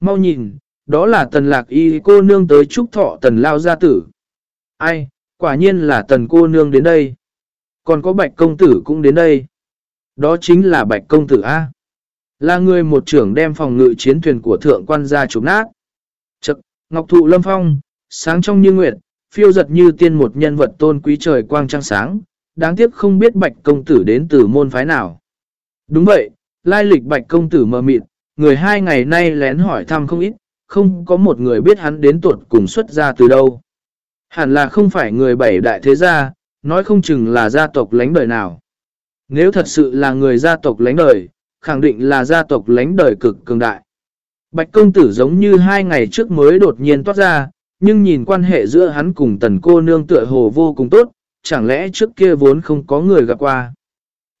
mau nhìn, đó là tần lạc y cô nương tới chúc thọ tần lao gia tử. Ai, quả nhiên là tần cô nương đến đây. Còn có bạch công tử cũng đến đây. Đó chính là bạch công tử A. Là người một trưởng đem phòng ngự chiến thuyền của thượng quan gia chụp nát. Chật, ngọc thụ lâm phong, sáng trong như nguyệt, phiêu giật như tiên một nhân vật tôn quý trời quang trăng sáng. Đáng tiếc không biết bạch công tử đến từ môn phái nào. Đúng vậy, lai lịch bạch công tử mờ mịt, người hai ngày nay lén hỏi thăm không ít, không có một người biết hắn đến tuột cùng xuất ra từ đâu. Hẳn là không phải người bảy đại thế gia, nói không chừng là gia tộc lánh đời nào. Nếu thật sự là người gia tộc lánh đời, khẳng định là gia tộc lánh đời cực cường đại. Bạch công tử giống như hai ngày trước mới đột nhiên toát ra, nhưng nhìn quan hệ giữa hắn cùng tần cô nương tựa hồ vô cùng tốt, chẳng lẽ trước kia vốn không có người gặp qua.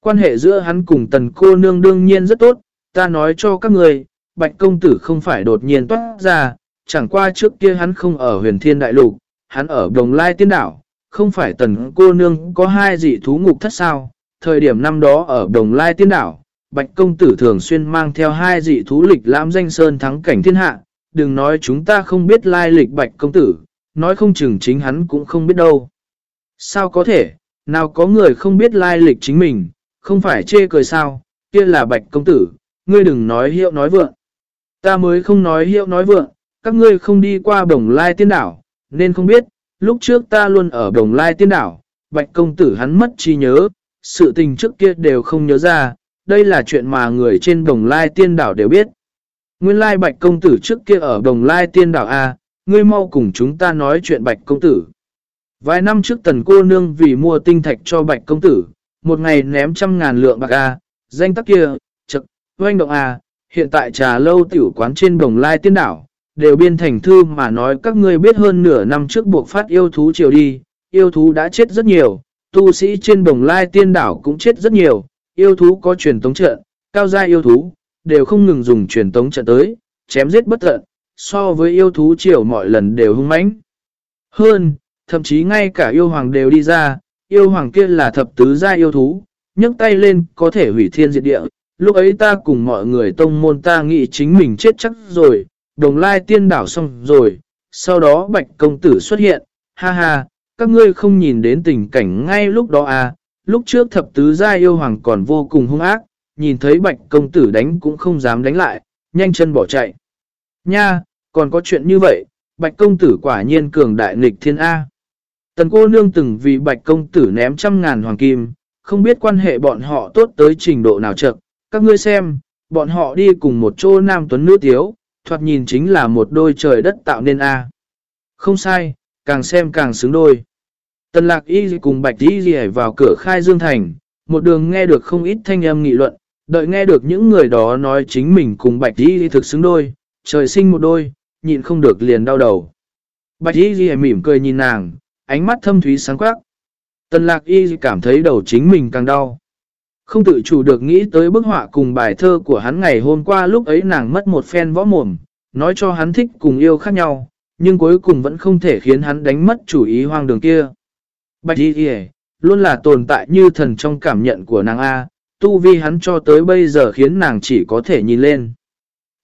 Quan hệ giữa hắn cùng tần cô nương đương nhiên rất tốt, ta nói cho các người, bạch công tử không phải đột nhiên toát ra, chẳng qua trước kia hắn không ở huyền thiên đại lục, hắn ở đồng lai tiên đảo, không phải tần cô nương có hai dị thú ngục thất sao, thời điểm năm đó ở đồng lai tiên đảo, bạch công tử thường xuyên mang theo hai dị thú lịch lãm danh sơn thắng cảnh thiên hạ, đừng nói chúng ta không biết lai lịch bạch công tử, nói không chừng chính hắn cũng không biết đâu. Sao có thể, nào có người không biết lai lịch chính mình, không phải chê cười sao, kia là bạch công tử, ngươi đừng nói hiệu nói vượng. Ta mới không nói hiệu nói vượng, các ngươi không đi qua bồng lai tiên đảo, nên không biết, lúc trước ta luôn ở bồng lai tiên đảo, bạch công tử hắn mất trí nhớ, sự tình trước kia đều không nhớ ra, đây là chuyện mà người trên bồng lai tiên đảo đều biết. Nguyên lai bạch công tử trước kia ở bồng lai tiên đảo A, ngươi mau cùng chúng ta nói chuyện bạch công tử. Vài năm trước tần cô nương vì mua tinh thạch cho bạch công tử, một ngày ném trăm ngàn lượng bạc A, danh tắc kia, oanh động à hiện tại trà lâu tiểu quán trên đồng lai tiên đảo, đều biên thành thư mà nói các ngươi biết hơn nửa năm trước buộc phát yêu thú chiều đi, yêu thú đã chết rất nhiều, tu sĩ trên đồng lai tiên đảo cũng chết rất nhiều, yêu thú có truyền tống trận, cao gia yêu thú, đều không ngừng dùng truyền tống trận tới, chém giết bất tận, so với yêu thú chiều mọi lần đều hung mãnh. Hơn, thậm chí ngay cả yêu hoàng đều đi ra, yêu hoàng kia là thập tứ gia yêu thú, nhấc tay lên có thể hủy thiên diệt địa. Lúc ấy ta cùng mọi người tông môn ta nghĩ chính mình chết chắc rồi, đồng lai tiên đảo xong rồi, sau đó bạch công tử xuất hiện, ha ha, các ngươi không nhìn đến tình cảnh ngay lúc đó à, lúc trước thập tứ gia yêu hoàng còn vô cùng hung ác, nhìn thấy bạch công tử đánh cũng không dám đánh lại, nhanh chân bỏ chạy. Nha, còn có chuyện như vậy, bạch công tử quả nhiên cường đại nghịch thiên A. Tần cô nương từng vì bạch công tử ném trăm ngàn hoàng kim, không biết quan hệ bọn họ tốt tới trình độ nào chậm. Các ngươi xem, bọn họ đi cùng một chỗ nam tuấn nữ tiếu, thoạt nhìn chính là một đôi trời đất tạo nên A. Không sai, càng xem càng xứng đôi. Tần lạc y cùng bạch y vào cửa khai dương thành, một đường nghe được không ít thanh âm nghị luận, đợi nghe được những người đó nói chính mình cùng bạch y thực xứng đôi, trời sinh một đôi, nhịn không được liền đau đầu. Bạch y mỉm cười nhìn nàng, ánh mắt thâm thúy sáng quắc. Tần lạc y cảm thấy đầu chính mình càng đau. Không tự chủ được nghĩ tới bức họa cùng bài thơ của hắn ngày hôm qua lúc ấy nàng mất một phen võ mồm, nói cho hắn thích cùng yêu khác nhau, nhưng cuối cùng vẫn không thể khiến hắn đánh mất chủ ý hoang đường kia. Bạch y luôn là tồn tại như thần trong cảm nhận của nàng A, tu vi hắn cho tới bây giờ khiến nàng chỉ có thể nhìn lên.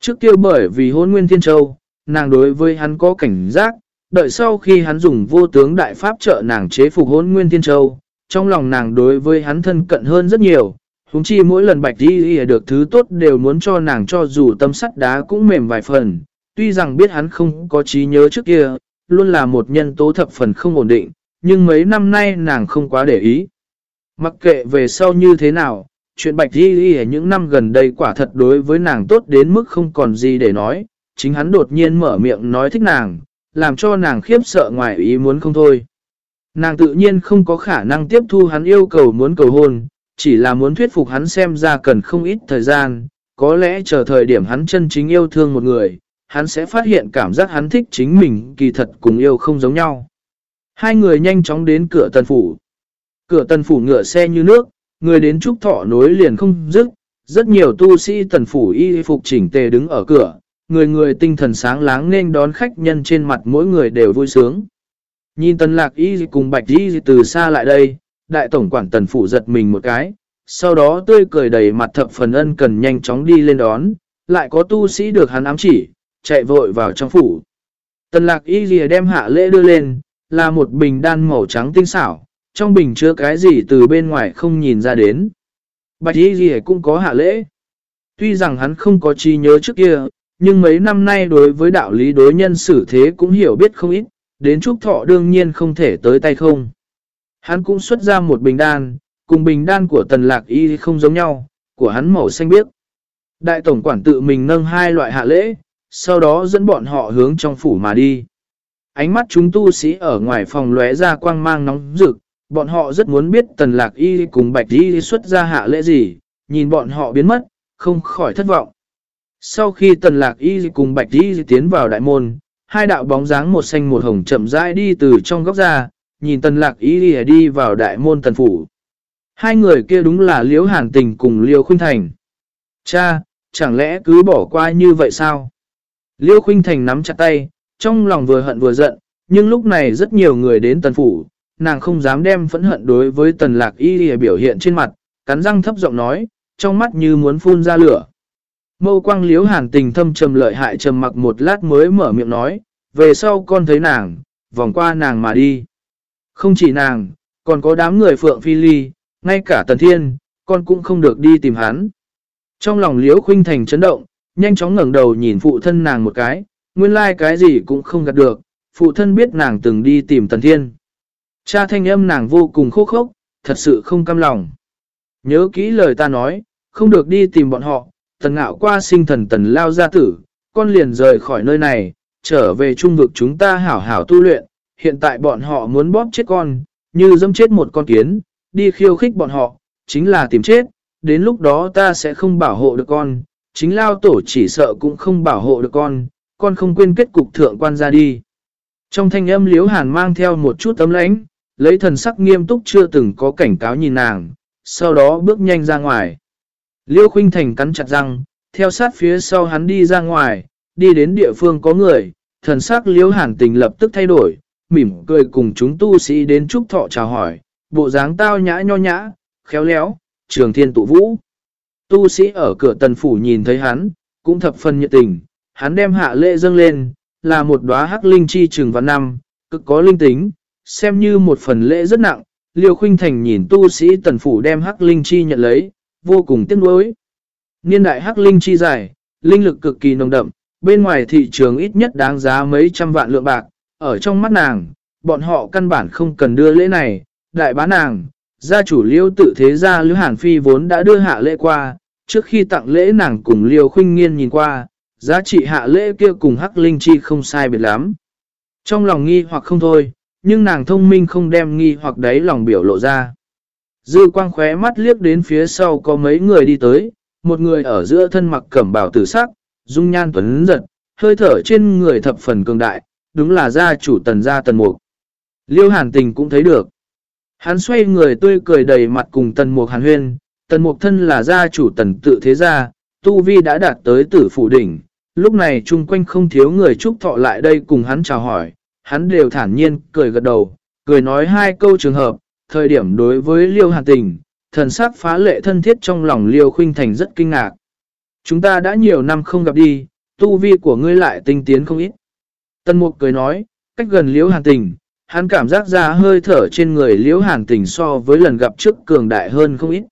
Trước kia bởi vì hôn nguyên thiên châu, nàng đối với hắn có cảnh giác, đợi sau khi hắn dùng vô tướng đại pháp trợ nàng chế phục hôn nguyên thiên châu, trong lòng nàng đối với hắn thân cận hơn rất nhiều, húng chi mỗi lần bạch đi được thứ tốt đều muốn cho nàng cho dù tâm sắt đá cũng mềm vài phần, tuy rằng biết hắn không có trí nhớ trước kia, luôn là một nhân tố thập phần không ổn định, nhưng mấy năm nay nàng không quá để ý. Mặc kệ về sau như thế nào, chuyện bạch đi ở những năm gần đây quả thật đối với nàng tốt đến mức không còn gì để nói, chính hắn đột nhiên mở miệng nói thích nàng, làm cho nàng khiếp sợ ngoài ý muốn không thôi. Nàng tự nhiên không có khả năng tiếp thu hắn yêu cầu muốn cầu hôn, chỉ là muốn thuyết phục hắn xem ra cần không ít thời gian, có lẽ chờ thời điểm hắn chân chính yêu thương một người, hắn sẽ phát hiện cảm giác hắn thích chính mình kỳ thật cùng yêu không giống nhau. Hai người nhanh chóng đến cửa tần phủ. Cửa tần phủ ngựa xe như nước, người đến trúc thọ nối liền không dứt, rất nhiều tu sĩ tần phủ y phục chỉnh tề đứng ở cửa, người người tinh thần sáng láng nên đón khách nhân trên mặt mỗi người đều vui sướng. Nhìn tần lạc y cùng bạch y từ xa lại đây, đại tổng quản tần phủ giật mình một cái, sau đó tươi cười đầy mặt thập phần ân cần nhanh chóng đi lên đón, lại có tu sĩ được hắn ám chỉ, chạy vội vào trong phủ. Tần lạc y lìa đem hạ lễ đưa lên, là một bình đan màu trắng tinh xảo, trong bình chứa cái gì từ bên ngoài không nhìn ra đến. Bạch y lìa cũng có hạ lễ. Tuy rằng hắn không có chi nhớ trước kia, nhưng mấy năm nay đối với đạo lý đối nhân xử thế cũng hiểu biết không ít, đến trúc thọ đương nhiên không thể tới tay không. Hắn cũng xuất ra một bình đan, cùng bình đan của tần lạc y không giống nhau, của hắn màu xanh biếc. Đại tổng quản tự mình nâng hai loại hạ lễ, sau đó dẫn bọn họ hướng trong phủ mà đi. Ánh mắt chúng tu sĩ ở ngoài phòng lóe ra quang mang nóng rực, bọn họ rất muốn biết tần lạc y cùng bạch y xuất ra hạ lễ gì, nhìn bọn họ biến mất, không khỏi thất vọng. Sau khi tần lạc y cùng bạch y tiến vào đại môn, hai đạo bóng dáng một xanh một hồng chậm rãi đi từ trong góc ra, nhìn tần lạc y đi vào đại môn tần phủ. Hai người kia đúng là Liễu Hàn Tình cùng Liêu Khuynh Thành. Cha, chẳng lẽ cứ bỏ qua như vậy sao? Liêu Khuynh Thành nắm chặt tay, trong lòng vừa hận vừa giận, nhưng lúc này rất nhiều người đến tần phủ, nàng không dám đem phẫn hận đối với tần lạc y biểu hiện trên mặt, cắn răng thấp giọng nói, trong mắt như muốn phun ra lửa. Mâu quang liếu hàn tình thâm trầm lợi hại trầm mặc một lát mới mở miệng nói, về sau con thấy nàng, vòng qua nàng mà đi. Không chỉ nàng, còn có đám người phượng phi ly, ngay cả tần thiên, con cũng không được đi tìm hắn. Trong lòng liếu khuynh thành chấn động, nhanh chóng ngẩng đầu nhìn phụ thân nàng một cái, nguyên lai like cái gì cũng không gạt được, phụ thân biết nàng từng đi tìm tần thiên. Cha thanh âm nàng vô cùng khô khốc, thật sự không cam lòng. Nhớ kỹ lời ta nói, không được đi tìm bọn họ, tần ngạo qua sinh thần tần lao gia tử, con liền rời khỏi nơi này, trở về trung vực chúng ta hảo hảo tu luyện, hiện tại bọn họ muốn bóp chết con, như dâm chết một con kiến, đi khiêu khích bọn họ, chính là tìm chết, đến lúc đó ta sẽ không bảo hộ được con, chính lao tổ chỉ sợ cũng không bảo hộ được con, con không quên kết cục thượng quan ra đi. Trong thanh âm liếu hàn mang theo một chút tấm lãnh, lấy thần sắc nghiêm túc chưa từng có cảnh cáo nhìn nàng, sau đó bước nhanh ra ngoài. Liêu Khuynh Thành cắn chặt răng, theo sát phía sau hắn đi ra ngoài, đi đến địa phương có người, thần sắc Liêu Hàn Tình lập tức thay đổi, mỉm cười cùng chúng tu sĩ đến chúc thọ chào hỏi, bộ dáng tao nhã nho nhã, khéo léo, trường thiên tụ vũ. Tu sĩ ở cửa tần phủ nhìn thấy hắn, cũng thập phần nhiệt tình, hắn đem hạ lễ dâng lên, là một đóa hắc linh chi trường văn năm, cực có linh tính, xem như một phần lễ rất nặng, Liêu Khuynh Thành nhìn tu sĩ tần phủ đem hắc linh chi nhận lấy, vô cùng tiếc nuối. Niên đại hắc linh chi dài, linh lực cực kỳ nồng đậm, bên ngoài thị trường ít nhất đáng giá mấy trăm vạn lượng bạc, ở trong mắt nàng, bọn họ căn bản không cần đưa lễ này, đại bá nàng, gia chủ liêu tự thế gia Liêu Hàn Phi vốn đã đưa hạ lễ qua, trước khi tặng lễ nàng cùng Liêu Khuynh Nghiên nhìn qua, giá trị hạ lễ kia cùng hắc linh chi không sai biệt lắm. Trong lòng nghi hoặc không thôi, nhưng nàng thông minh không đem nghi hoặc đấy lòng biểu lộ ra. Dư quang khóe mắt liếc đến phía sau có mấy người đi tới, một người ở giữa thân mặc cẩm bào tử sắc, dung nhan tuấn giật, hơi thở trên người thập phần cường đại, đúng là gia chủ tần gia tần mục. Liêu hàn tình cũng thấy được. Hắn xoay người tươi cười đầy mặt cùng tần mục hàn huyên, tần mục thân là gia chủ tần tự thế gia, tu vi đã đạt tới tử phủ đỉnh. Lúc này chung quanh không thiếu người chúc thọ lại đây cùng hắn chào hỏi, hắn đều thản nhiên cười gật đầu, cười nói hai câu trường hợp, thời điểm đối với Liêu Hàn Tình, thần sắc phá lệ thân thiết trong lòng Liêu Khuynh Thành rất kinh ngạc. Chúng ta đã nhiều năm không gặp đi, tu vi của ngươi lại tinh tiến không ít. Tân Mục cười nói, cách gần Liêu Hàn Tình, hắn cảm giác ra hơi thở trên người Liêu Hàn Tình so với lần gặp trước cường đại hơn không ít.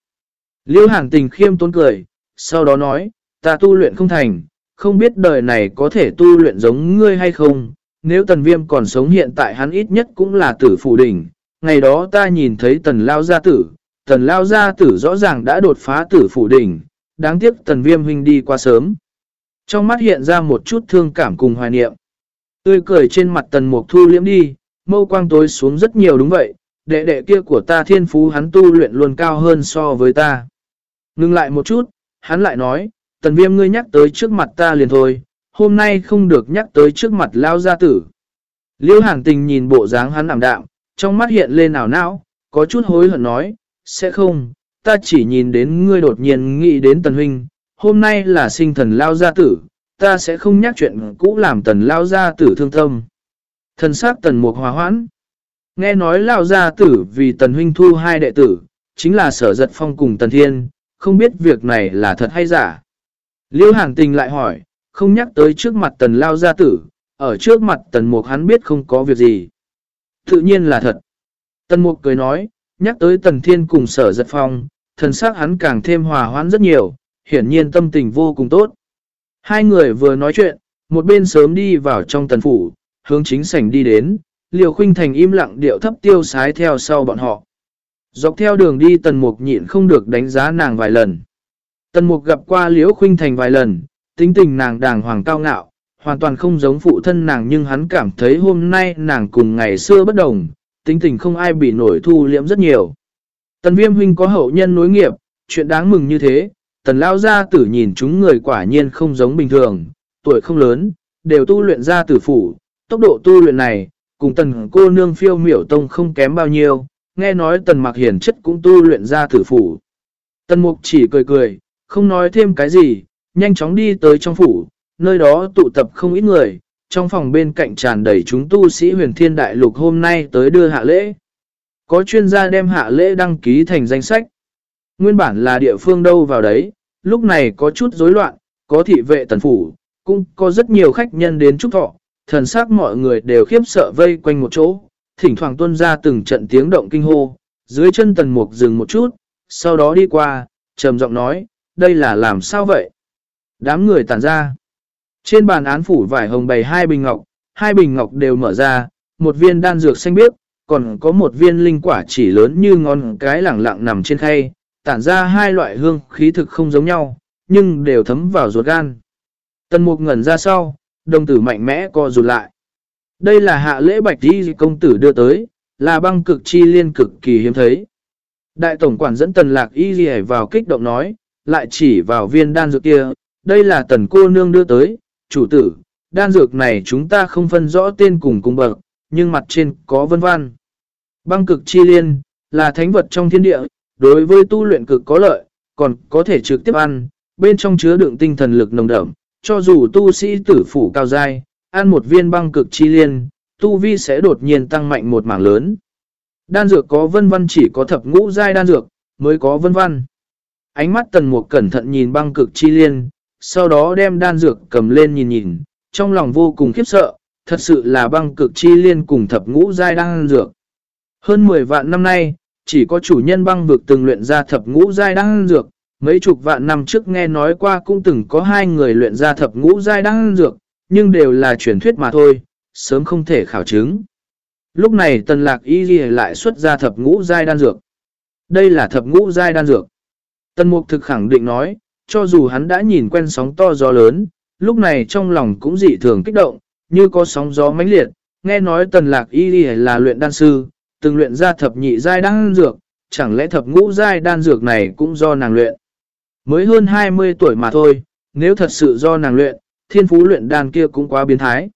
Liêu Hàn Tình khiêm tốn cười, sau đó nói, ta tu luyện không thành, không biết đời này có thể tu luyện giống ngươi hay không, nếu tần viêm còn sống hiện tại hắn ít nhất cũng là tử phủ đỉnh. Ngày đó ta nhìn thấy tần lao gia tử, tần lao gia tử rõ ràng đã đột phá tử phủ đỉnh, đáng tiếc tần viêm huynh đi qua sớm. Trong mắt hiện ra một chút thương cảm cùng hoài niệm. Tươi cười trên mặt tần mục thu liễm đi, mâu quang tối xuống rất nhiều đúng vậy, đệ đệ kia của ta thiên phú hắn tu luyện luôn cao hơn so với ta. Ngưng lại một chút, hắn lại nói, tần viêm ngươi nhắc tới trước mặt ta liền thôi, hôm nay không được nhắc tới trước mặt lao gia tử. Liêu hàng tình nhìn bộ dáng hắn ảm đạm, trong mắt hiện lên ảo não, có chút hối hận nói, sẽ không, ta chỉ nhìn đến ngươi đột nhiên nghĩ đến tần huynh, hôm nay là sinh thần lao gia tử, ta sẽ không nhắc chuyện cũ làm tần lao gia tử thương tâm. Thần sắc tần mục hòa hoãn, nghe nói lao gia tử vì tần huynh thu hai đệ tử, chính là sở giật phong cùng tần thiên, không biết việc này là thật hay giả. Liêu hàng tình lại hỏi, không nhắc tới trước mặt tần lao gia tử, ở trước mặt tần mục hắn biết không có việc gì. Tự nhiên là thật. Tần mục cười nói, nhắc tới tần thiên cùng sở giật phong, thần sắc hắn càng thêm hòa hoãn rất nhiều, hiển nhiên tâm tình vô cùng tốt. Hai người vừa nói chuyện, một bên sớm đi vào trong tần phủ, hướng chính sảnh đi đến, liều khuynh thành im lặng điệu thấp tiêu sái theo sau bọn họ. Dọc theo đường đi tần mục nhịn không được đánh giá nàng vài lần. Tần mục gặp qua liễu khuynh thành vài lần, tính tình nàng đàng hoàng cao ngạo, hoàn toàn không giống phụ thân nàng nhưng hắn cảm thấy hôm nay nàng cùng ngày xưa bất đồng, tính tình không ai bị nổi thu liễm rất nhiều. Tần viêm huynh có hậu nhân nối nghiệp, chuyện đáng mừng như thế, tần lao gia tử nhìn chúng người quả nhiên không giống bình thường, tuổi không lớn, đều tu luyện ra tử phủ, tốc độ tu luyện này, cùng tần cô nương phiêu miểu tông không kém bao nhiêu, nghe nói tần mặc hiển chất cũng tu luyện ra tử phủ. Tần mục chỉ cười cười, không nói thêm cái gì, nhanh chóng đi tới trong phủ, nơi đó tụ tập không ít người, trong phòng bên cạnh tràn đầy chúng tu sĩ huyền thiên đại lục hôm nay tới đưa hạ lễ. Có chuyên gia đem hạ lễ đăng ký thành danh sách. Nguyên bản là địa phương đâu vào đấy, lúc này có chút rối loạn, có thị vệ tần phủ, cũng có rất nhiều khách nhân đến chúc thọ, thần sắc mọi người đều khiếp sợ vây quanh một chỗ, thỉnh thoảng tuân ra từng trận tiếng động kinh hô, dưới chân tần mục dừng một chút, sau đó đi qua, trầm giọng nói, đây là làm sao vậy? Đám người tản ra. Trên bàn án phủ vải hồng bày hai bình ngọc, hai bình ngọc đều mở ra, một viên đan dược xanh biếc, còn có một viên linh quả chỉ lớn như ngón cái lẳng lặng nằm trên khay, tản ra hai loại hương khí thực không giống nhau, nhưng đều thấm vào ruột gan. Tần mục ngẩn ra sau, đồng tử mạnh mẽ co rụt lại. Đây là hạ lễ bạch đi công tử đưa tới, là băng cực chi liên cực kỳ hiếm thấy. Đại tổng quản dẫn tần lạc y gì vào kích động nói, lại chỉ vào viên đan dược kia, đây là tần cô nương đưa tới, chủ tử, đan dược này chúng ta không phân rõ tên cùng cùng bậc, nhưng mặt trên có vân văn. Băng cực chi liên, là thánh vật trong thiên địa, đối với tu luyện cực có lợi, còn có thể trực tiếp ăn, bên trong chứa đựng tinh thần lực nồng đậm, cho dù tu sĩ tử phủ cao dai, ăn một viên băng cực chi liên, tu vi sẽ đột nhiên tăng mạnh một mảng lớn. Đan dược có vân văn chỉ có thập ngũ giai đan dược, mới có vân văn. Ánh mắt tần mục cẩn thận nhìn băng cực chi liên, sau đó đem đan dược cầm lên nhìn nhìn, trong lòng vô cùng khiếp sợ, thật sự là băng cực chi liên cùng thập ngũ giai đan dược. Hơn 10 vạn năm nay, chỉ có chủ nhân băng vực từng luyện ra thập ngũ giai đan dược, mấy chục vạn năm trước nghe nói qua cũng từng có hai người luyện ra thập ngũ giai đan dược, nhưng đều là truyền thuyết mà thôi, sớm không thể khảo chứng. Lúc này tần lạc y ghi lại xuất ra thập ngũ giai đan dược. Đây là thập ngũ giai đan dược. Tần mục thực khẳng định nói, cho dù hắn đã nhìn quen sóng to gió lớn, lúc này trong lòng cũng dị thường kích động, như có sóng gió mãnh liệt, nghe nói tần lạc y là luyện đan sư, từng luyện ra thập nhị giai đan dược, chẳng lẽ thập ngũ giai đan dược này cũng do nàng luyện. Mới hơn 20 tuổi mà thôi, nếu thật sự do nàng luyện, thiên phú luyện đan kia cũng quá biến thái.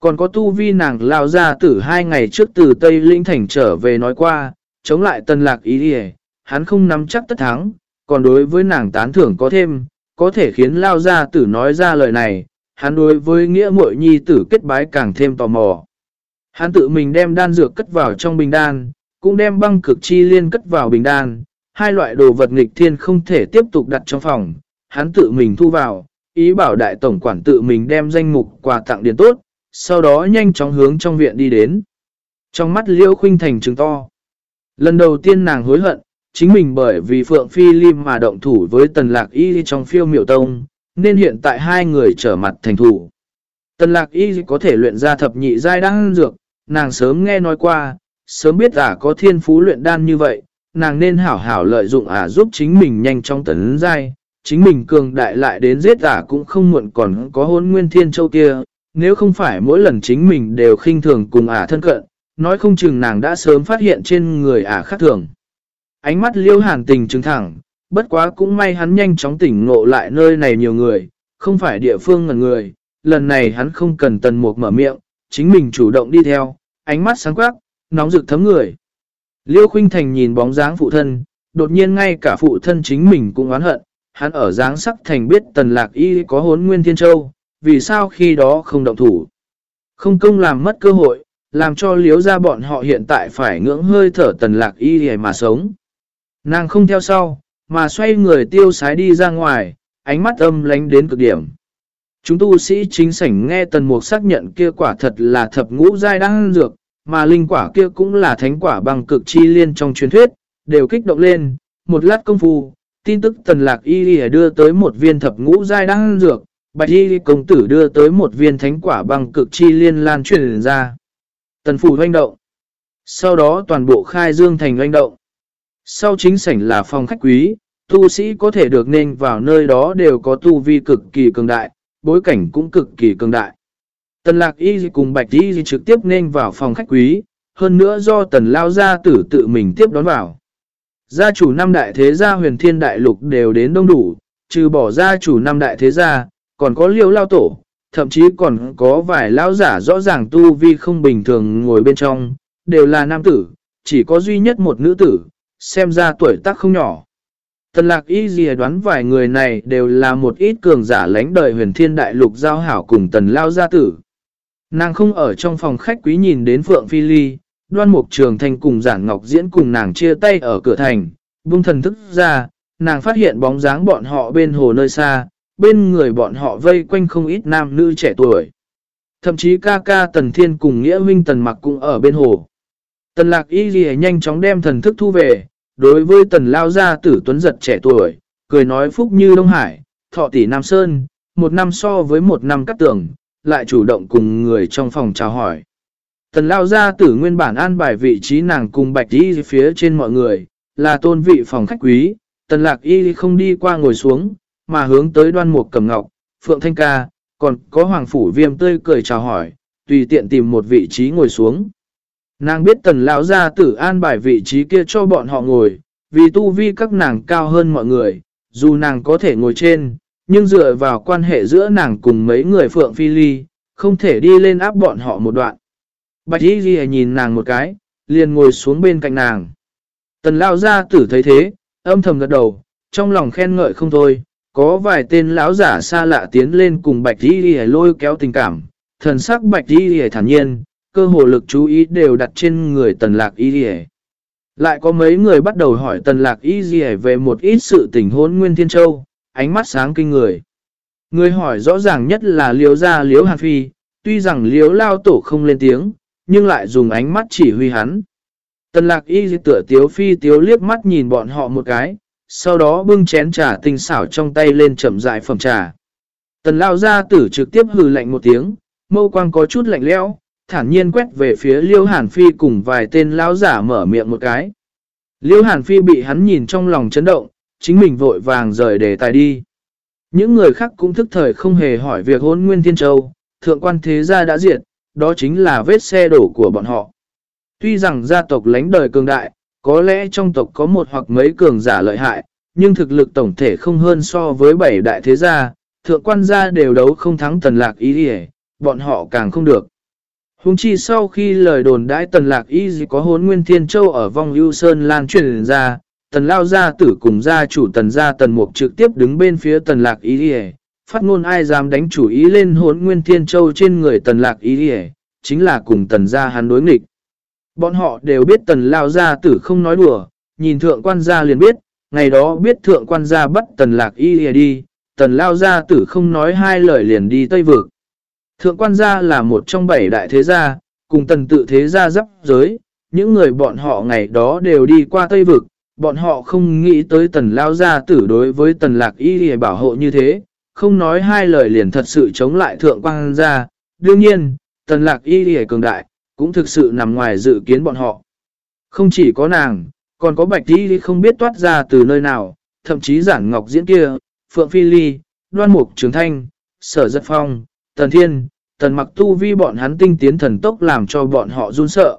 Còn có tu vi nàng lao ra từ hai ngày trước từ Tây Linh Thành trở về nói qua, chống lại Tần lạc ý đi hắn không nắm chắc tất thắng, còn đối với nàng tán thưởng có thêm, có thể khiến lao ra tử nói ra lời này, hắn đối với nghĩa muội nhi tử kết bái càng thêm tò mò. Hắn tự mình đem đan dược cất vào trong bình đan, cũng đem băng cực chi liên cất vào bình đan, hai loại đồ vật nghịch thiên không thể tiếp tục đặt trong phòng, hắn tự mình thu vào, ý bảo đại tổng quản tự mình đem danh mục quà tặng điền tốt, sau đó nhanh chóng hướng trong viện đi đến. Trong mắt Liễu Khuynh Thành trừng to. Lần đầu tiên nàng hối hận, chính mình bởi vì Phượng Phi Lim mà động thủ với Tần Lạc Y trong phiêu miểu tông, nên hiện tại hai người trở mặt thành thủ. Tần Lạc Y có thể luyện ra thập nhị giai đan dược, nàng sớm nghe nói qua, sớm biết ả có thiên phú luyện đan như vậy, nàng nên hảo hảo lợi dụng ả giúp chính mình nhanh trong tấn giai, chính mình cường đại lại đến giết ả cũng không muộn còn có hôn nguyên thiên châu kia, nếu không phải mỗi lần chính mình đều khinh thường cùng ả thân cận, nói không chừng nàng đã sớm phát hiện trên người ả khác thường. Ánh mắt liêu hàn tình trứng thẳng, bất quá cũng may hắn nhanh chóng tỉnh ngộ lại nơi này nhiều người, không phải địa phương ngần người, lần này hắn không cần tần mục mở miệng, chính mình chủ động đi theo, ánh mắt sáng quắc, nóng rực thấm người. Liêu Khuynh Thành nhìn bóng dáng phụ thân, đột nhiên ngay cả phụ thân chính mình cũng oán hận, hắn ở dáng sắc thành biết tần lạc y có hốn nguyên thiên châu, vì sao khi đó không động thủ. Không công làm mất cơ hội, làm cho liếu ra bọn họ hiện tại phải ngưỡng hơi thở tần lạc y để mà sống. Nàng không theo sau, mà xoay người tiêu sái đi ra ngoài, ánh mắt âm lánh đến cực điểm. Chúng tu sĩ chính sảnh nghe tần mục xác nhận kia quả thật là thập ngũ giai đang dược, mà linh quả kia cũng là thánh quả bằng cực chi liên trong truyền thuyết, đều kích động lên, một lát công phu, tin tức tần lạc y đi đưa tới một viên thập ngũ giai đang dược, bạch y công tử đưa tới một viên thánh quả bằng cực chi liên lan truyền ra. Tần phủ doanh động. Sau đó toàn bộ khai dương thành doanh động. Sau chính sảnh là phòng khách quý, tu sĩ có thể được nên vào nơi đó đều có tu vi cực kỳ cường đại, bối cảnh cũng cực kỳ cường đại. Tần lạc y cùng bạch y trực tiếp nên vào phòng khách quý, hơn nữa do tần lao gia tử tự mình tiếp đón vào. Gia chủ năm đại thế gia huyền thiên đại lục đều đến đông đủ, trừ bỏ gia chủ năm đại thế gia, còn có liêu lao tổ, thậm chí còn có vài lao giả rõ ràng tu vi không bình thường ngồi bên trong, đều là nam tử, chỉ có duy nhất một nữ tử, xem ra tuổi tác không nhỏ. Tần lạc y gì đoán vài người này đều là một ít cường giả lãnh đời huyền thiên đại lục giao hảo cùng tần lao gia tử. Nàng không ở trong phòng khách quý nhìn đến Phượng Phi Ly, đoan mục trường thành cùng giản ngọc diễn cùng nàng chia tay ở cửa thành, buông thần thức ra, nàng phát hiện bóng dáng bọn họ bên hồ nơi xa, bên người bọn họ vây quanh không ít nam nữ trẻ tuổi. Thậm chí ca ca Tần Thiên cùng Nghĩa huynh Tần Mặc cũng ở bên hồ. Tần Lạc Y Ghi nhanh chóng đem thần thức thu về, đối với Tần Lao Gia tử tuấn giật trẻ tuổi, cười nói phúc như Đông Hải, thọ tỷ Nam Sơn, một năm so với một năm cắt tưởng, lại chủ động cùng người trong phòng chào hỏi. Tần Lao Gia tử nguyên bản an bài vị trí nàng cùng Bạch Y phía trên mọi người, là tôn vị phòng khách quý, Tần Lạc Y không đi qua ngồi xuống, mà hướng tới đoan mục cầm ngọc, Phượng Thanh Ca, còn có Hoàng Phủ Viêm tươi cười chào hỏi, tùy tiện tìm một vị trí ngồi xuống. Nàng biết tần lão gia tử an bài vị trí kia cho bọn họ ngồi, vì tu vi các nàng cao hơn mọi người, dù nàng có thể ngồi trên, nhưng dựa vào quan hệ giữa nàng cùng mấy người Phượng Phi Ly, không thể đi lên áp bọn họ một đoạn. Bạch Y Ghi nhìn nàng một cái, liền ngồi xuống bên cạnh nàng. Tần lão gia tử thấy thế, âm thầm gật đầu, trong lòng khen ngợi không thôi, có vài tên lão giả xa lạ tiến lên cùng Bạch Y Ghi lôi kéo tình cảm, thần sắc Bạch Y Ghi thản nhiên, cơ hồ lực chú ý đều đặt trên người tần lạc y dì Lại có mấy người bắt đầu hỏi tần lạc y dì về một ít sự tình hôn Nguyên Thiên Châu, ánh mắt sáng kinh người. Người hỏi rõ ràng nhất là liếu gia liếu hàn phi, tuy rằng liếu lao tổ không lên tiếng, nhưng lại dùng ánh mắt chỉ huy hắn. Tần lạc y dì tựa tiếu phi tiếu liếc mắt nhìn bọn họ một cái, sau đó bưng chén trà tinh xảo trong tay lên chậm dại phẩm trà. Tần lao gia tử trực tiếp hừ lạnh một tiếng, mâu quang có chút lạnh leo, thản nhiên quét về phía Liêu Hàn Phi cùng vài tên lão giả mở miệng một cái. Liêu Hàn Phi bị hắn nhìn trong lòng chấn động, chính mình vội vàng rời đề tài đi. Những người khác cũng thức thời không hề hỏi việc hôn Nguyên Thiên Châu, thượng quan thế gia đã diệt, đó chính là vết xe đổ của bọn họ. Tuy rằng gia tộc lãnh đời cường đại, có lẽ trong tộc có một hoặc mấy cường giả lợi hại, nhưng thực lực tổng thể không hơn so với bảy đại thế gia, thượng quan gia đều đấu không thắng tần lạc ý đi bọn họ càng không được. Hùng chi sau khi lời đồn đãi tần lạc y có hốn nguyên thiên châu ở vong ưu sơn lan truyền ra, tần lao gia tử cùng gia chủ tần gia tần mục trực tiếp đứng bên phía tần lạc y gì, phát ngôn ai dám đánh chủ ý lên hốn nguyên thiên châu trên người tần lạc y gì, chính là cùng tần gia hắn đối nghịch. Bọn họ đều biết tần lao gia tử không nói đùa, nhìn thượng quan gia liền biết, ngày đó biết thượng quan gia bắt tần lạc y đi, tần lao gia tử không nói hai lời liền đi Tây Vực. Thượng quan gia là một trong bảy đại thế gia, cùng tần tự thế gia dắp giới, những người bọn họ ngày đó đều đi qua Tây Vực, bọn họ không nghĩ tới tần lao gia tử đối với tần lạc y để bảo hộ như thế, không nói hai lời liền thật sự chống lại thượng quan gia. Đương nhiên, tần lạc y để cường đại, cũng thực sự nằm ngoài dự kiến bọn họ. Không chỉ có nàng, còn có bạch y không biết toát ra từ nơi nào, thậm chí giản ngọc diễn kia, Phượng Phi Ly, Đoan Mục Trường Thanh, Sở Giật Phong, Tần Thiên, tần mặc tu vi bọn hắn tinh tiến thần tốc làm cho bọn họ run sợ.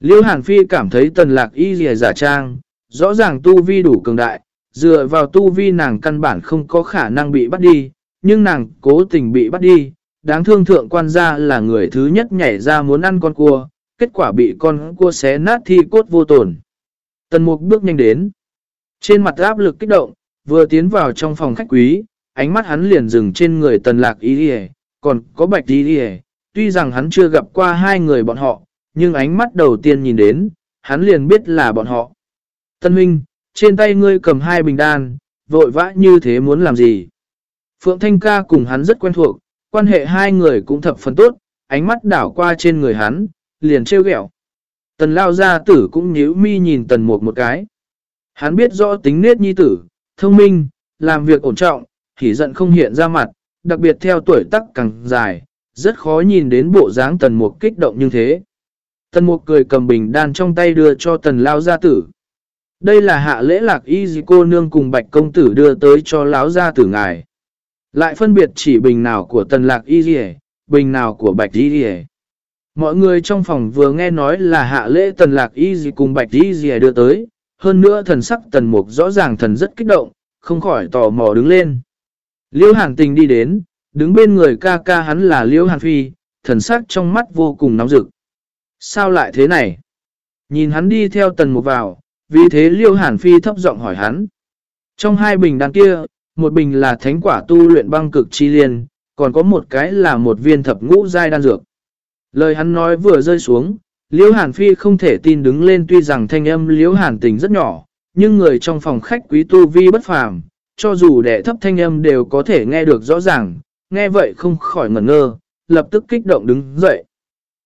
Liêu Hàn Phi cảm thấy tần lạc y dìa giả trang, rõ ràng tu vi đủ cường đại, dựa vào tu vi nàng căn bản không có khả năng bị bắt đi, nhưng nàng cố tình bị bắt đi, đáng thương thượng quan gia là người thứ nhất nhảy ra muốn ăn con cua, kết quả bị con cua xé nát thi cốt vô tổn. Tần mục bước nhanh đến, trên mặt áp lực kích động, vừa tiến vào trong phòng khách quý, ánh mắt hắn liền dừng trên người tần lạc y dìa còn có bạch đi đi Tuy rằng hắn chưa gặp qua hai người bọn họ, nhưng ánh mắt đầu tiên nhìn đến, hắn liền biết là bọn họ. Tân huynh, trên tay ngươi cầm hai bình đan, vội vã như thế muốn làm gì? Phượng Thanh ca cùng hắn rất quen thuộc, Quan hệ hai người cũng thập phần tốt, ánh mắt đảo qua trên người hắn, liền trêu ghẹo. Tần lao gia tử cũng nhíu mi nhìn tần mục một cái. Hắn biết rõ tính nết nhi tử, thông minh, làm việc ổn trọng, thì giận không hiện ra mặt, đặc biệt theo tuổi tác càng dài, rất khó nhìn đến bộ dáng tần mục kích động như thế. Tần mục cười cầm bình đan trong tay đưa cho tần lao gia tử. Đây là hạ lễ lạc y dì cô nương cùng bạch công tử đưa tới cho lão gia tử ngài. Lại phân biệt chỉ bình nào của tần lạc y dì bình nào của bạch y dì Mọi người trong phòng vừa nghe nói là hạ lễ tần lạc y dì cùng bạch y dì đưa tới. Hơn nữa thần sắc tần mục rõ ràng thần rất kích động, không khỏi tò mò đứng lên. Liêu hàn tình đi đến, đứng bên người ca ca hắn là Liêu hàn phi, thần sắc trong mắt vô cùng nóng rực. Sao lại thế này? Nhìn hắn đi theo tần mục vào, vì thế Liêu hàn phi thấp giọng hỏi hắn. Trong hai bình đàn kia, một bình là thánh quả tu luyện băng cực chi liên, còn có một cái là một viên thập ngũ giai đan dược. Lời hắn nói vừa rơi xuống, Liêu Hàn Phi không thể tin đứng lên tuy rằng thanh âm Liêu Hàn tình rất nhỏ, nhưng người trong phòng khách quý tu vi bất phàm, cho dù đệ thấp thanh âm đều có thể nghe được rõ ràng, nghe vậy không khỏi ngẩn ngơ, lập tức kích động đứng dậy.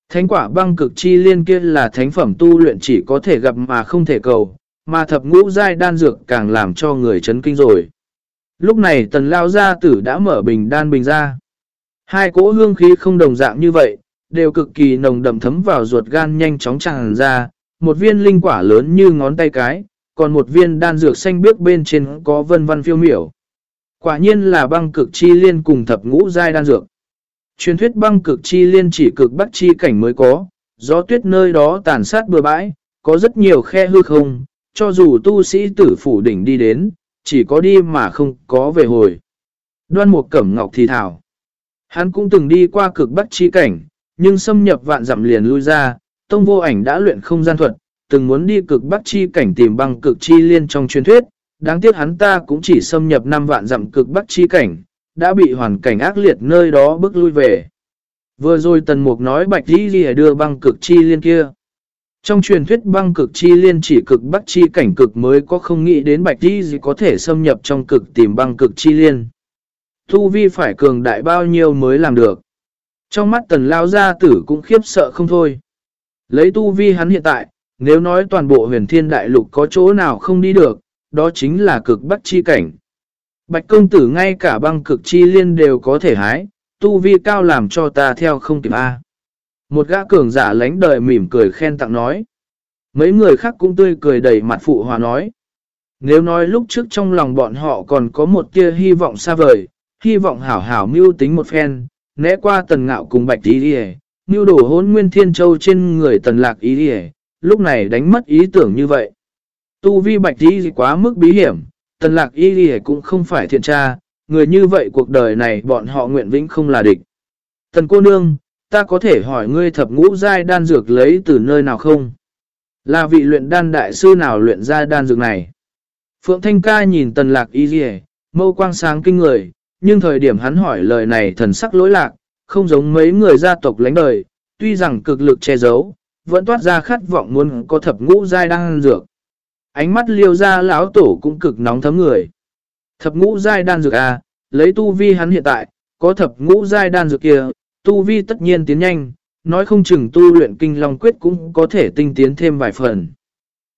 Thánh quả băng cực chi liên kia là thánh phẩm tu luyện chỉ có thể gặp mà không thể cầu, mà thập ngũ giai đan dược càng làm cho người chấn kinh rồi. Lúc này tần lao gia tử đã mở bình đan bình ra. Hai cỗ hương khí không đồng dạng như vậy, đều cực kỳ nồng đậm thấm vào ruột gan nhanh chóng tràn ra, một viên linh quả lớn như ngón tay cái, còn một viên đan dược xanh biếc bên trên có vân văn phiêu miểu. Quả nhiên là băng cực chi liên cùng thập ngũ giai đan dược. Truyền thuyết băng cực chi liên chỉ cực bắc chi cảnh mới có, gió tuyết nơi đó tàn sát bừa bãi, có rất nhiều khe hư không, cho dù tu sĩ tử phủ đỉnh đi đến, chỉ có đi mà không có về hồi. Đoan một cẩm ngọc thì thảo. Hắn cũng từng đi qua cực bắc chi cảnh, nhưng xâm nhập vạn dặm liền lui ra, tông vô ảnh đã luyện không gian thuật, từng muốn đi cực bắc chi cảnh tìm băng cực chi liên trong truyền thuyết, đáng tiếc hắn ta cũng chỉ xâm nhập 5 vạn dặm cực bắc chi cảnh, đã bị hoàn cảnh ác liệt nơi đó bước lui về. Vừa rồi Tần Mục nói Bạch Di Di đưa băng cực chi liên kia. Trong truyền thuyết băng cực chi liên chỉ cực bắc chi cảnh cực mới có không nghĩ đến Bạch Di Di có thể xâm nhập trong cực tìm băng cực chi liên. Thu vi phải cường đại bao nhiêu mới làm được. Trong mắt tần lao gia tử cũng khiếp sợ không thôi. Lấy tu vi hắn hiện tại, nếu nói toàn bộ huyền thiên đại lục có chỗ nào không đi được, đó chính là cực bắc chi cảnh. Bạch công tử ngay cả băng cực chi liên đều có thể hái, tu vi cao làm cho ta theo không kịp A. Một gã cường giả lánh đời mỉm cười khen tặng nói. Mấy người khác cũng tươi cười đầy mặt phụ hòa nói. Nếu nói lúc trước trong lòng bọn họ còn có một tia hy vọng xa vời, hy vọng hảo hảo mưu tính một phen, né qua tần ngạo cùng bạch ý đi mưu đổ hôn nguyên thiên châu trên người tần lạc ý đi lúc này đánh mất ý tưởng như vậy. Tu vi bạch đi quá mức bí hiểm, tần lạc y đi cũng không phải thiện tra, người như vậy cuộc đời này bọn họ nguyện vĩnh không là địch. Tần cô nương, ta có thể hỏi ngươi thập ngũ giai đan dược lấy từ nơi nào không? Là vị luyện đan đại sư nào luyện ra đan dược này? Phượng Thanh ca nhìn tần lạc y dì mâu quang sáng kinh người, nhưng thời điểm hắn hỏi lời này thần sắc lỗi lạc, không giống mấy người gia tộc lánh đời, tuy rằng cực lực che giấu, vẫn toát ra khát vọng muốn có thập ngũ giai đan dược. Ánh mắt liêu ra lão tổ cũng cực nóng thấm người. Thập ngũ giai đan dược à, lấy tu vi hắn hiện tại, có thập ngũ giai đan dược kia, tu vi tất nhiên tiến nhanh, nói không chừng tu luyện kinh long quyết cũng có thể tinh tiến thêm vài phần.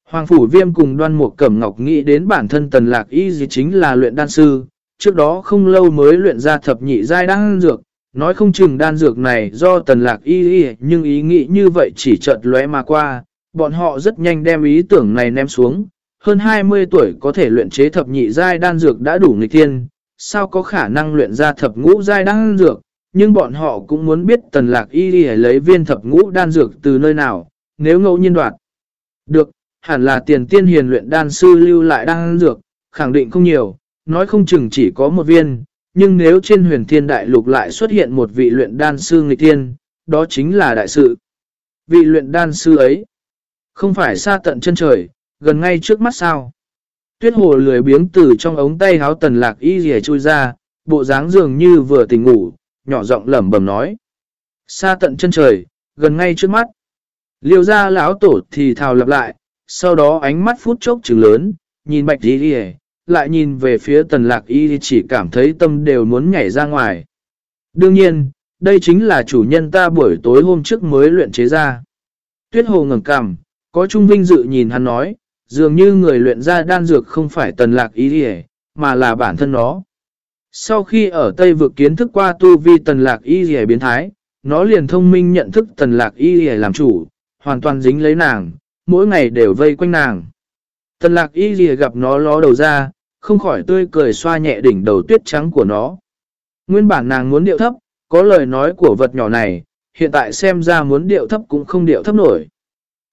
Hoàng Phủ Viêm cùng đoan một cẩm ngọc nghĩ đến bản thân tần lạc y gì chính là luyện đan sư, trước đó không lâu mới luyện ra thập nhị giai đan dược, nói không chừng đan dược này do tần lạc y y nhưng ý nghĩ như vậy chỉ chợt lóe mà qua, bọn họ rất nhanh đem ý tưởng này ném xuống, hơn 20 tuổi có thể luyện chế thập nhị giai đan dược đã đủ nghịch thiên, sao có khả năng luyện ra thập ngũ giai đan dược, nhưng bọn họ cũng muốn biết tần lạc y y lấy viên thập ngũ đan dược từ nơi nào, nếu ngẫu nhiên đoạt. Được, hẳn là tiền tiên hiền luyện đan sư lưu lại đan dược, khẳng định không nhiều, nói không chừng chỉ có một viên, nhưng nếu trên huyền thiên đại lục lại xuất hiện một vị luyện đan sư nghịch tiên, đó chính là đại sự. Vị luyện đan sư ấy, không phải xa tận chân trời, gần ngay trước mắt sao. Tuyết hồ lười biếng từ trong ống tay háo tần lạc y rìa chui ra, bộ dáng dường như vừa tỉnh ngủ, nhỏ giọng lẩm bẩm nói. Xa tận chân trời, gần ngay trước mắt. Liêu ra lão tổ thì thào lặp lại, sau đó ánh mắt phút chốc trứng lớn, nhìn bạch y rìa, lại nhìn về phía tần lạc y chỉ cảm thấy tâm đều muốn nhảy ra ngoài. Đương nhiên, đây chính là chủ nhân ta buổi tối hôm trước mới luyện chế ra. Tuyết hồ ngẩng cằm, có trung vinh dự nhìn hắn nói, dường như người luyện ra đan dược không phải tần lạc y hề, mà là bản thân nó. Sau khi ở Tây vực kiến thức qua tu vi tần lạc y hề biến thái, nó liền thông minh nhận thức tần lạc y hề làm chủ, hoàn toàn dính lấy nàng, mỗi ngày đều vây quanh nàng. Tần lạc y gì gặp nó ló đầu ra, không khỏi tươi cười xoa nhẹ đỉnh đầu tuyết trắng của nó. Nguyên bản nàng muốn điệu thấp, có lời nói của vật nhỏ này, hiện tại xem ra muốn điệu thấp cũng không điệu thấp nổi.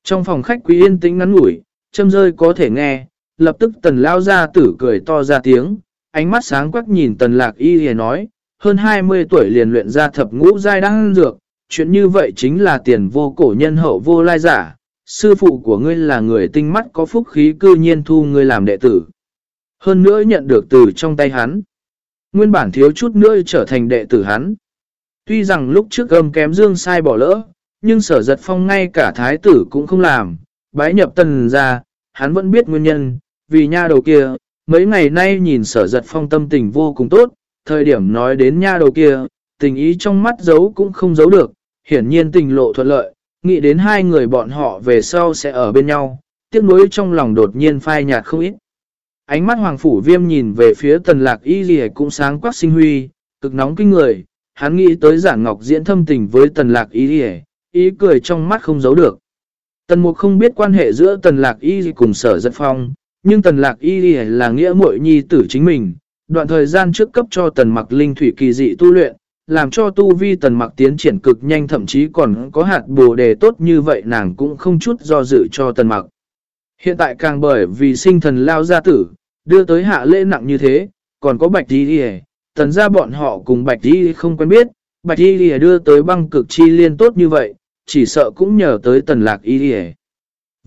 Trong phòng khách quý yên tĩnh ngắn ngủi, châm rơi có thể nghe, lập tức tần lao ra tử cười to ra tiếng, ánh mắt sáng quắc nhìn tần lạc y hề nói, hơn 20 tuổi liền luyện ra thập ngũ giai đăng dược, chuyện như vậy chính là tiền vô cổ nhân hậu vô lai giả, sư phụ của ngươi là người tinh mắt có phúc khí cư nhiên thu ngươi làm đệ tử. Hơn nữa nhận được từ trong tay hắn. Nguyên bản thiếu chút nữa trở thành đệ tử hắn. Tuy rằng lúc trước gầm kém dương sai bỏ lỡ, nhưng sở giật phong ngay cả thái tử cũng không làm, bái nhập tần ra, hắn vẫn biết nguyên nhân, vì nha đầu kia, mấy ngày nay nhìn sở giật phong tâm tình vô cùng tốt, thời điểm nói đến nha đầu kia, tình ý trong mắt giấu cũng không giấu được, hiển nhiên tình lộ thuận lợi, nghĩ đến hai người bọn họ về sau sẽ ở bên nhau, tiếc nuối trong lòng đột nhiên phai nhạt không ít. Ánh mắt hoàng phủ viêm nhìn về phía tần lạc y gì cũng sáng quắc sinh huy, cực nóng kinh người, hắn nghĩ tới giản ngọc diễn thâm tình với tần lạc y gì ý cười trong mắt không giấu được. Tần mục không biết quan hệ giữa tần lạc y cùng sở giật phong, nhưng tần lạc y là nghĩa muội nhi tử chính mình. Đoạn thời gian trước cấp cho tần mặc linh thủy kỳ dị tu luyện, làm cho tu vi tần mặc tiến triển cực nhanh thậm chí còn có hạt bồ đề tốt như vậy nàng cũng không chút do dự cho tần mặc. Hiện tại càng bởi vì sinh thần lao gia tử, đưa tới hạ lễ nặng như thế, còn có bạch đi đi tần ra bọn họ cùng bạch đi không quen biết, bạch đi đi đưa tới băng cực chi liên tốt như vậy, chỉ sợ cũng nhờ tới tần lạc y đi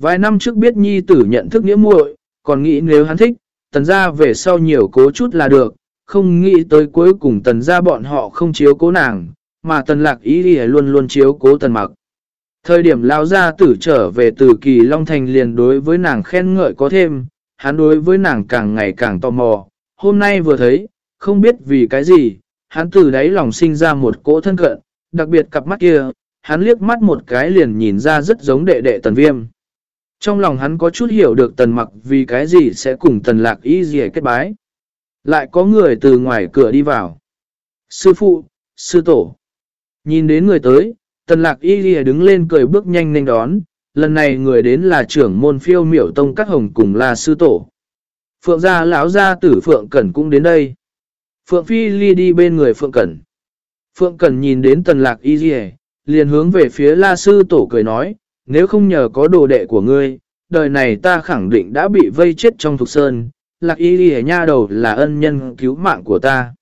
Vài năm trước biết nhi tử nhận thức nghĩa muội còn nghĩ nếu hắn thích, tần ra về sau nhiều cố chút là được, không nghĩ tới cuối cùng tần ra bọn họ không chiếu cố nàng, mà tần lạc ý đi luôn luôn chiếu cố tần mặc. Thời điểm lao gia tử trở về từ kỳ Long Thành liền đối với nàng khen ngợi có thêm, hắn đối với nàng càng ngày càng tò mò, hôm nay vừa thấy, không biết vì cái gì, hắn từ đấy lòng sinh ra một cỗ thân cận, đặc biệt cặp mắt kia, hắn liếc mắt một cái liền nhìn ra rất giống đệ đệ tần viêm. Trong lòng hắn có chút hiểu được tần mặc vì cái gì sẽ cùng tần lạc y gì kết bái. Lại có người từ ngoài cửa đi vào. Sư phụ, sư tổ. Nhìn đến người tới, tần lạc y ghi đứng lên cười bước nhanh nhanh đón. Lần này người đến là trưởng môn phiêu miểu tông các hồng cùng là sư tổ. Phượng gia lão gia tử Phượng Cẩn cũng đến đây. Phượng Phi Ly đi bên người Phượng Cẩn. Phượng Cẩn nhìn đến tần lạc y ghi liền hướng về phía la sư tổ cười nói, nếu không nhờ có đồ đệ của ngươi, đời này ta khẳng định đã bị vây chết trong thục sơn, lạc y đi nha đầu là ân nhân cứu mạng của ta.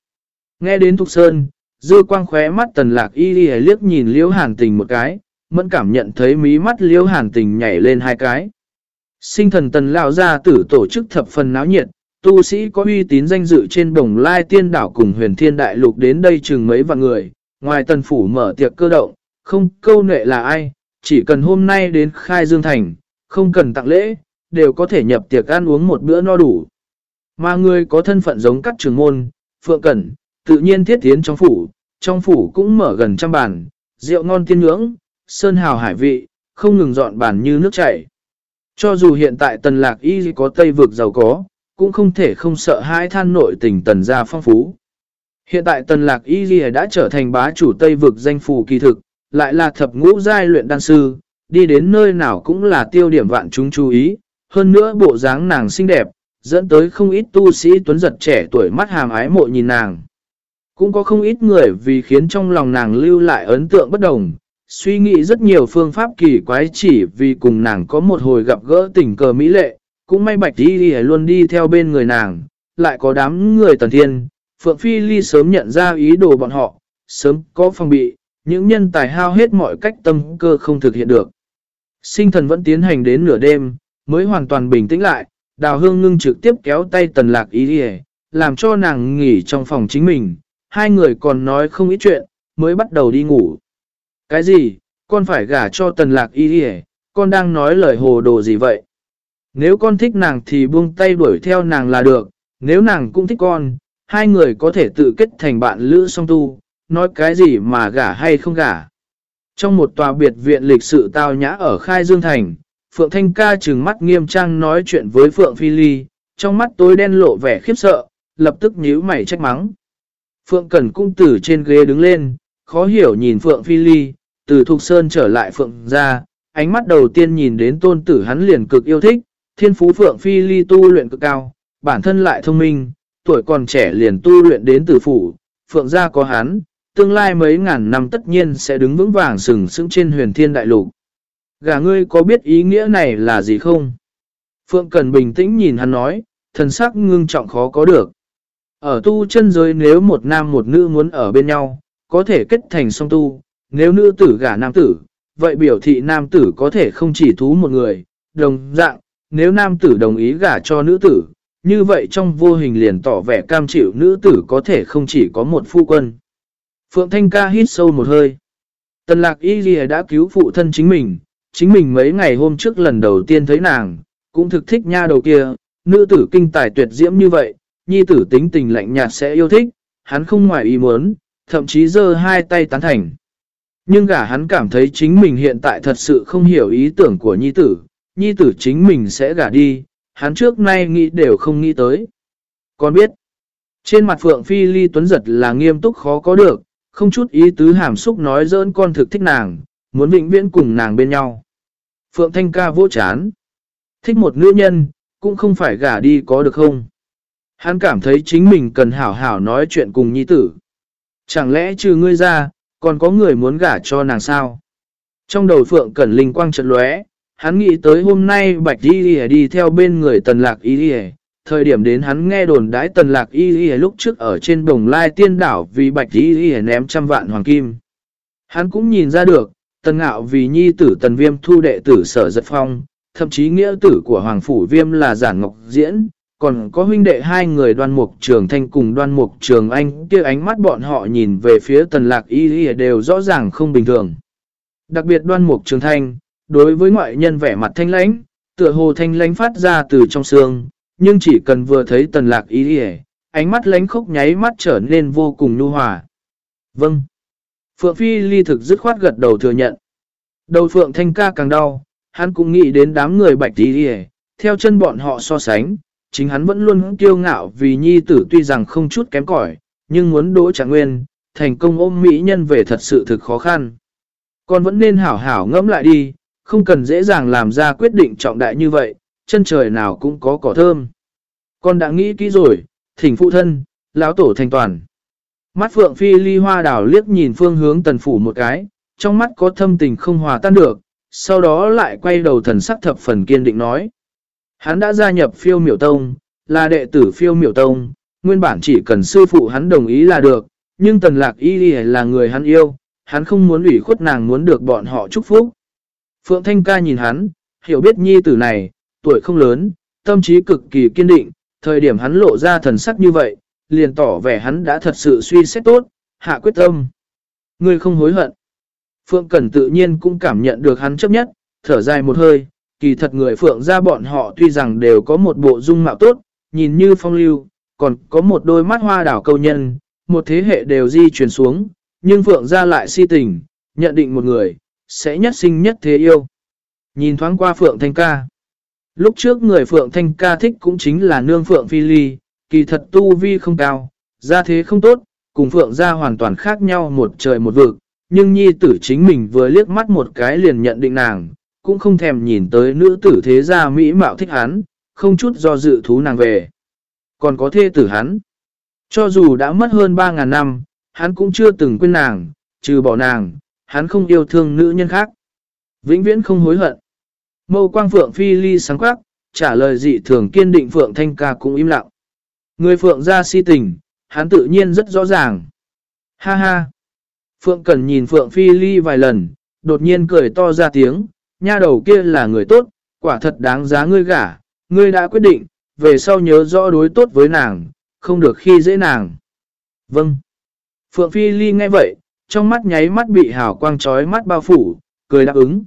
Nghe đến thục sơn, dư quang khóe mắt tần lạc y đi liếc nhìn liễu hàn tình một cái, mẫn cảm nhận thấy mí mắt liễu hàn tình nhảy lên hai cái. Sinh thần tần lao ra tử tổ chức thập phần náo nhiệt, tu sĩ có uy tín danh dự trên đồng lai tiên đảo cùng huyền thiên đại lục đến đây chừng mấy vạn người, ngoài tần phủ mở tiệc cơ động, không câu nệ là ai, chỉ cần hôm nay đến khai dương thành, không cần tặng lễ, đều có thể nhập tiệc ăn uống một bữa no đủ. Mà người có thân phận giống các trường môn, phượng cẩn, tự nhiên thiết tiến trong phủ, trong phủ cũng mở gần trăm bàn, rượu ngon tiên ngưỡng, sơn hào hải vị, không ngừng dọn bàn như nước chảy. Cho dù hiện tại tần lạc y có tây vực giàu có, cũng không thể không sợ hai than nội tình tần gia phong phú. Hiện tại tần lạc y đã trở thành bá chủ tây vực danh phù kỳ thực, lại là thập ngũ giai luyện đan sư, đi đến nơi nào cũng là tiêu điểm vạn chúng chú ý, hơn nữa bộ dáng nàng xinh đẹp, dẫn tới không ít tu sĩ tuấn giật trẻ tuổi mắt hàm ái mộ nhìn nàng. Cũng có không ít người vì khiến trong lòng nàng lưu lại ấn tượng bất đồng, suy nghĩ rất nhiều phương pháp kỳ quái chỉ vì cùng nàng có một hồi gặp gỡ tình cờ mỹ lệ, cũng may bạch đi đi luôn đi theo bên người nàng, lại có đám người tần thiên, Phượng Phi Ly sớm nhận ra ý đồ bọn họ, sớm có phòng bị, những nhân tài hao hết mọi cách tâm cơ không thực hiện được. Sinh thần vẫn tiến hành đến nửa đêm, mới hoàn toàn bình tĩnh lại, đào hương ngưng trực tiếp kéo tay tần lạc ý đi làm cho nàng nghỉ trong phòng chính mình, hai người còn nói không ít chuyện, mới bắt đầu đi ngủ. Cái gì, con phải gả cho tần lạc ý đi con đang nói lời hồ đồ gì vậy? Nếu con thích nàng thì buông tay đuổi theo nàng là được, nếu nàng cũng thích con, hai người có thể tự kết thành bạn lữ song tu, nói cái gì mà gả hay không gả. Trong một tòa biệt viện lịch sự tao nhã ở Khai Dương Thành, Phượng Thanh ca trừng mắt nghiêm trang nói chuyện với Phượng Phi Ly, trong mắt tối đen lộ vẻ khiếp sợ, lập tức nhíu mày trách mắng. Phượng Cẩn cung tử trên ghế đứng lên, khó hiểu nhìn Phượng Phi Ly, từ Thục Sơn trở lại Phượng ra, ánh mắt đầu tiên nhìn đến tôn tử hắn liền cực yêu thích, thiên phú Phượng Phi Ly tu luyện cực cao, bản thân lại thông minh, tuổi còn trẻ liền tu luyện đến tử phủ, Phượng gia có hắn, tương lai mấy ngàn năm tất nhiên sẽ đứng vững vàng sừng sững trên huyền thiên đại lục. Gà ngươi có biết ý nghĩa này là gì không? Phượng Cần bình tĩnh nhìn hắn nói, thần sắc ngưng trọng khó có được. Ở tu chân giới nếu một nam một nữ muốn ở bên nhau, có thể kết thành song tu, nếu nữ tử gả nam tử, vậy biểu thị nam tử có thể không chỉ thú một người, đồng dạng, nếu nam tử đồng ý gả cho nữ tử, như vậy trong vô hình liền tỏ vẻ cam chịu nữ tử có thể không chỉ có một phu quân. Phượng Thanh ca hít sâu một hơi. Tần lạc y đã cứu phụ thân chính mình, chính mình mấy ngày hôm trước lần đầu tiên thấy nàng, cũng thực thích nha đầu kia, nữ tử kinh tài tuyệt diễm như vậy, nhi tử tính tình lạnh nhạt sẽ yêu thích, hắn không ngoài ý muốn, thậm chí giơ hai tay tán thành. Nhưng gả hắn cảm thấy chính mình hiện tại thật sự không hiểu ý tưởng của nhi tử, nhi tử chính mình sẽ gả đi, hắn trước nay nghĩ đều không nghĩ tới. Còn biết, trên mặt Phượng Phi Ly Tuấn Giật là nghiêm túc khó có được, không chút ý tứ hàm xúc nói dỡn con thực thích nàng, muốn vĩnh viễn cùng nàng bên nhau. Phượng Thanh ca vô chán. Thích một nữ nhân, cũng không phải gả đi có được không? Hắn cảm thấy chính mình cần hảo hảo nói chuyện cùng nhi tử. Chẳng lẽ trừ ngươi ra, còn có người muốn gả cho nàng sao? Trong đầu Phượng Cẩn Linh quang chợt lóe, hắn nghĩ tới hôm nay Bạch Y Lì đi theo bên người Tần Lạc Y Lì. Thời điểm đến hắn nghe đồn đái Tần Lạc Y Lì lúc trước ở trên đồng lai tiên đảo vì Bạch Y Lì ném trăm vạn hoàng kim. Hắn cũng nhìn ra được, Tần Ngạo vì nhi tử Tần Viêm thu đệ tử sở giật phong, thậm chí nghĩa tử của Hoàng Phủ Viêm là Giản Ngọc Diễn, còn có huynh đệ hai người đoan mục trường thanh cùng đoan mục trường anh kia ánh mắt bọn họ nhìn về phía tần lạc y y đều rõ ràng không bình thường. Đặc biệt đoan mục trường thanh, đối với ngoại nhân vẻ mặt thanh lãnh, tựa hồ thanh lãnh phát ra từ trong xương, nhưng chỉ cần vừa thấy tần lạc y y ánh mắt lánh khốc nháy mắt trở nên vô cùng nhu hòa. Vâng. Phượng Phi ly thực dứt khoát gật đầu thừa nhận. Đầu Phượng Thanh ca càng đau, hắn cũng nghĩ đến đám người bạch tí đi theo chân bọn họ so sánh, chính hắn vẫn luôn kiêu ngạo vì nhi tử tuy rằng không chút kém cỏi nhưng muốn đỗ trạng nguyên, thành công ôm mỹ nhân về thật sự thực khó khăn. Con vẫn nên hảo hảo ngẫm lại đi, không cần dễ dàng làm ra quyết định trọng đại như vậy, chân trời nào cũng có cỏ thơm. Con đã nghĩ kỹ rồi, thỉnh phụ thân, lão tổ thành toàn. Mắt Phượng Phi ly hoa đảo liếc nhìn phương hướng tần phủ một cái, trong mắt có thâm tình không hòa tan được, sau đó lại quay đầu thần sắc thập phần kiên định nói. Hắn đã gia nhập phiêu miểu tông, là đệ tử phiêu miểu tông, nguyên bản chỉ cần sư phụ hắn đồng ý là được, nhưng tần lạc y là người hắn yêu, hắn không muốn ủy khuất nàng muốn được bọn họ chúc phúc. Phượng Thanh ca nhìn hắn, hiểu biết nhi tử này, tuổi không lớn, tâm trí cực kỳ kiên định, thời điểm hắn lộ ra thần sắc như vậy, liền tỏ vẻ hắn đã thật sự suy xét tốt, hạ quyết tâm. Người không hối hận. Phượng Cẩn tự nhiên cũng cảm nhận được hắn chấp nhất, thở dài một hơi, kỳ thật người Phượng ra bọn họ tuy rằng đều có một bộ dung mạo tốt, nhìn như phong lưu, còn có một đôi mắt hoa đảo câu nhân, một thế hệ đều di chuyển xuống, nhưng Phượng ra lại si tình, nhận định một người, sẽ nhất sinh nhất thế yêu. Nhìn thoáng qua Phượng Thanh Ca. Lúc trước người Phượng Thanh Ca thích cũng chính là nương Phượng Phi Ly, kỳ thật tu vi không cao, ra thế không tốt, cùng Phượng ra hoàn toàn khác nhau một trời một vực, nhưng nhi tử chính mình vừa liếc mắt một cái liền nhận định nàng, cũng không thèm nhìn tới nữ tử thế gia mỹ mạo thích hắn, không chút do dự thú nàng về. Còn có thê tử hắn. Cho dù đã mất hơn 3.000 năm, hắn cũng chưa từng quên nàng, trừ bỏ nàng, hắn không yêu thương nữ nhân khác. Vĩnh viễn không hối hận. Mâu quang phượng phi ly sáng quắc, trả lời dị thường kiên định phượng thanh ca cũng im lặng. Người phượng ra si tình, hắn tự nhiên rất rõ ràng. Ha ha. Phượng cần nhìn phượng phi ly vài lần, đột nhiên cười to ra tiếng, nha đầu kia là người tốt, quả thật đáng giá ngươi gả, ngươi đã quyết định, về sau nhớ rõ đối tốt với nàng, không được khi dễ nàng. Vâng. Phượng Phi Ly nghe vậy, trong mắt nháy mắt bị hào quang trói mắt bao phủ, cười đáp ứng.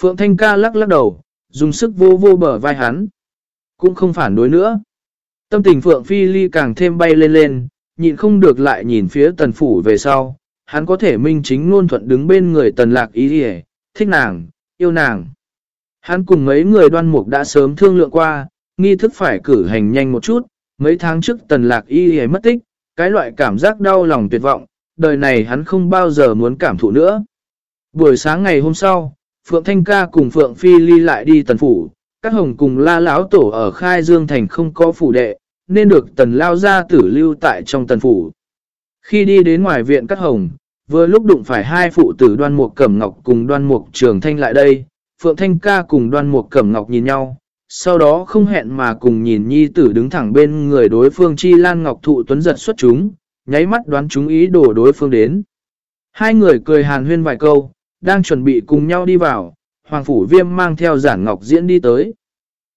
Phượng Thanh ca lắc lắc đầu, dùng sức vô vô bờ vai hắn. Cũng không phản đối nữa. Tâm tình Phượng Phi Ly càng thêm bay lên lên, nhịn không được lại nhìn phía tần phủ về sau, hắn có thể minh chính luôn thuận đứng bên người tần lạc ý đi thích nàng, yêu nàng. Hắn cùng mấy người đoan mục đã sớm thương lượng qua, nghi thức phải cử hành nhanh một chút, mấy tháng trước tần lạc y mất tích, cái loại cảm giác đau lòng tuyệt vọng, đời này hắn không bao giờ muốn cảm thụ nữa. Buổi sáng ngày hôm sau, Phượng Thanh Ca cùng Phượng Phi Ly lại đi tần phủ, các hồng cùng la lão tổ ở khai dương thành không có phủ đệ, nên được tần lao ra tử lưu tại trong tần phủ. Khi đi đến ngoài viện các hồng, vừa lúc đụng phải hai phụ tử đoan mục cẩm ngọc cùng đoan mục trường thanh lại đây, Phượng Thanh Ca cùng đoan mục cẩm ngọc nhìn nhau, sau đó không hẹn mà cùng nhìn nhi tử đứng thẳng bên người đối phương chi lan ngọc thụ tuấn giật xuất chúng, nháy mắt đoán chúng ý đồ đối phương đến. Hai người cười hàn huyên vài câu, đang chuẩn bị cùng nhau đi vào, Hoàng Phủ Viêm mang theo giản ngọc diễn đi tới.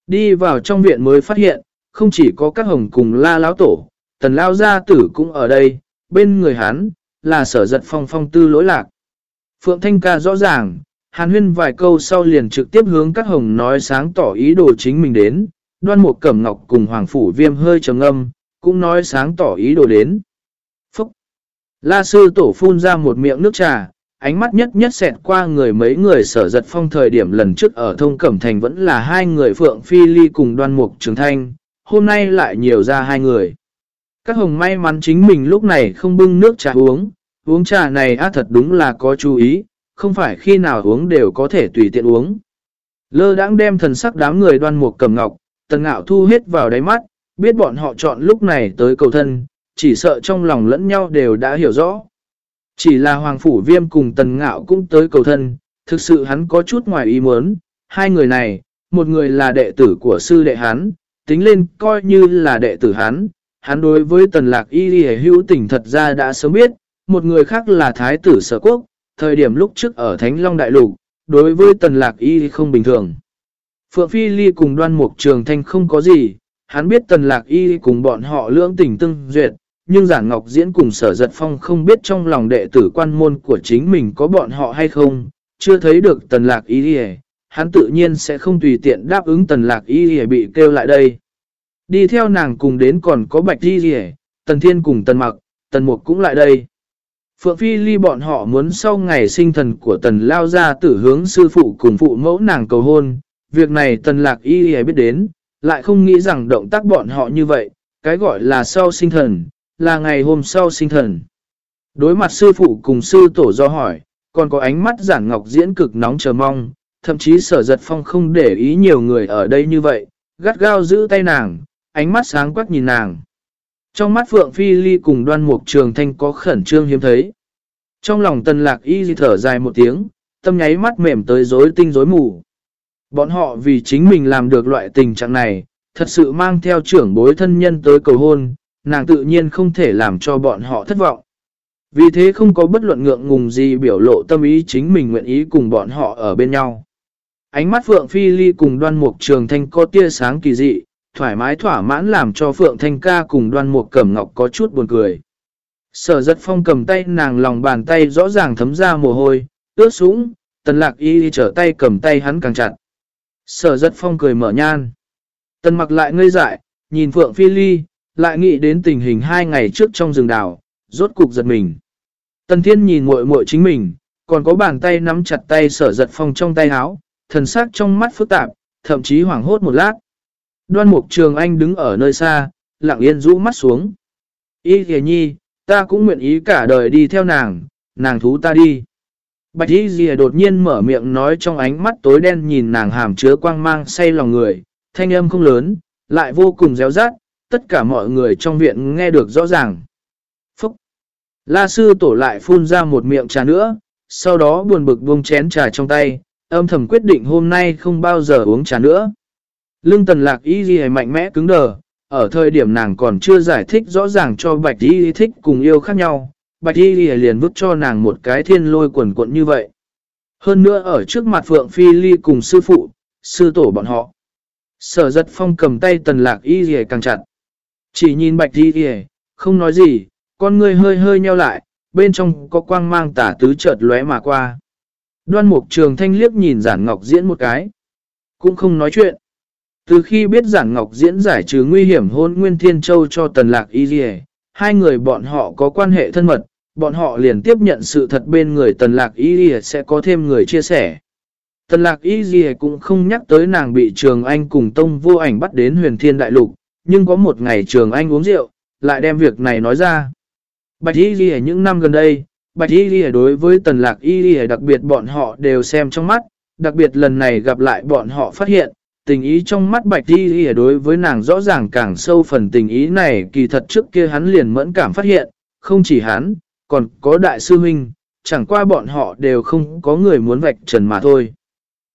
Đi vào trong viện mới phát hiện, không chỉ có các hồng cùng la lão tổ, tần lao gia tử cũng ở đây, bên người hắn, là sở giật phong phong tư lỗi lạc. Phượng Thanh ca rõ ràng, hàn huyên vài câu sau liền trực tiếp hướng các hồng nói sáng tỏ ý đồ chính mình đến, đoan một cẩm ngọc cùng hoàng phủ viêm hơi trầm âm, cũng nói sáng tỏ ý đồ đến. Phúc! La sư tổ phun ra một miệng nước trà, ánh mắt nhất nhất xẹt qua người mấy người sở giật phong thời điểm lần trước ở thông cẩm thành vẫn là hai người Phượng Phi Ly cùng đoan mục trường thanh, hôm nay lại nhiều ra hai người. Các hồng may mắn chính mình lúc này không bưng nước trà uống, uống trà này á thật đúng là có chú ý, không phải khi nào uống đều có thể tùy tiện uống. Lơ đãng đem thần sắc đám người đoan mục cầm ngọc, tần ngạo thu hết vào đáy mắt, biết bọn họ chọn lúc này tới cầu thân, chỉ sợ trong lòng lẫn nhau đều đã hiểu rõ. Chỉ là Hoàng Phủ Viêm cùng tần ngạo cũng tới cầu thân, thực sự hắn có chút ngoài ý muốn, hai người này, một người là đệ tử của sư đệ hắn, tính lên coi như là đệ tử hắn, hắn đối với tần lạc y đi hữu tình thật ra đã sớm biết, một người khác là thái tử sở quốc, thời điểm lúc trước ở Thánh Long Đại Lục, đối với tần lạc y không bình thường. Phượng Phi Ly cùng đoan mục trường thanh không có gì, hắn biết tần lạc y cùng bọn họ lưỡng tình tương duyệt, nhưng giản ngọc diễn cùng sở giật phong không biết trong lòng đệ tử quan môn của chính mình có bọn họ hay không, chưa thấy được tần lạc y hắn tự nhiên sẽ không tùy tiện đáp ứng tần lạc y bị kêu lại đây. Đi theo nàng cùng đến còn có bạch y rỉ, tần thiên cùng tần mặc, tần mục cũng lại đây. Phượng Phi Ly bọn họ muốn sau ngày sinh thần của tần lao ra tử hướng sư phụ cùng phụ mẫu nàng cầu hôn. Việc này tần lạc y y biết đến, lại không nghĩ rằng động tác bọn họ như vậy, cái gọi là sau sinh thần, là ngày hôm sau sinh thần. Đối mặt sư phụ cùng sư tổ do hỏi, còn có ánh mắt giản ngọc diễn cực nóng chờ mong, thậm chí sở giật phong không để ý nhiều người ở đây như vậy, gắt gao giữ tay nàng, ánh mắt sáng quắc nhìn nàng. Trong mắt Phượng Phi Ly cùng đoan mục trường thanh có khẩn trương hiếm thấy. Trong lòng tần lạc y thở dài một tiếng, tâm nháy mắt mềm tới rối tinh rối mù. Bọn họ vì chính mình làm được loại tình trạng này, thật sự mang theo trưởng bối thân nhân tới cầu hôn, nàng tự nhiên không thể làm cho bọn họ thất vọng. Vì thế không có bất luận ngượng ngùng gì biểu lộ tâm ý chính mình nguyện ý cùng bọn họ ở bên nhau. Ánh mắt Phượng Phi Ly cùng đoan mục trường thanh có tia sáng kỳ dị, thoải mái thỏa mãn làm cho Phượng Thanh ca cùng đoan mục cẩm ngọc có chút buồn cười. Sở giật phong cầm tay nàng lòng bàn tay rõ ràng thấm ra mồ hôi, ướt súng, tần lạc y trở tay cầm tay hắn càng chặt. Sở giật phong cười mở nhan. Tần mặc lại ngây dại, nhìn Phượng Phi Ly, lại nghĩ đến tình hình hai ngày trước trong rừng đảo, rốt cục giật mình. Tần thiên nhìn muội muội chính mình, còn có bàn tay nắm chặt tay sở giật phong trong tay áo, thần sắc trong mắt phức tạp, thậm chí hoảng hốt một lát. Đoan mục trường anh đứng ở nơi xa, lặng yên rũ mắt xuống. Y kìa nhi, ta cũng nguyện ý cả đời đi theo nàng, nàng thú ta đi. Bạch y dìa đột nhiên mở miệng nói trong ánh mắt tối đen nhìn nàng hàm chứa quang mang say lòng người, thanh âm không lớn, lại vô cùng réo rát, tất cả mọi người trong viện nghe được rõ ràng. Phúc! La sư tổ lại phun ra một miệng trà nữa, sau đó buồn bực buông chén trà trong tay, âm thầm quyết định hôm nay không bao giờ uống trà nữa. Lương tần lạc y ghi mạnh mẽ cứng đờ, ở thời điểm nàng còn chưa giải thích rõ ràng cho bạch y thích cùng yêu khác nhau, bạch y liền vứt cho nàng một cái thiên lôi quần cuộn như vậy. Hơn nữa ở trước mặt Phượng Phi Ly cùng sư phụ, sư tổ bọn họ. Sở giật phong cầm tay tần lạc y ghi càng chặt. Chỉ nhìn bạch y kìa, không nói gì, con người hơi hơi nheo lại, bên trong có quang mang tả tứ chợt lóe mà qua. Đoan mục trường thanh liếc nhìn giản ngọc diễn một cái. Cũng không nói chuyện. Từ khi biết giản ngọc diễn giải trừ nguy hiểm hôn Nguyên Thiên Châu cho Tần Lạc Y Dì hai người bọn họ có quan hệ thân mật, bọn họ liền tiếp nhận sự thật bên người tần lạc y sẽ có thêm người chia sẻ. Tần lạc y cũng không nhắc tới nàng bị trường anh cùng tông vô ảnh bắt đến huyền thiên đại lục, nhưng có một ngày trường anh uống rượu, lại đem việc này nói ra. Bạch y Ghi những năm gần đây, bạch y Ghi đối với tần lạc y Ghi đặc biệt bọn họ đều xem trong mắt, đặc biệt lần này gặp lại bọn họ phát hiện, tình ý trong mắt bạch y Ghi đối với nàng rõ ràng càng sâu phần tình ý này kỳ thật trước kia hắn liền mẫn cảm phát hiện, không chỉ hắn, còn có đại sư huynh, chẳng qua bọn họ đều không có người muốn vạch trần mà thôi.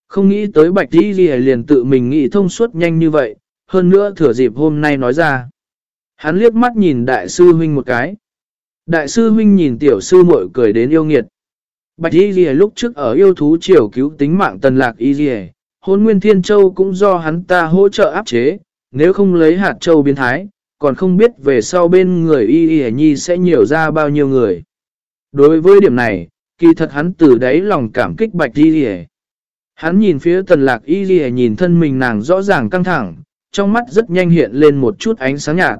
Không nghĩ tới Bạch y Ghi liền tự mình nghĩ thông suốt nhanh như vậy, hơn nữa thừa dịp hôm nay nói ra. Hắn liếc mắt nhìn đại sư huynh một cái. Đại sư huynh nhìn tiểu sư muội cười đến yêu nghiệt. Bạch Y Ghi lúc trước ở yêu thú triều cứu tính mạng tần lạc Y Ghi, hôn nguyên thiên châu cũng do hắn ta hỗ trợ áp chế, nếu không lấy hạt châu biến thái, còn không biết về sau bên người Y Y Nhi sẽ nhiều ra bao nhiêu người. Đối với điểm này, kỳ thật hắn từ đấy lòng cảm kích Bạch Y Ghi Hắn nhìn phía tần lạc y ghi nhìn thân mình nàng rõ ràng căng thẳng, trong mắt rất nhanh hiện lên một chút ánh sáng nhạt.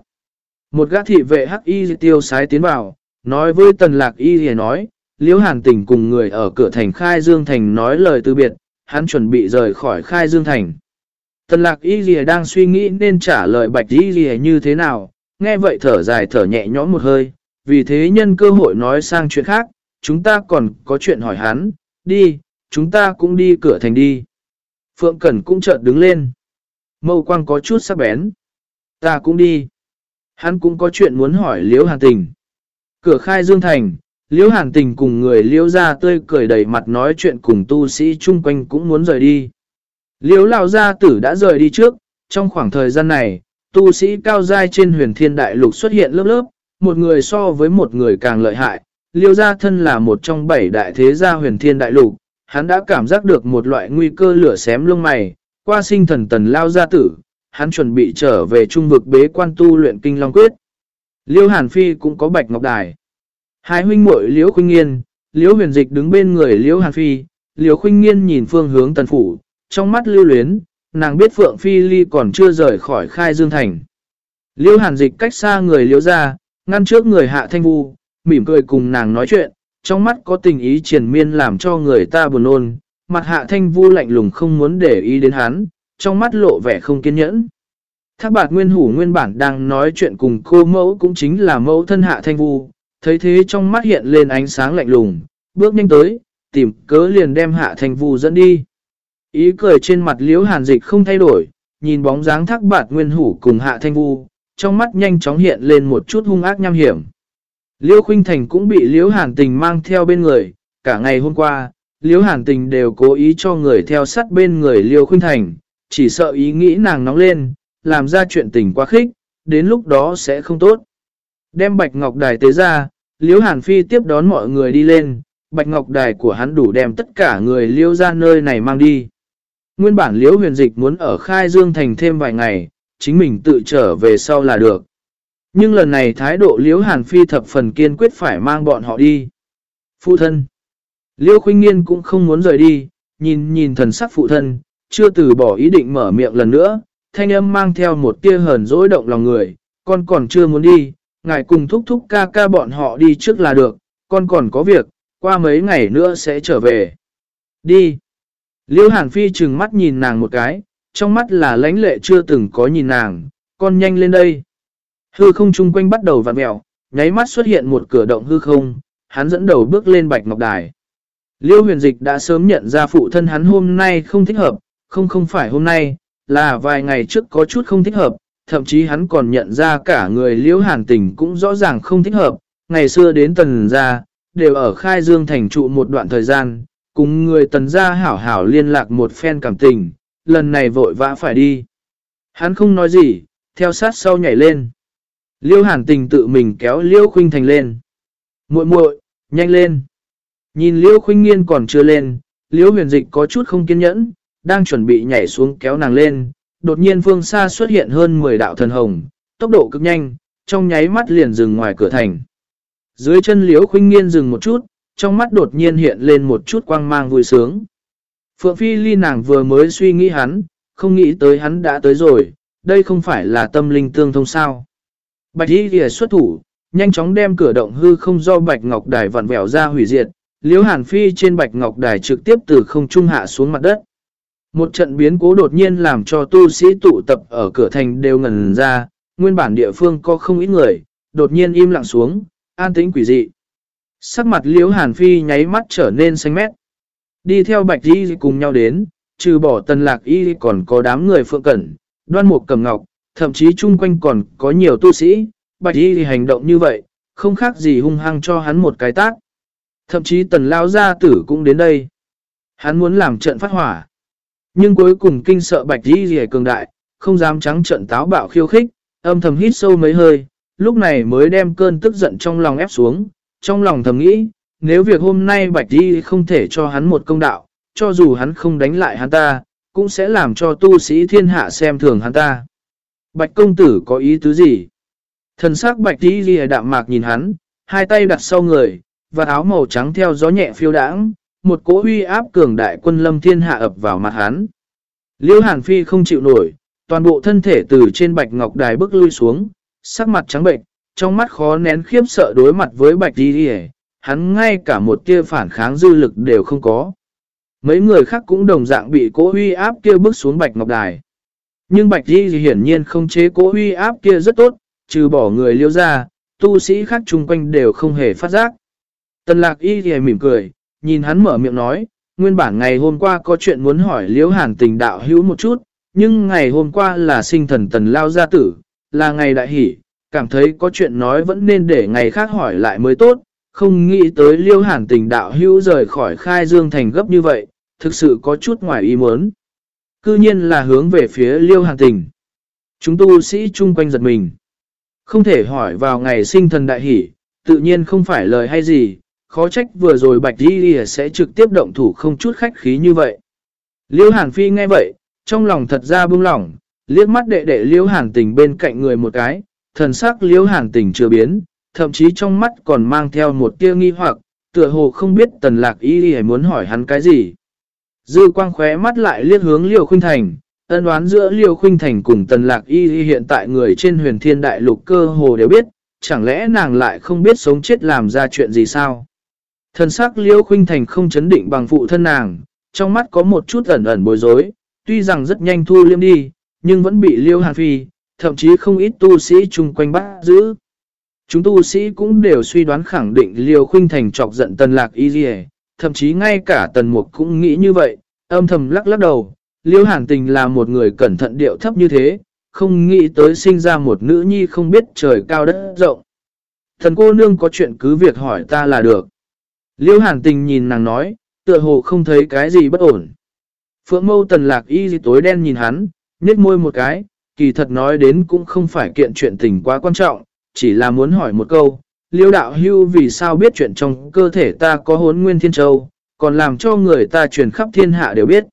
Một gã thị vệ hắc y tiêu sái tiến vào, nói với tần lạc y thì nói, liễu hàn tỉnh cùng người ở cửa thành khai dương thành nói lời từ biệt, hắn chuẩn bị rời khỏi khai dương thành. Tần lạc y thì đang suy nghĩ nên trả lời bạch y thì như thế nào, nghe vậy thở dài thở nhẹ nhõm một hơi, vì thế nhân cơ hội nói sang chuyện khác, chúng ta còn có chuyện hỏi hắn, đi, chúng ta cũng đi cửa thành đi. Phượng Cẩn cũng chợt đứng lên. Mâu quang có chút sắc bén. Ta cũng đi. Hắn cũng có chuyện muốn hỏi Liễu Hàn Tình. Cửa khai Dương Thành, Liễu Hàn Tình cùng người Liễu ra tươi cười đầy mặt nói chuyện cùng tu sĩ chung quanh cũng muốn rời đi. Liễu Lão Gia Tử đã rời đi trước, trong khoảng thời gian này, tu sĩ cao giai trên huyền thiên đại lục xuất hiện lớp lớp, một người so với một người càng lợi hại. Liêu gia thân là một trong bảy đại thế gia huyền thiên đại lục, hắn đã cảm giác được một loại nguy cơ lửa xém lông mày, qua sinh thần tần lao gia tử, hắn chuẩn bị trở về trung vực bế quan tu luyện kinh long quyết. Liêu Hàn Phi cũng có bạch ngọc đài. Hai huynh muội Liễu Khuynh Nghiên, Liễu Huyền Dịch đứng bên người Liễu Hàn Phi, Liễu Khuynh Nghiên nhìn phương hướng tần phủ, trong mắt lưu luyến, nàng biết Phượng Phi Ly còn chưa rời khỏi khai dương thành. Liễu Hàn Dịch cách xa người Liễu ra, ngăn trước người Hạ Thanh Vu, mỉm cười cùng nàng nói chuyện, trong mắt có tình ý triển miên làm cho người ta buồn nôn mặt hạ thanh vu lạnh lùng không muốn để ý đến hắn, trong mắt lộ vẻ không kiên nhẫn. Thác bạc nguyên hủ nguyên bản đang nói chuyện cùng cô mẫu cũng chính là mẫu thân hạ thanh vu, thấy thế trong mắt hiện lên ánh sáng lạnh lùng, bước nhanh tới, tìm cớ liền đem hạ thanh vu dẫn đi. Ý cười trên mặt liễu hàn dịch không thay đổi, nhìn bóng dáng thác bạc nguyên hủ cùng hạ thanh vu, trong mắt nhanh chóng hiện lên một chút hung ác nham hiểm. Liêu Khuynh Thành cũng bị Liễu Hàn Tình mang theo bên người, cả ngày hôm qua, Liễu Hàn Tình đều cố ý cho người theo sát bên người Liêu Khuynh Thành, chỉ sợ ý nghĩ nàng nóng lên, làm ra chuyện tình quá khích, đến lúc đó sẽ không tốt. Đem Bạch Ngọc Đài tế ra, Liễu Hàn Phi tiếp đón mọi người đi lên, Bạch Ngọc Đài của hắn đủ đem tất cả người Liêu ra nơi này mang đi. Nguyên bản Liễu huyền dịch muốn ở Khai Dương Thành thêm vài ngày, chính mình tự trở về sau là được. Nhưng lần này thái độ Liễu Hàn Phi thập phần kiên quyết phải mang bọn họ đi. Phụ thân. Liêu Khuynh Nghiên cũng không muốn rời đi, nhìn nhìn thần sắc phụ thân, chưa từ bỏ ý định mở miệng lần nữa, thanh âm mang theo một tia hờn dỗi động lòng người, con còn chưa muốn đi, ngài cùng thúc thúc ca ca bọn họ đi trước là được, con còn có việc, qua mấy ngày nữa sẽ trở về. Đi. Liêu Hàn Phi trừng mắt nhìn nàng một cái, trong mắt là lãnh lệ chưa từng có nhìn nàng, con nhanh lên đây. Hư không chung quanh bắt đầu vặn mèo, nháy mắt xuất hiện một cửa động hư không, hắn dẫn đầu bước lên bạch ngọc đài. Liêu huyền dịch đã sớm nhận ra phụ thân hắn hôm nay không thích hợp, không không phải hôm nay, là vài ngày trước có chút không thích hợp, thậm chí hắn còn nhận ra cả người liễu hàn tình cũng rõ ràng không thích hợp, ngày xưa đến tần gia, đều ở khai dương thành trụ một đoạn thời gian, cùng người tần gia hảo hảo liên lạc một phen cảm tình, lần này vội vã phải đi. Hắn không nói gì, theo sát sau nhảy lên. Liêu hàn tình tự mình kéo Liêu khuynh thành lên. muội muội nhanh lên. Nhìn Liêu khuynh nghiên còn chưa lên, Liêu huyền dịch có chút không kiên nhẫn, đang chuẩn bị nhảy xuống kéo nàng lên. Đột nhiên phương xa xuất hiện hơn 10 đạo thần hồng, tốc độ cực nhanh, trong nháy mắt liền dừng ngoài cửa thành. Dưới chân Liêu khuynh nghiên dừng một chút, trong mắt đột nhiên hiện lên một chút quang mang vui sướng. Phượng Phi ly nàng vừa mới suy nghĩ hắn, không nghĩ tới hắn đã tới rồi, đây không phải là tâm linh tương thông sao. Bạch y lìa xuất thủ, nhanh chóng đem cửa động hư không do bạch ngọc đài vặn vẹo ra hủy diệt, liễu hàn phi trên bạch ngọc đài trực tiếp từ không trung hạ xuống mặt đất. Một trận biến cố đột nhiên làm cho tu sĩ tụ tập ở cửa thành đều ngần ra, nguyên bản địa phương có không ít người, đột nhiên im lặng xuống, an tĩnh quỷ dị. Sắc mặt liễu hàn phi nháy mắt trở nên xanh mét. Đi theo bạch y cùng nhau đến, trừ bỏ tần lạc y còn có đám người phượng cẩn, đoan mục cầm ngọc, thậm chí chung quanh còn có nhiều tu sĩ, bạch y hành động như vậy, không khác gì hung hăng cho hắn một cái tác. Thậm chí tần lao gia tử cũng đến đây. Hắn muốn làm trận phát hỏa. Nhưng cuối cùng kinh sợ bạch y rìa cường đại, không dám trắng trận táo bạo khiêu khích, âm thầm hít sâu mấy hơi, lúc này mới đem cơn tức giận trong lòng ép xuống, trong lòng thầm nghĩ, nếu việc hôm nay bạch y không thể cho hắn một công đạo, cho dù hắn không đánh lại hắn ta, cũng sẽ làm cho tu sĩ thiên hạ xem thường hắn ta. Bạch công tử có ý tứ gì? Thần sắc bạch y ghi đạm mạc nhìn hắn, hai tay đặt sau người, và áo màu trắng theo gió nhẹ phiêu đãng, một cỗ huy áp cường đại quân lâm thiên hạ ập vào mặt hắn. Liêu Hàn Phi không chịu nổi, toàn bộ thân thể từ trên bạch ngọc đài bước lui xuống, sắc mặt trắng bệnh, trong mắt khó nén khiếp sợ đối mặt với bạch đi đi hắn ngay cả một tia phản kháng dư lực đều không có. Mấy người khác cũng đồng dạng bị cỗ huy áp kia bước xuống bạch ngọc đài. Nhưng bạch đi hiển nhiên không chế cỗ huy áp kia rất tốt, trừ bỏ người liêu ra, tu sĩ khác chung quanh đều không hề phát giác. Tần lạc y thì mỉm cười, nhìn hắn mở miệng nói, nguyên bản ngày hôm qua có chuyện muốn hỏi liễu hàn tình đạo hữu một chút, nhưng ngày hôm qua là sinh thần tần lao gia tử, là ngày đại hỷ, cảm thấy có chuyện nói vẫn nên để ngày khác hỏi lại mới tốt, không nghĩ tới liêu hàn tình đạo hữu rời khỏi khai dương thành gấp như vậy, thực sự có chút ngoài ý muốn. Cư nhiên là hướng về phía liêu hàn tình. Chúng tu sĩ chung quanh giật mình. Không thể hỏi vào ngày sinh thần đại hỷ, tự nhiên không phải lời hay gì, khó trách vừa rồi Bạch Di sẽ trực tiếp động thủ không chút khách khí như vậy. Liêu Hàn Phi nghe vậy, trong lòng thật ra bưng lỏng, liếc mắt đệ đệ Liêu Hàn Tình bên cạnh người một cái, thần sắc Liêu Hàn Tình chưa biến, thậm chí trong mắt còn mang theo một tia nghi hoặc, tựa hồ không biết tần lạc y hay muốn hỏi hắn cái gì. Dư quang khóe mắt lại liếc hướng Liêu Khuynh Thành, ân đoán giữa Liêu Khuynh Thành cùng tần lạc y hiện tại người trên huyền thiên đại lục cơ hồ đều biết, chẳng lẽ nàng lại không biết sống chết làm ra chuyện gì sao? Thần sắc Liêu Khuynh Thành không chấn định bằng phụ thân nàng, trong mắt có một chút ẩn ẩn bối rối, tuy rằng rất nhanh thu liêm đi, nhưng vẫn bị Liêu Hàn Phi, thậm chí không ít tu sĩ chung quanh bắt giữ. Chúng tu sĩ cũng đều suy đoán khẳng định Liêu Khuynh Thành chọc giận Tần Lạc Y Dì thậm chí ngay cả Tần Mục cũng nghĩ như vậy, âm thầm lắc lắc đầu, Liêu Hàn Tình là một người cẩn thận điệu thấp như thế, không nghĩ tới sinh ra một nữ nhi không biết trời cao đất rộng. Thần cô nương có chuyện cứ việc hỏi ta là được. Liêu hàn tình nhìn nàng nói, tựa hồ không thấy cái gì bất ổn. Phượng mâu tần lạc y gì tối đen nhìn hắn, nhếch môi một cái, kỳ thật nói đến cũng không phải kiện chuyện tình quá quan trọng, chỉ là muốn hỏi một câu. Liêu đạo hưu vì sao biết chuyện trong cơ thể ta có hốn nguyên thiên châu, còn làm cho người ta truyền khắp thiên hạ đều biết.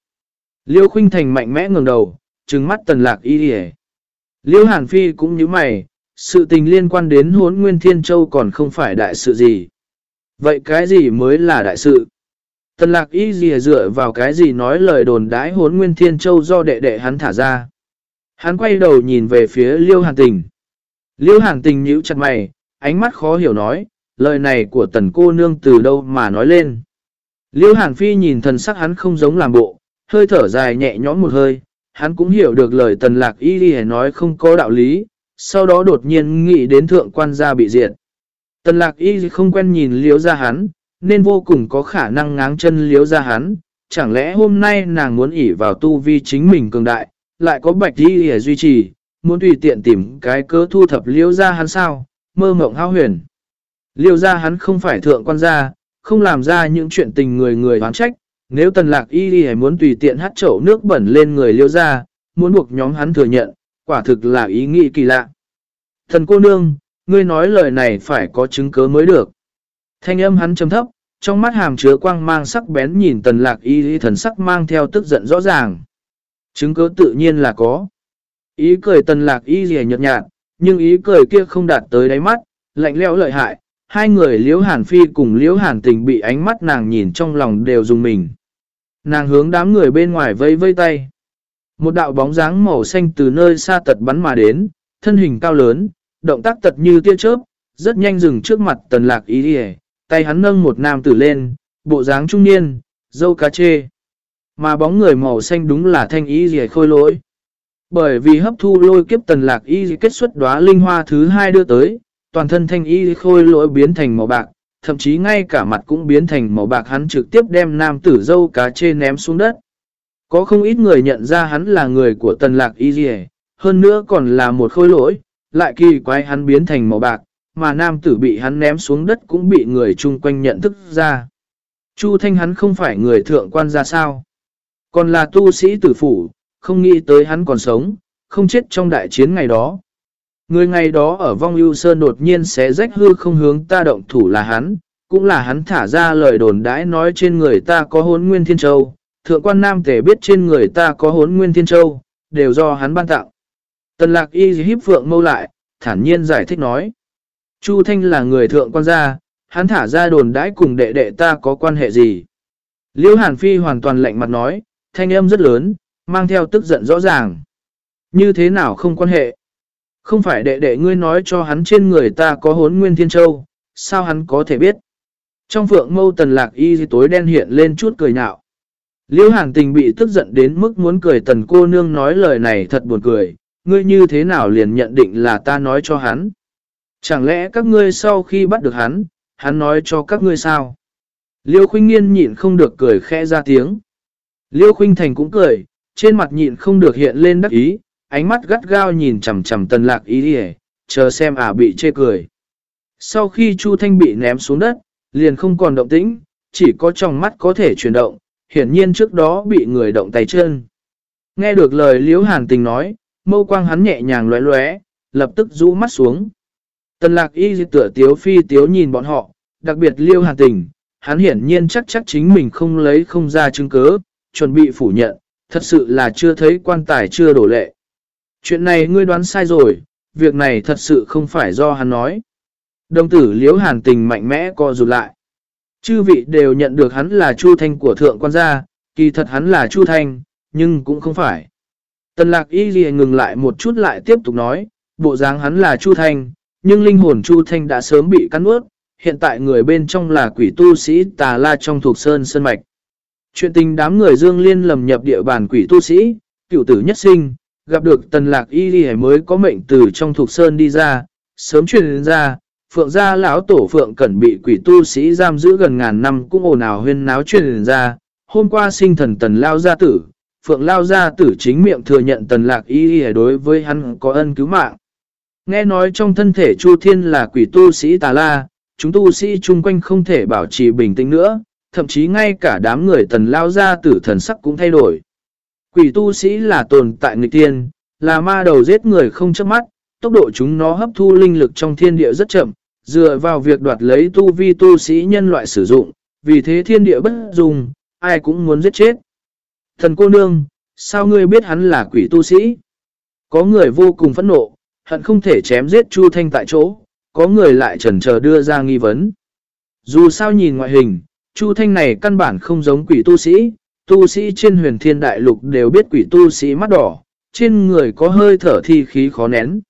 Liêu khuynh thành mạnh mẽ ngừng đầu, trừng mắt tần lạc y đi Liêu hàn phi cũng như mày, sự tình liên quan đến hốn nguyên thiên châu còn không phải đại sự gì. Vậy cái gì mới là đại sự? Tần lạc y gì dựa vào cái gì nói lời đồn đãi hốn nguyên thiên châu do đệ đệ hắn thả ra. Hắn quay đầu nhìn về phía liêu hàn tình. Liêu hàn tình nhíu chặt mày, ánh mắt khó hiểu nói, lời này của tần cô nương từ đâu mà nói lên. Liêu hàn phi nhìn thần sắc hắn không giống làm bộ, hơi thở dài nhẹ nhõm một hơi, hắn cũng hiểu được lời tần lạc y gì nói không có đạo lý, sau đó đột nhiên nghĩ đến thượng quan gia bị diệt. Tần lạc y không quen nhìn liếu ra hắn, nên vô cùng có khả năng ngáng chân liếu ra hắn. Chẳng lẽ hôm nay nàng muốn ỉ vào tu vi chính mình cường đại, lại có bạch y để duy trì, muốn tùy tiện tìm cái cớ thu thập liếu ra hắn sao, mơ mộng hao huyền. Liêu ra hắn không phải thượng quan gia, không làm ra những chuyện tình người người hoán trách, nếu tần lạc y đi muốn tùy tiện hát chậu nước bẩn lên người liêu ra, muốn buộc nhóm hắn thừa nhận, quả thực là ý nghĩ kỳ lạ. Thần cô nương, ngươi nói lời này phải có chứng cứ mới được. Thanh âm hắn trầm thấp, trong mắt hàm chứa quang mang sắc bén nhìn tần lạc y thần sắc mang theo tức giận rõ ràng. Chứng cứ tự nhiên là có. Ý cười tần lạc y rìa nhợt nhạt, nhưng ý cười kia không đạt tới đáy mắt, lạnh leo lợi hại. Hai người liễu hàn phi cùng liễu hàn tình bị ánh mắt nàng nhìn trong lòng đều dùng mình. Nàng hướng đám người bên ngoài vây vây tay. Một đạo bóng dáng màu xanh từ nơi xa tật bắn mà đến, thân hình cao lớn, động tác tật như tia chớp, rất nhanh dừng trước mặt tần lạc ý đi tay hắn nâng một nam tử lên, bộ dáng trung niên, dâu cá chê. Mà bóng người màu xanh đúng là thanh ý gì khôi lỗi. Bởi vì hấp thu lôi kiếp tần lạc y kết xuất đóa linh hoa thứ hai đưa tới, toàn thân thanh y khôi lỗi biến thành màu bạc, thậm chí ngay cả mặt cũng biến thành màu bạc hắn trực tiếp đem nam tử dâu cá chê ném xuống đất. Có không ít người nhận ra hắn là người của tần lạc y hơn nữa còn là một khôi lỗi, lại kỳ quái hắn biến thành màu bạc, mà nam tử bị hắn ném xuống đất cũng bị người chung quanh nhận thức ra. Chu Thanh hắn không phải người thượng quan ra sao, còn là tu sĩ tử phủ, không nghĩ tới hắn còn sống, không chết trong đại chiến ngày đó. Người ngày đó ở vong ưu sơn đột nhiên sẽ rách hư không hướng ta động thủ là hắn, cũng là hắn thả ra lời đồn đãi nói trên người ta có hốn nguyên thiên châu, thượng quan nam thể biết trên người ta có hốn nguyên thiên châu, đều do hắn ban tặng. Tần lạc y hiếp phượng mâu lại, thản nhiên giải thích nói. Chu Thanh là người thượng quan gia, hắn thả ra đồn đãi cùng đệ đệ ta có quan hệ gì. Liêu Hàn Phi hoàn toàn lạnh mặt nói, thanh âm rất lớn, mang theo tức giận rõ ràng. Như thế nào không quan hệ? Không phải đệ đệ ngươi nói cho hắn trên người ta có hốn nguyên thiên châu, sao hắn có thể biết? Trong phượng mâu tần lạc y tối đen hiện lên chút cười nhạo. Liêu hàn tình bị tức giận đến mức muốn cười tần cô nương nói lời này thật buồn cười, ngươi như thế nào liền nhận định là ta nói cho hắn. Chẳng lẽ các ngươi sau khi bắt được hắn, hắn nói cho các ngươi sao? Liêu khuynh nghiên nhịn không được cười khẽ ra tiếng. Liêu khuynh thành cũng cười, trên mặt nhịn không được hiện lên đắc ý, ánh mắt gắt gao nhìn chầm chầm tần lạc ý đi chờ xem ả bị chê cười. Sau khi Chu Thanh bị ném xuống đất, liền không còn động tĩnh, chỉ có trong mắt có thể chuyển động, hiển nhiên trước đó bị người động tay chân. Nghe được lời Liễu Hàn Tình nói, mâu quang hắn nhẹ nhàng lóe lóe, lập tức rũ mắt xuống. Tần lạc y tựa tiếu phi tiếu nhìn bọn họ, đặc biệt liêu Hàn Tình, hắn hiển nhiên chắc chắc chính mình không lấy không ra chứng cứ, chuẩn bị phủ nhận, thật sự là chưa thấy quan tài chưa đổ lệ. Chuyện này ngươi đoán sai rồi, việc này thật sự không phải do hắn nói. Đồng tử liếu hàn tình mạnh mẽ co rụt lại. Chư vị đều nhận được hắn là Chu Thanh của thượng quan gia, kỳ thật hắn là Chu Thanh, nhưng cũng không phải. Tần lạc y ghi ngừng lại một chút lại tiếp tục nói, bộ dáng hắn là Chu Thanh, nhưng linh hồn Chu Thanh đã sớm bị cắn ướt, hiện tại người bên trong là quỷ tu sĩ tà la trong thuộc sơn sơn mạch. Chuyện tình đám người dương liên lầm nhập địa bàn quỷ tu sĩ, cựu tử nhất sinh, gặp được tần lạc y ghi mới có mệnh từ trong thuộc sơn đi ra, sớm truyền ra, phượng gia lão tổ phượng cẩn bị quỷ tu sĩ giam giữ gần ngàn năm cũng ồn ào huyên náo truyền ra, hôm qua sinh thần tần lao gia tử, phượng lao gia tử chính miệng thừa nhận tần lạc y ghi đối với hắn có ân cứu mạng. Nghe nói trong thân thể Chu Thiên là quỷ tu sĩ tà la, chúng tu sĩ chung quanh không thể bảo trì bình tĩnh nữa, thậm chí ngay cả đám người tần lao gia tử thần sắc cũng thay đổi. Quỷ tu sĩ là tồn tại nghịch tiên, là ma đầu giết người không chấp mắt, tốc độ chúng nó hấp thu linh lực trong thiên địa rất chậm, dựa vào việc đoạt lấy tu vi tu sĩ nhân loại sử dụng, vì thế thiên địa bất dùng, ai cũng muốn giết chết. Thần cô nương, sao ngươi biết hắn là quỷ tu sĩ? Có người vô cùng phẫn nộ, hận không thể chém giết Chu Thanh tại chỗ, có người lại chần chờ đưa ra nghi vấn. Dù sao nhìn ngoại hình, Chu Thanh này căn bản không giống quỷ tu sĩ, tu sĩ trên huyền thiên đại lục đều biết quỷ tu sĩ mắt đỏ, trên người có hơi thở thi khí khó nén.